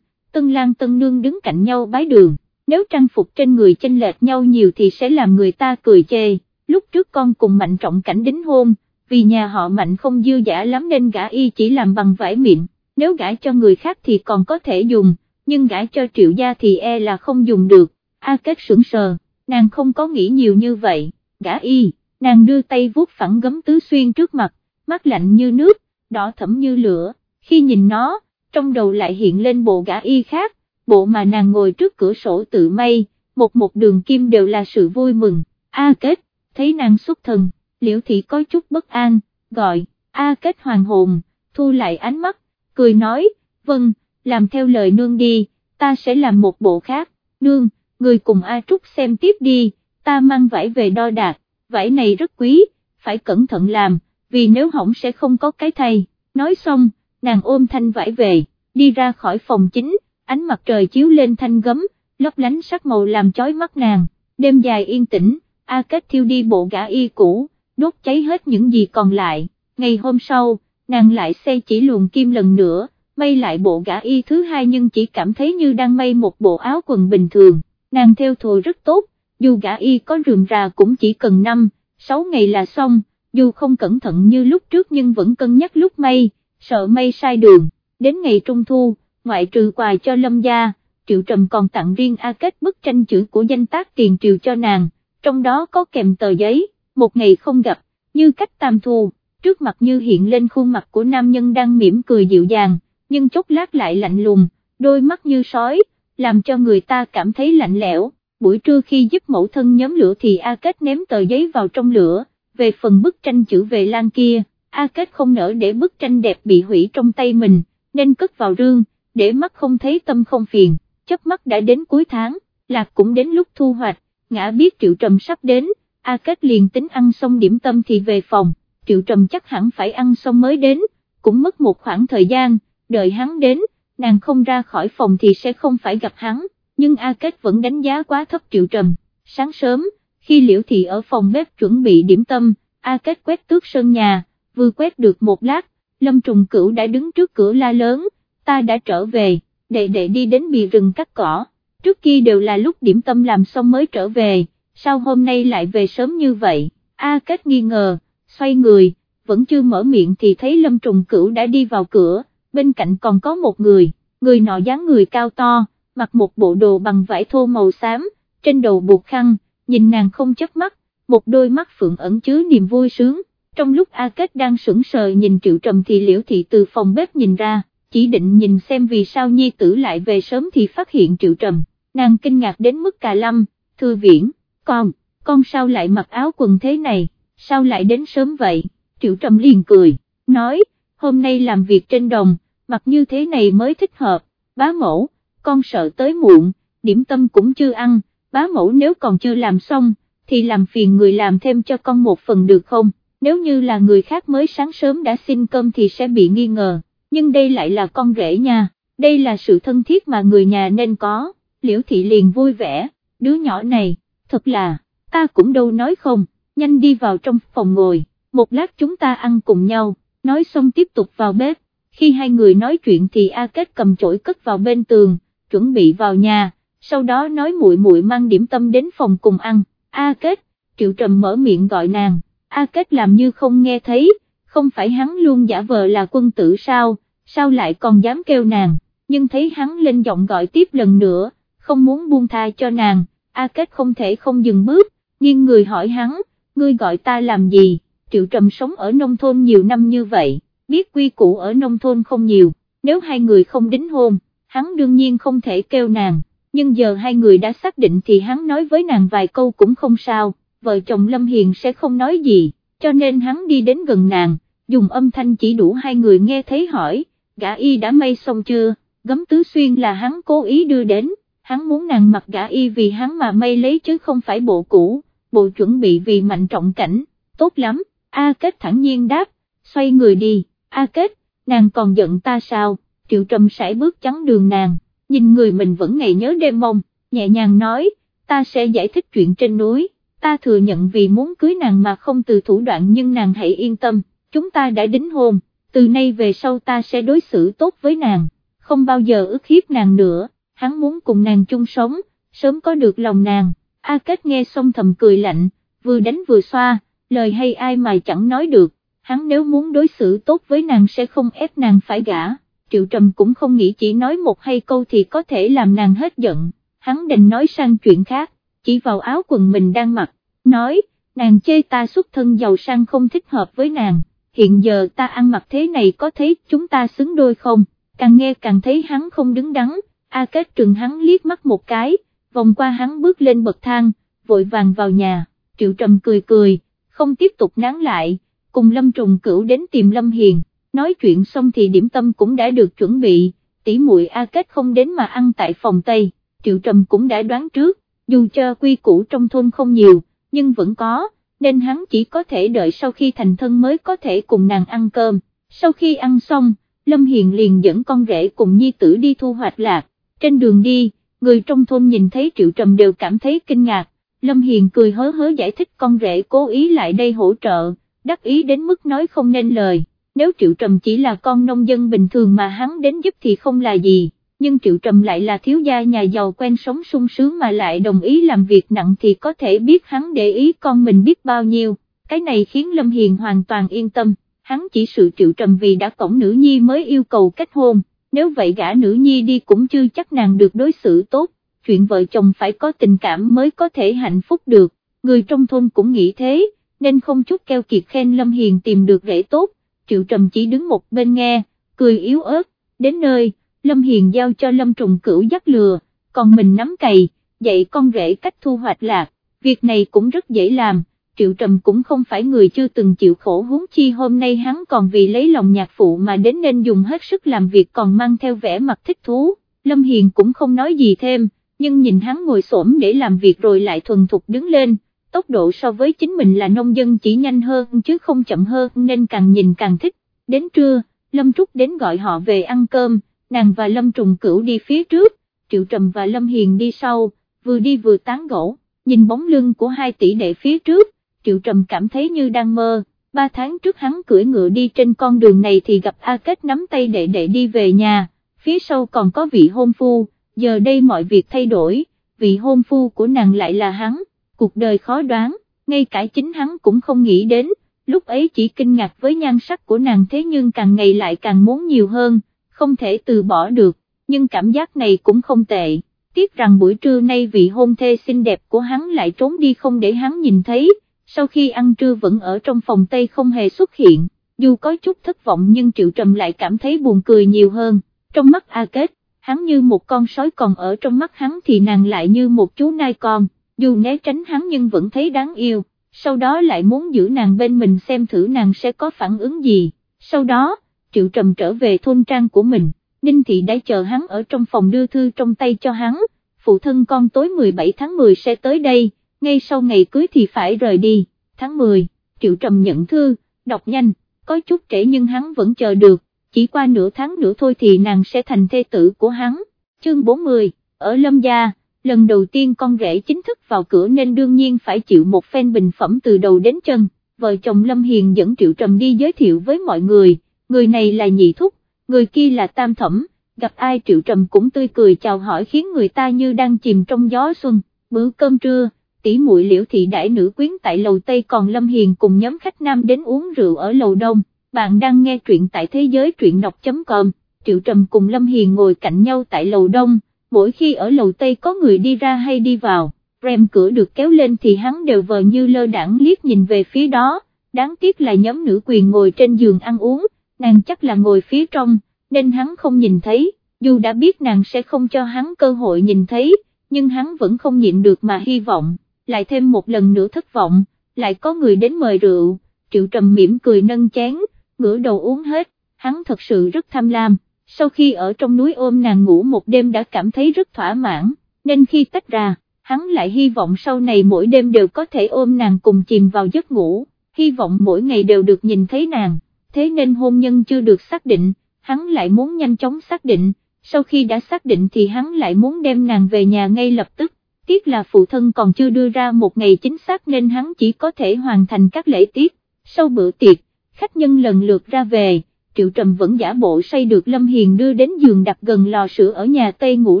Tân lang Tân Nương đứng cạnh nhau bái đường, nếu trang phục trên người chênh lệch nhau nhiều thì sẽ làm người ta cười chê, lúc trước con cùng Mạnh Trọng Cảnh đính hôn, vì nhà họ Mạnh không dư giả lắm nên gã y chỉ làm bằng vải miệng, nếu gã cho người khác thì còn có thể dùng, nhưng gã cho triệu gia thì e là không dùng được, A Kết sững sờ, nàng không có nghĩ nhiều như vậy, gã y, nàng đưa tay vuốt phẳng gấm tứ xuyên trước mặt, mắt lạnh như nước, đỏ thẫm như lửa, khi nhìn nó, trong đầu lại hiện lên bộ gã y khác, bộ mà nàng ngồi trước cửa sổ tự may, một một đường kim đều là sự vui mừng, A Kết, thấy nàng xuất thần, liễu thị có chút bất an, gọi, A Kết hoàng hồn, thu lại ánh mắt, cười nói, vâng, làm theo lời nương đi, ta sẽ làm một bộ khác, nương, người cùng A Trúc xem tiếp đi, ta mang vải về đo đạc, vải này rất quý, phải cẩn thận làm, vì nếu hỏng sẽ không có cái thay, nói xong, nàng ôm thanh vải về, đi ra khỏi phòng chính, ánh mặt trời chiếu lên thanh gấm, lấp lánh sắc màu làm chói mắt nàng, đêm dài yên tĩnh, A Kết thiêu đi bộ gã y cũ, đốt cháy hết những gì còn lại, ngày hôm sau, nàng lại xây chỉ luồng kim lần nữa, may lại bộ gã y thứ hai nhưng chỉ cảm thấy như đang may một bộ áo quần bình thường, nàng theo thùa rất tốt, dù gã y có rườm rà cũng chỉ cần 5, 6 ngày là xong, dù không cẩn thận như lúc trước nhưng vẫn cân nhắc lúc may, sợ may sai đường, đến ngày trung thu, ngoại trừ quà cho lâm gia, Triệu Trầm còn tặng riêng A Kết bức tranh chữ của danh tác tiền triều cho nàng, trong đó có kèm tờ giấy, một ngày không gặp, như cách tam thu, trước mặt như hiện lên khuôn mặt của nam nhân đang mỉm cười dịu dàng, nhưng chốc lát lại lạnh lùng, đôi mắt như sói, làm cho người ta cảm thấy lạnh lẽo, buổi trưa khi giúp mẫu thân nhóm lửa thì A Kết ném tờ giấy vào trong lửa, về phần bức tranh chữ về lan kia, A Kết không nỡ để bức tranh đẹp bị hủy trong tay mình, nên cất vào rương, để mắt không thấy tâm không phiền, chớp mắt đã đến cuối tháng, lạc cũng đến lúc thu hoạch, ngã biết Triệu Trầm sắp đến, A Kết liền tính ăn xong điểm tâm thì về phòng, Triệu Trầm chắc hẳn phải ăn xong mới đến, cũng mất một khoảng thời gian, đợi hắn đến, nàng không ra khỏi phòng thì sẽ không phải gặp hắn, nhưng A Kết vẫn đánh giá quá thấp Triệu Trầm, sáng sớm, khi Liễu Thị ở phòng bếp chuẩn bị điểm tâm, A Kết quét tước sân nhà, vừa quét được một lát, Lâm Trùng Cửu đã đứng trước cửa la lớn, ta đã trở về, đệ đệ đi đến bì rừng cắt cỏ, trước kia đều là lúc điểm tâm làm xong mới trở về, sao hôm nay lại về sớm như vậy, A Kết nghi ngờ, xoay người, vẫn chưa mở miệng thì thấy Lâm Trùng Cửu đã đi vào cửa, bên cạnh còn có một người, người nọ dáng người cao to, mặc một bộ đồ bằng vải thô màu xám, trên đầu buộc khăn, nhìn nàng không chớp mắt, một đôi mắt phượng ẩn chứa niềm vui sướng, trong lúc A Kết đang sững sờ nhìn Triệu Trầm thì Liễu Thị từ phòng bếp nhìn ra, chỉ định nhìn xem vì sao nhi tử lại về sớm thì phát hiện Triệu Trầm, nàng kinh ngạc đến mức cà lâm, thư viễn, con, con sao lại mặc áo quần thế này, sao lại đến sớm vậy, Triệu Trầm liền cười, nói, hôm nay làm việc trên đồng, mặc như thế này mới thích hợp, bá mẫu, con sợ tới muộn, điểm tâm cũng chưa ăn, bá mẫu nếu còn chưa làm xong, thì làm phiền người làm thêm cho con một phần được không, nếu như là người khác mới sáng sớm đã xin cơm thì sẽ bị nghi ngờ, nhưng đây lại là con rể nha, đây là sự thân thiết mà người nhà nên có, liễu thị liền vui vẻ, đứa nhỏ này, thật là, ta cũng đâu nói không, nhanh đi vào trong phòng ngồi, một lát chúng ta ăn cùng nhau, nói xong tiếp tục vào bếp, khi hai người nói chuyện thì A Kết cầm chổi cất vào bên tường, chuẩn bị vào nhà, sau đó nói muội muội mang điểm tâm đến phòng cùng ăn, A Kết, Triệu Trầm mở miệng gọi nàng, A Kết làm như không nghe thấy, không phải hắn luôn giả vờ là quân tử sao, sao lại còn dám kêu nàng, nhưng thấy hắn lên giọng gọi tiếp lần nữa, không muốn buông tha cho nàng, A Kết không thể không dừng bước, nghiêng người hỏi hắn, ngươi gọi ta làm gì, Triệu Trầm sống ở nông thôn nhiều năm như vậy, biết quy củ ở nông thôn không nhiều, nếu hai người không đính hôn, hắn đương nhiên không thể kêu nàng, nhưng giờ hai người đã xác định thì hắn nói với nàng vài câu cũng không sao, vợ chồng Lâm Hiền sẽ không nói gì, cho nên hắn đi đến gần nàng, dùng âm thanh chỉ đủ hai người nghe thấy hỏi, gã y đã may xong chưa, gấm tứ xuyên là hắn cố ý đưa đến, hắn muốn nàng mặc gã y vì hắn mà may lấy chứ không phải bộ cũ, bộ chuẩn bị vì mạnh trọng cảnh, tốt lắm, A Kết thẳng nhiên đáp, xoay người đi, A Kết, nàng còn giận ta sao, triệu trầm sải bước chắn đường nàng, nhìn người mình vẫn ngày nhớ đêm mong, nhẹ nhàng nói, ta sẽ giải thích chuyện trên núi, ta thừa nhận vì muốn cưới nàng mà không từ thủ đoạn nhưng nàng hãy yên tâm, chúng ta đã đính hôn, từ nay về sau ta sẽ đối xử tốt với nàng, không bao giờ ức hiếp nàng nữa, hắn muốn cùng nàng chung sống, sớm có được lòng nàng, A Kết nghe xong thầm cười lạnh, vừa đánh vừa xoa, lời hay ai mà chẳng nói được, hắn nếu muốn đối xử tốt với nàng sẽ không ép nàng phải gả, Triệu Trầm cũng không nghĩ chỉ nói một hay câu thì có thể làm nàng hết giận, hắn định nói sang chuyện khác, chỉ vào áo quần mình đang mặc, nói, nàng chê ta xuất thân giàu sang không thích hợp với nàng, hiện giờ ta ăn mặc thế này có thấy chúng ta xứng đôi không, càng nghe càng thấy hắn không đứng đắn, A Kết trừng hắn liếc mắt một cái, vòng qua hắn bước lên bậc thang, vội vàng vào nhà, Triệu Trầm cười cười, không tiếp tục nán lại, cùng Lâm Trùng Cửu đến tìm Lâm Hiền, nói chuyện xong thì điểm tâm cũng đã được chuẩn bị, tỷ muội A Kết không đến mà ăn tại phòng Tây, Triệu Trầm cũng đã đoán trước, dù cho quy củ trong thôn không nhiều, nhưng vẫn có, nên hắn chỉ có thể đợi sau khi thành thân mới có thể cùng nàng ăn cơm, sau khi ăn xong, Lâm Hiền liền dẫn con rể cùng nhi tử đi thu hoạch lạc, trên đường đi, người trong thôn nhìn thấy Triệu Trầm đều cảm thấy kinh ngạc, Lâm Hiền cười hớ hớ giải thích con rể cố ý lại đây hỗ trợ, đắc ý đến mức nói không nên lời, nếu Triệu Trầm chỉ là con nông dân bình thường mà hắn đến giúp thì không là gì, nhưng Triệu Trầm lại là thiếu gia nhà giàu quen sống sung sướng mà lại đồng ý làm việc nặng thì có thể biết hắn để ý con mình biết bao nhiêu, cái này khiến Lâm Hiền hoàn toàn yên tâm, hắn chỉ sự Triệu Trầm vì đã cổng nữ nhi mới yêu cầu kết hôn, nếu vậy gã nữ nhi đi cũng chưa chắc nàng được đối xử tốt, chuyện vợ chồng phải có tình cảm mới có thể hạnh phúc được, người trong thôn cũng nghĩ thế, nên không chút keo kiệt khen Lâm Hiền tìm được rễ tốt, Triệu Trầm chỉ đứng một bên nghe, cười yếu ớt, đến nơi, Lâm Hiền giao cho Lâm Trùng Cửu dắt lừa, còn mình nắm cày, dạy con rể cách thu hoạch lạc, việc này cũng rất dễ làm. Triệu Trầm cũng không phải người chưa từng chịu khổ huống chi hôm nay hắn còn vì lấy lòng nhạc phụ mà đến nên dùng hết sức làm việc còn mang theo vẻ mặt thích thú, Lâm Hiền cũng không nói gì thêm, nhưng nhìn hắn ngồi xổm để làm việc rồi lại thuần thục đứng lên, tốc độ so với chính mình là nông dân chỉ nhanh hơn chứ không chậm hơn nên càng nhìn càng thích, đến trưa, Lâm Trúc đến gọi họ về ăn cơm, nàng và Lâm Trùng Cửu đi phía trước, Triệu Trầm và Lâm Hiền đi sau, vừa đi vừa tán gỗ, nhìn bóng lưng của hai tỷ đệ phía trước, Triệu Trầm cảm thấy như đang mơ, ba tháng trước hắn cưỡi ngựa đi trên con đường này thì gặp A Kết nắm tay đệ đệ đi về nhà, phía sau còn có vị hôn phu, giờ đây mọi việc thay đổi, vị hôn phu của nàng lại là hắn, cuộc đời khó đoán, ngay cả chính hắn cũng không nghĩ đến, lúc ấy chỉ kinh ngạc với nhan sắc của nàng thế nhưng càng ngày lại càng muốn nhiều hơn, không thể từ bỏ được, nhưng cảm giác này cũng không tệ, tiếc rằng buổi trưa nay vị hôn thê xinh đẹp của hắn lại trốn đi không để hắn nhìn thấy, sau khi ăn trưa vẫn ở trong phòng Tây không hề xuất hiện, dù có chút thất vọng nhưng Triệu Trầm lại cảm thấy buồn cười nhiều hơn, trong mắt A Kết, hắn như một con sói còn ở trong mắt hắn thì nàng lại như một chú nai con, dù né tránh hắn nhưng vẫn thấy đáng yêu, sau đó lại muốn giữ nàng bên mình xem thử nàng sẽ có phản ứng gì, sau đó, Triệu Trầm trở về thôn trang của mình, Ninh Thị đã chờ hắn ở trong phòng đưa thư trong tay cho hắn, phụ thân con tối 17 tháng 10 sẽ tới đây, ngay sau ngày cưới thì phải rời đi, tháng 10, Triệu Trầm nhận thư, đọc nhanh, có chút trễ nhưng hắn vẫn chờ được, chỉ qua nửa tháng nữa thôi thì nàng sẽ thành thê tử của hắn, chương 40, ở Lâm Gia, lần đầu tiên con rể chính thức vào cửa nên đương nhiên phải chịu một phen bình phẩm từ đầu đến chân, vợ chồng Lâm Hiền dẫn Triệu Trầm đi giới thiệu với mọi người. Người này là nhị thúc, người kia là tam thẩm, gặp ai triệu trầm cũng tươi cười chào hỏi khiến người ta như đang chìm trong gió xuân, bữa cơm trưa, tỷ muội liễu thị đãi nữ quyến tại lầu Tây còn Lâm Hiền cùng nhóm khách nam đến uống rượu ở lầu Đông, bạn đang nghe truyện tại thế giới truyện đọc.com, triệu trầm cùng Lâm Hiền ngồi cạnh nhau tại lầu Đông, mỗi khi ở lầu Tây có người đi ra hay đi vào, rèm cửa được kéo lên thì hắn đều vờ như lơ đãng liếc nhìn về phía đó, đáng tiếc là nhóm nữ quyền ngồi trên giường ăn uống, nàng chắc là ngồi phía trong, nên hắn không nhìn thấy, dù đã biết nàng sẽ không cho hắn cơ hội nhìn thấy, nhưng hắn vẫn không nhịn được mà hy vọng, lại thêm một lần nữa thất vọng, lại có người đến mời rượu, triệu trầm mỉm cười nâng chén, ngửa đầu uống hết, hắn thật sự rất tham lam, sau khi ở trong núi ôm nàng ngủ một đêm đã cảm thấy rất thỏa mãn, nên khi tách ra, hắn lại hy vọng sau này mỗi đêm đều có thể ôm nàng cùng chìm vào giấc ngủ, hy vọng mỗi ngày đều được nhìn thấy nàng. Thế nên hôn nhân chưa được xác định, hắn lại muốn nhanh chóng xác định, sau khi đã xác định thì hắn lại muốn đem nàng về nhà ngay lập tức, tiếc là phụ thân còn chưa đưa ra một ngày chính xác nên hắn chỉ có thể hoàn thành các lễ tiết, sau bữa tiệc, khách nhân lần lượt ra về, Triệu Trầm vẫn giả bộ say được Lâm Hiền đưa đến giường đặt gần lò sữa ở nhà Tây ngủ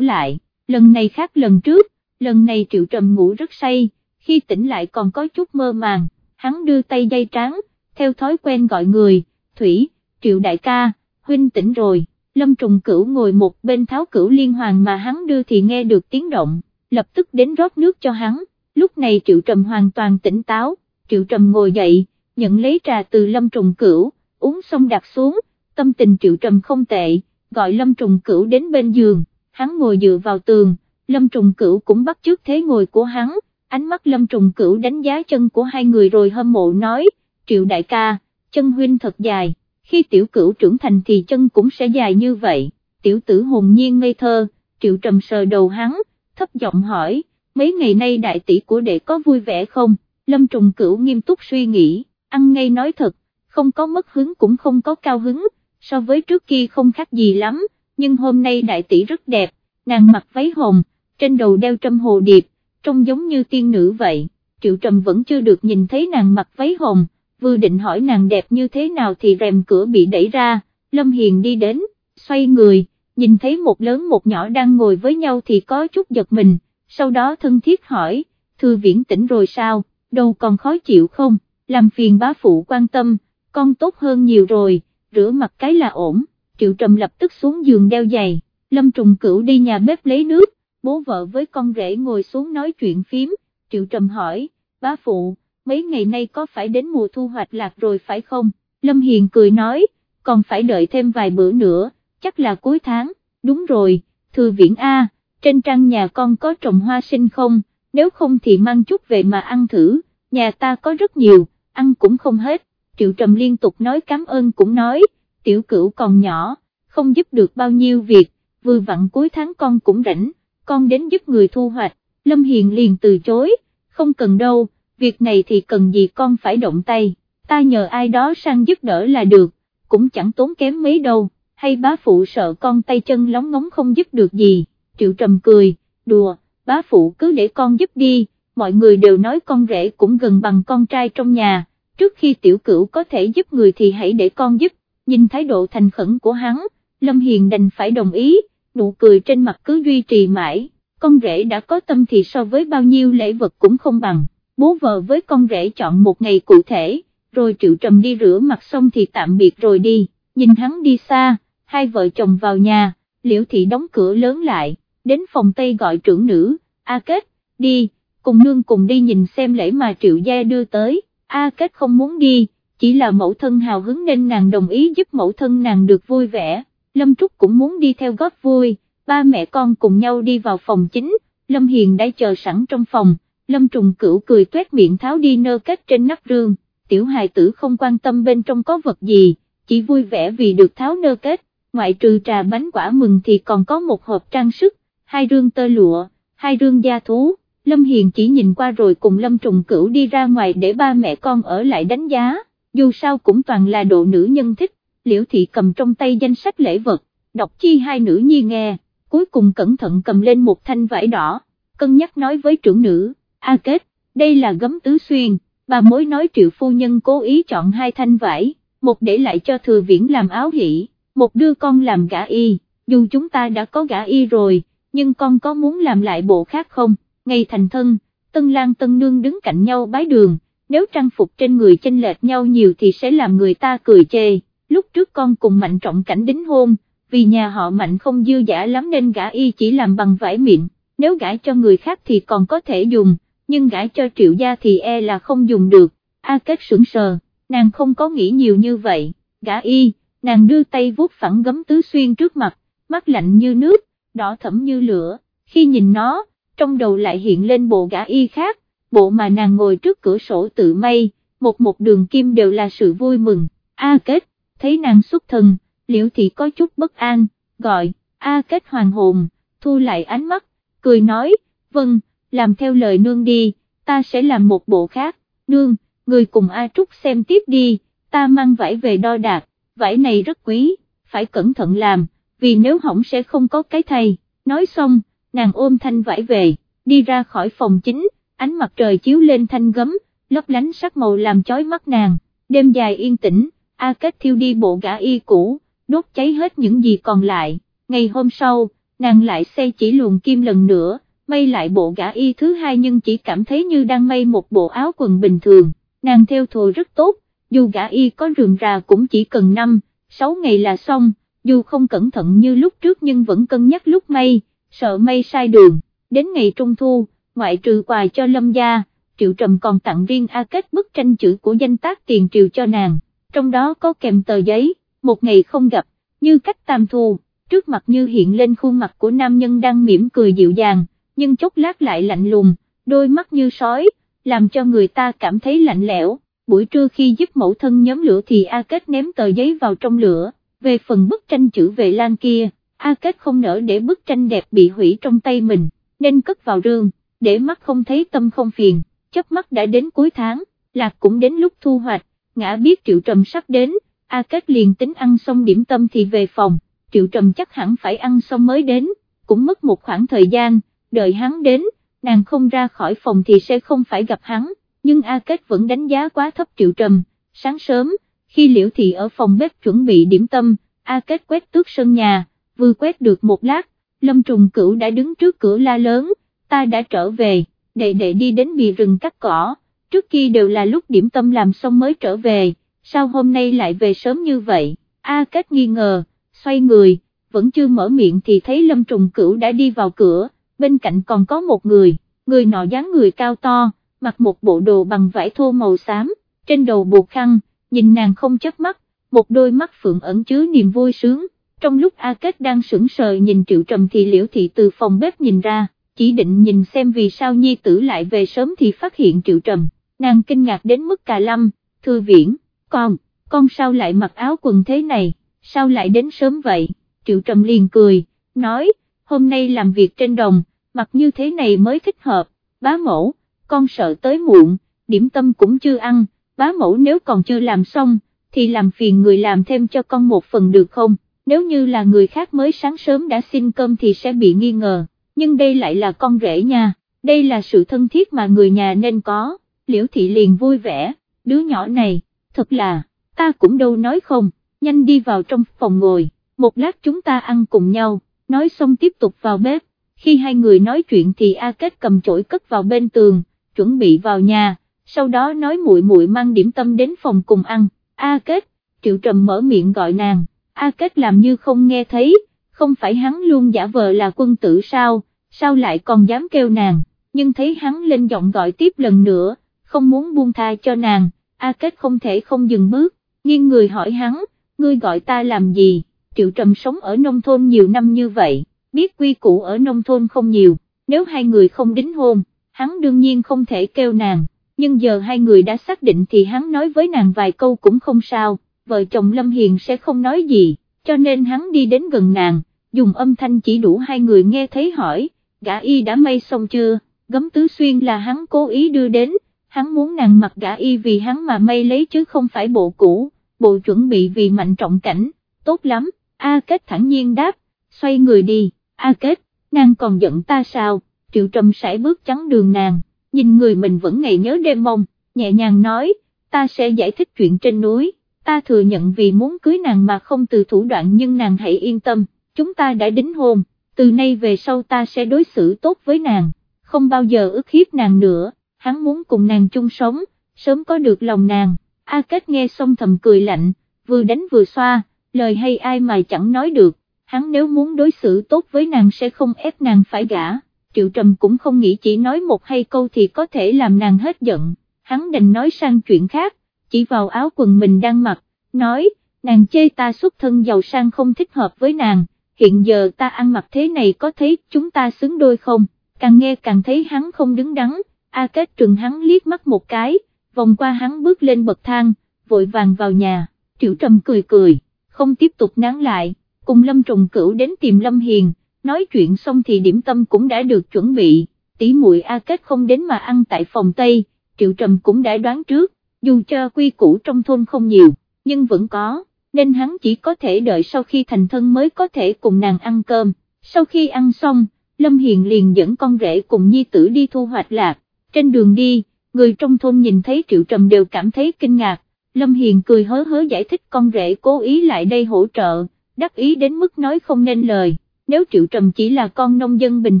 lại, lần này khác lần trước, lần này Triệu Trầm ngủ rất say, khi tỉnh lại còn có chút mơ màng, hắn đưa tay dây trắng, theo thói quen gọi người, Thủy, Triệu Đại ca, huynh tỉnh rồi, Lâm Trùng Cửu ngồi một bên tháo cửu liên hoàng mà hắn đưa thì nghe được tiếng động, lập tức đến rót nước cho hắn, lúc này Triệu Trầm hoàn toàn tỉnh táo, Triệu Trầm ngồi dậy, nhận lấy trà từ Lâm Trùng Cửu, uống xong đặt xuống, tâm tình Triệu Trầm không tệ, gọi Lâm Trùng Cửu đến bên giường, hắn ngồi dựa vào tường, Lâm Trùng Cửu cũng bắt chước thế ngồi của hắn, ánh mắt Lâm Trùng Cửu đánh giá chân của hai người rồi hâm mộ nói, Triệu đại ca, chân huynh thật dài, khi tiểu cửu trưởng thành thì chân cũng sẽ dài như vậy, tiểu tử hồn nhiên ngây thơ, Triệu Trầm sờ đầu hắn, thấp giọng hỏi, mấy ngày nay đại tỷ của đệ có vui vẻ không, Lâm Trùng Cửu nghiêm túc suy nghĩ, ăn ngay nói thật, không có mất hứng cũng không có cao hứng, so với trước kia không khác gì lắm, nhưng hôm nay đại tỷ rất đẹp, nàng mặc váy hồng, trên đầu đeo trâm hồ điệp, trông giống như tiên nữ vậy, Triệu Trầm vẫn chưa được nhìn thấy nàng mặc váy hồng, vừa định hỏi nàng đẹp như thế nào thì rèm cửa bị đẩy ra, Lâm Hiền đi đến, xoay người, nhìn thấy một lớn một nhỏ đang ngồi với nhau thì có chút giật mình, sau đó thân thiết hỏi, thư viễn tỉnh rồi sao, đâu còn khó chịu không, làm phiền bá phụ quan tâm, con tốt hơn nhiều rồi, rửa mặt cái là ổn, Triệu Trầm lập tức xuống giường đeo giày, Lâm Trùng Cửu đi nhà bếp lấy nước, bố vợ với con rể ngồi xuống nói chuyện phím, Triệu Trầm hỏi, bá phụ, mấy ngày nay có phải đến mùa thu hoạch lạc rồi phải không, Lâm Hiền cười nói, còn phải đợi thêm vài bữa nữa, chắc là cuối tháng, đúng rồi, thư viễn A, trên trang nhà con có trồng hoa sinh không, nếu không thì mang chút về mà ăn thử, nhà ta có rất nhiều, ăn cũng không hết, Triệu Trầm liên tục nói cảm ơn cũng nói, tiểu cửu còn nhỏ, không giúp được bao nhiêu việc, vừa vặn cuối tháng con cũng rảnh, con đến giúp người thu hoạch, Lâm Hiền liền từ chối, không cần đâu, việc này thì cần gì con phải động tay, ta nhờ ai đó sang giúp đỡ là được, cũng chẳng tốn kém mấy đâu, hay bá phụ sợ con tay chân lóng ngóng không giúp được gì, triệu trầm cười, đùa, bá phụ cứ để con giúp đi, mọi người đều nói con rể cũng gần bằng con trai trong nhà, trước khi tiểu cửu có thể giúp người thì hãy để con giúp, nhìn thái độ thành khẩn của hắn, Lâm Hiền đành phải đồng ý, nụ cười trên mặt cứ duy trì mãi, con rể đã có tâm thì so với bao nhiêu lễ vật cũng không bằng, bố vợ với con rể chọn một ngày cụ thể, rồi triệu trầm đi rửa mặt xong thì tạm biệt rồi đi, nhìn hắn đi xa, hai vợ chồng vào nhà, liễu thị đóng cửa lớn lại, đến phòng Tây gọi trưởng nữ, A Kết, đi, cùng nương cùng đi nhìn xem lễ mà triệu gia đưa tới, A Kết không muốn đi, chỉ là mẫu thân hào hứng nên nàng đồng ý giúp mẫu thân nàng được vui vẻ, Lâm Trúc cũng muốn đi theo góp vui, ba mẹ con cùng nhau đi vào phòng chính, Lâm Hiền đã chờ sẵn trong phòng, Lâm Trùng Cửu cười tuét miệng tháo đi nơ kết trên nắp rương, tiểu hài tử không quan tâm bên trong có vật gì, chỉ vui vẻ vì được tháo nơ kết, ngoại trừ trà bánh quả mừng thì còn có một hộp trang sức, hai rương tơ lụa, hai rương da thú. Lâm Hiền chỉ nhìn qua rồi cùng Lâm Trùng Cửu đi ra ngoài để ba mẹ con ở lại đánh giá, dù sao cũng toàn là độ nữ nhân thích, Liễu Thị cầm trong tay danh sách lễ vật, đọc chi hai nữ nhi nghe, cuối cùng cẩn thận cầm lên một thanh vải đỏ, cân nhắc nói với trưởng nữ, A Kết, đây là gấm tứ xuyên, bà mối nói triệu phu nhân cố ý chọn hai thanh vải, một để lại cho thừa viễn làm áo hỷ, một đưa con làm gã y, dù chúng ta đã có gã y rồi, nhưng con có muốn làm lại bộ khác không? Ngày thành thân, Tân lang Tân Nương đứng cạnh nhau bái đường, nếu trang phục trên người chênh lệch nhau nhiều thì sẽ làm người ta cười chê, lúc trước con cùng Mạnh Trọng Cảnh đính hôn, vì nhà họ Mạnh không dư giả lắm nên gã y chỉ làm bằng vải miệng, nếu gãi cho người khác thì còn có thể dùng, nhưng gãi cho triệu gia thì e là không dùng được, A Kết sững sờ, nàng không có nghĩ nhiều như vậy, gã y, nàng đưa tay vuốt phẳng gấm tứ xuyên trước mặt, mắt lạnh như nước, đỏ thẫm như lửa, khi nhìn nó, trong đầu lại hiện lên bộ gã y khác, bộ mà nàng ngồi trước cửa sổ tự may, một một đường kim đều là sự vui mừng, A Kết, thấy nàng xuất thần, liễu thị có chút bất an, gọi, A Kết hoàng hồn, thu lại ánh mắt, cười nói, vâng, làm theo lời nương đi, ta sẽ làm một bộ khác, nương, người cùng A Trúc xem tiếp đi, ta mang vải về đo đạc, vải này rất quý, phải cẩn thận làm, vì nếu hỏng sẽ không có cái thay, nói xong, nàng ôm thanh vải về, đi ra khỏi phòng chính, ánh mặt trời chiếu lên thanh gấm, lấp lánh sắc màu làm chói mắt nàng, đêm dài yên tĩnh, A Kết thiêu đi bộ gã y cũ, đốt cháy hết những gì còn lại, ngày hôm sau, nàng lại xây chỉ luồng kim lần nữa, may lại bộ gã y thứ hai nhưng chỉ cảm thấy như đang may một bộ áo quần bình thường, nàng theo thùa rất tốt, dù gã y có rườm rà cũng chỉ cần 5, 6 ngày là xong, dù không cẩn thận như lúc trước nhưng vẫn cân nhắc lúc may, sợ may sai đường, đến ngày trung thu, ngoại trừ quà cho lâm gia, Triệu Trầm còn tặng riêng A Kết bức tranh chữ của danh tác tiền triều cho nàng, trong đó có kèm tờ giấy, một ngày không gặp, như cách tam thu, trước mặt như hiện lên khuôn mặt của nam nhân đang mỉm cười dịu dàng, nhưng chốc lát lại lạnh lùng, đôi mắt như sói, làm cho người ta cảm thấy lạnh lẽo. Buổi trưa khi giúp mẫu thân nhóm lửa thì A Kết ném tờ giấy vào trong lửa, về phần bức tranh chữ về lan kia, A Kết không nỡ để bức tranh đẹp bị hủy trong tay mình, nên cất vào rương, để mắt không thấy tâm không phiền, chớp mắt đã đến cuối tháng, lạc cũng đến lúc thu hoạch, ngã biết Triệu Trầm sắp đến, A Kết liền tính ăn xong điểm tâm thì về phòng, Triệu Trầm chắc hẳn phải ăn xong mới đến, cũng mất một khoảng thời gian, đợi hắn đến, nàng không ra khỏi phòng thì sẽ không phải gặp hắn, nhưng A Kết vẫn đánh giá quá thấp Triệu Trầm, sáng sớm, khi Liễu Thị ở phòng bếp chuẩn bị điểm tâm, A Kết quét tước sân nhà, vừa quét được một lát, Lâm Trùng Cửu đã đứng trước cửa la lớn, ta đã trở về, đệ đệ đi đến bì rừng cắt cỏ, trước kia đều là lúc điểm tâm làm xong mới trở về, sao hôm nay lại về sớm như vậy, A Kết nghi ngờ, xoay người, vẫn chưa mở miệng thì thấy Lâm Trùng Cửu đã đi vào cửa, bên cạnh còn có một người, người nọ dáng người cao to, mặc một bộ đồ bằng vải thô màu xám, trên đầu buộc khăn, nhìn nàng không chớp mắt, một đôi mắt phượng ẩn chứa niềm vui sướng, trong lúc A Kết đang sững sờ nhìn Triệu Trầm thì Liễu Thị từ phòng bếp nhìn ra, chỉ định nhìn xem vì sao Nhi tử lại về sớm thì phát hiện Triệu Trầm, nàng kinh ngạc đến mức cà lâm, thư viễn, con, con sao lại mặc áo quần thế này, sao lại đến sớm vậy, Triệu Trầm liền cười, nói, hôm nay làm việc trên đồng, mặc như thế này mới thích hợp, bá mẫu, con sợ tới muộn, điểm tâm cũng chưa ăn, bá mẫu nếu còn chưa làm xong, thì làm phiền người làm thêm cho con một phần được không, nếu như là người khác mới sáng sớm đã xin cơm thì sẽ bị nghi ngờ, nhưng đây lại là con rể nha, đây là sự thân thiết mà người nhà nên có, liễu thị liền vui vẻ, đứa nhỏ này, thật là, ta cũng đâu nói không, nhanh đi vào trong phòng ngồi, một lát chúng ta ăn cùng nhau, nói xong tiếp tục vào bếp, khi hai người nói chuyện thì A Kết cầm chổi cất vào bên tường, chuẩn bị vào nhà, sau đó nói muội muội mang điểm tâm đến phòng cùng ăn, A Kết, Triệu Trầm mở miệng gọi nàng, A Kết làm như không nghe thấy, không phải hắn luôn giả vờ là quân tử sao, sao lại còn dám kêu nàng, nhưng thấy hắn lên giọng gọi tiếp lần nữa, không muốn buông tha cho nàng, A Kết không thể không dừng bước, nghiêng người hỏi hắn, ngươi gọi ta làm gì, Triệu Trầm sống ở nông thôn nhiều năm như vậy, biết quy củ ở nông thôn không nhiều, nếu hai người không đính hôn, hắn đương nhiên không thể kêu nàng, nhưng giờ hai người đã xác định thì hắn nói với nàng vài câu cũng không sao, vợ chồng Lâm Hiền sẽ không nói gì, cho nên hắn đi đến gần nàng, dùng âm thanh chỉ đủ hai người nghe thấy hỏi, gã y đã may xong chưa, gấm tứ xuyên là hắn cố ý đưa đến, hắn muốn nàng mặc gã y vì hắn mà may lấy chứ không phải bộ cũ, bộ chuẩn bị vì mạnh trọng cảnh, tốt lắm, A Kết thẳng nhiên đáp, xoay người đi, A Kết, nàng còn giận ta sao, triệu trầm sải bước chắn đường nàng, nhìn người mình vẫn ngày nhớ đêm mong, nhẹ nhàng nói, ta sẽ giải thích chuyện trên núi, ta thừa nhận vì muốn cưới nàng mà không từ thủ đoạn nhưng nàng hãy yên tâm, chúng ta đã đính hôn, từ nay về sau ta sẽ đối xử tốt với nàng, không bao giờ ức hiếp nàng nữa, hắn muốn cùng nàng chung sống, sớm có được lòng nàng, A Kết nghe xong thầm cười lạnh, vừa đánh vừa xoa, lời hay ai mà chẳng nói được, hắn nếu muốn đối xử tốt với nàng sẽ không ép nàng phải gả, Triệu Trầm cũng không nghĩ chỉ nói một hay câu thì có thể làm nàng hết giận, hắn đành nói sang chuyện khác, chỉ vào áo quần mình đang mặc, nói, nàng chê ta xuất thân giàu sang không thích hợp với nàng, hiện giờ ta ăn mặc thế này có thấy chúng ta xứng đôi không, càng nghe càng thấy hắn không đứng đắn, A Kết trừng hắn liếc mắt một cái, vòng qua hắn bước lên bậc thang, vội vàng vào nhà, Triệu Trầm cười cười, không tiếp tục nán lại, cùng Lâm Trùng Cửu đến tìm Lâm Hiền, nói chuyện xong thì điểm tâm cũng đã được chuẩn bị, tỷ muội A Kết không đến mà ăn tại phòng Tây, Triệu Trầm cũng đã đoán trước, dù cho quy củ trong thôn không nhiều, nhưng vẫn có, nên hắn chỉ có thể đợi sau khi thành thân mới có thể cùng nàng ăn cơm, sau khi ăn xong, Lâm Hiền liền dẫn con rể cùng nhi tử đi thu hoạch lạc, trên đường đi, người trong thôn nhìn thấy Triệu Trầm đều cảm thấy kinh ngạc, Lâm Hiền cười hớ hớ giải thích con rể cố ý lại đây hỗ trợ, đắc ý đến mức nói không nên lời, nếu Triệu Trầm chỉ là con nông dân bình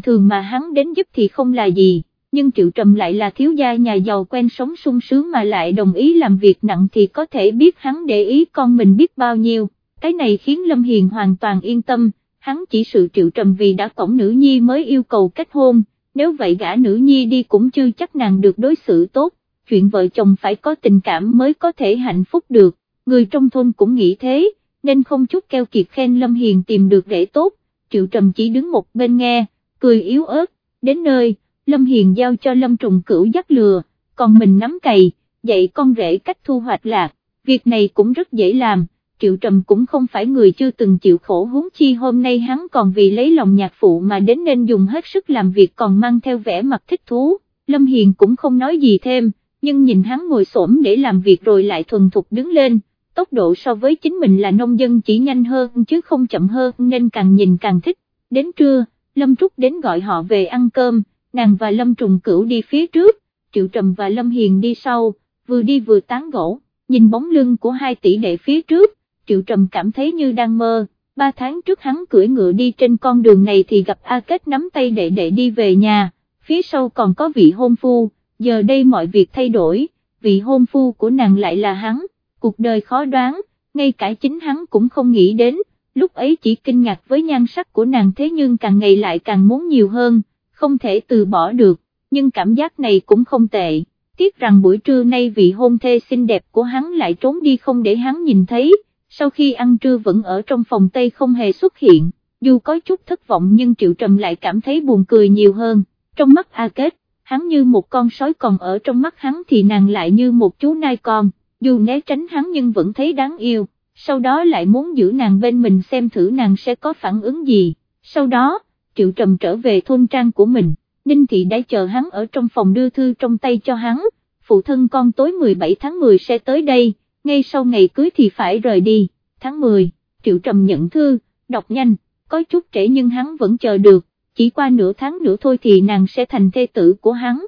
thường mà hắn đến giúp thì không là gì, nhưng Triệu Trầm lại là thiếu gia nhà giàu quen sống sung sướng mà lại đồng ý làm việc nặng thì có thể biết hắn để ý con mình biết bao nhiêu, cái này khiến Lâm Hiền hoàn toàn yên tâm, hắn chỉ sự Triệu Trầm vì đã cổng nữ nhi mới yêu cầu kết hôn, nếu vậy gã nữ nhi đi cũng chưa chắc nàng được đối xử tốt, chuyện vợ chồng phải có tình cảm mới có thể hạnh phúc được, người trong thôn cũng nghĩ thế, nên không chút keo kiệt khen Lâm Hiền tìm được rễ tốt, Triệu Trầm chỉ đứng một bên nghe, cười yếu ớt, đến nơi, Lâm Hiền giao cho Lâm Trùng Cửu dắt lừa, còn mình nắm cày, dạy con rể cách thu hoạch lạc, việc này cũng rất dễ làm, Triệu Trầm cũng không phải người chưa từng chịu khổ huống chi hôm nay hắn còn vì lấy lòng nhạc phụ mà đến nên dùng hết sức làm việc còn mang theo vẻ mặt thích thú, Lâm Hiền cũng không nói gì thêm, nhưng nhìn hắn ngồi xổm để làm việc rồi lại thuần thục đứng lên, tốc độ so với chính mình là nông dân chỉ nhanh hơn chứ không chậm hơn nên càng nhìn càng thích, đến trưa, Lâm Trúc đến gọi họ về ăn cơm, nàng và Lâm Trùng Cửu đi phía trước, Triệu Trầm và Lâm Hiền đi sau, vừa đi vừa tán gỗ, nhìn bóng lưng của hai tỷ đệ phía trước, Triệu Trầm cảm thấy như đang mơ, ba tháng trước hắn cưỡi ngựa đi trên con đường này thì gặp A Kết nắm tay đệ đệ đi về nhà, phía sau còn có vị hôn phu, giờ đây mọi việc thay đổi, vị hôn phu của nàng lại là hắn, cuộc đời khó đoán, ngay cả chính hắn cũng không nghĩ đến, lúc ấy chỉ kinh ngạc với nhan sắc của nàng thế nhưng càng ngày lại càng muốn nhiều hơn, không thể từ bỏ được, nhưng cảm giác này cũng không tệ, tiếc rằng buổi trưa nay vị hôn thê xinh đẹp của hắn lại trốn đi không để hắn nhìn thấy sau khi ăn trưa vẫn ở trong phòng Tây không hề xuất hiện, dù có chút thất vọng nhưng Triệu Trầm lại cảm thấy buồn cười nhiều hơn, trong mắt A Kết, hắn như một con sói còn ở trong mắt hắn thì nàng lại như một chú nai con, dù né tránh hắn nhưng vẫn thấy đáng yêu, sau đó lại muốn giữ nàng bên mình xem thử nàng sẽ có phản ứng gì, sau đó, Triệu Trầm trở về thôn trang của mình, Ninh Thị đã chờ hắn ở trong phòng đưa thư trong tay cho hắn, phụ thân con tối 17 tháng 10 sẽ tới đây ngay sau ngày cưới thì phải rời đi, tháng 10, Triệu Trầm nhận thư, đọc nhanh, có chút trễ nhưng hắn vẫn chờ được, chỉ qua nửa tháng nữa thôi thì nàng sẽ thành thê tử của hắn,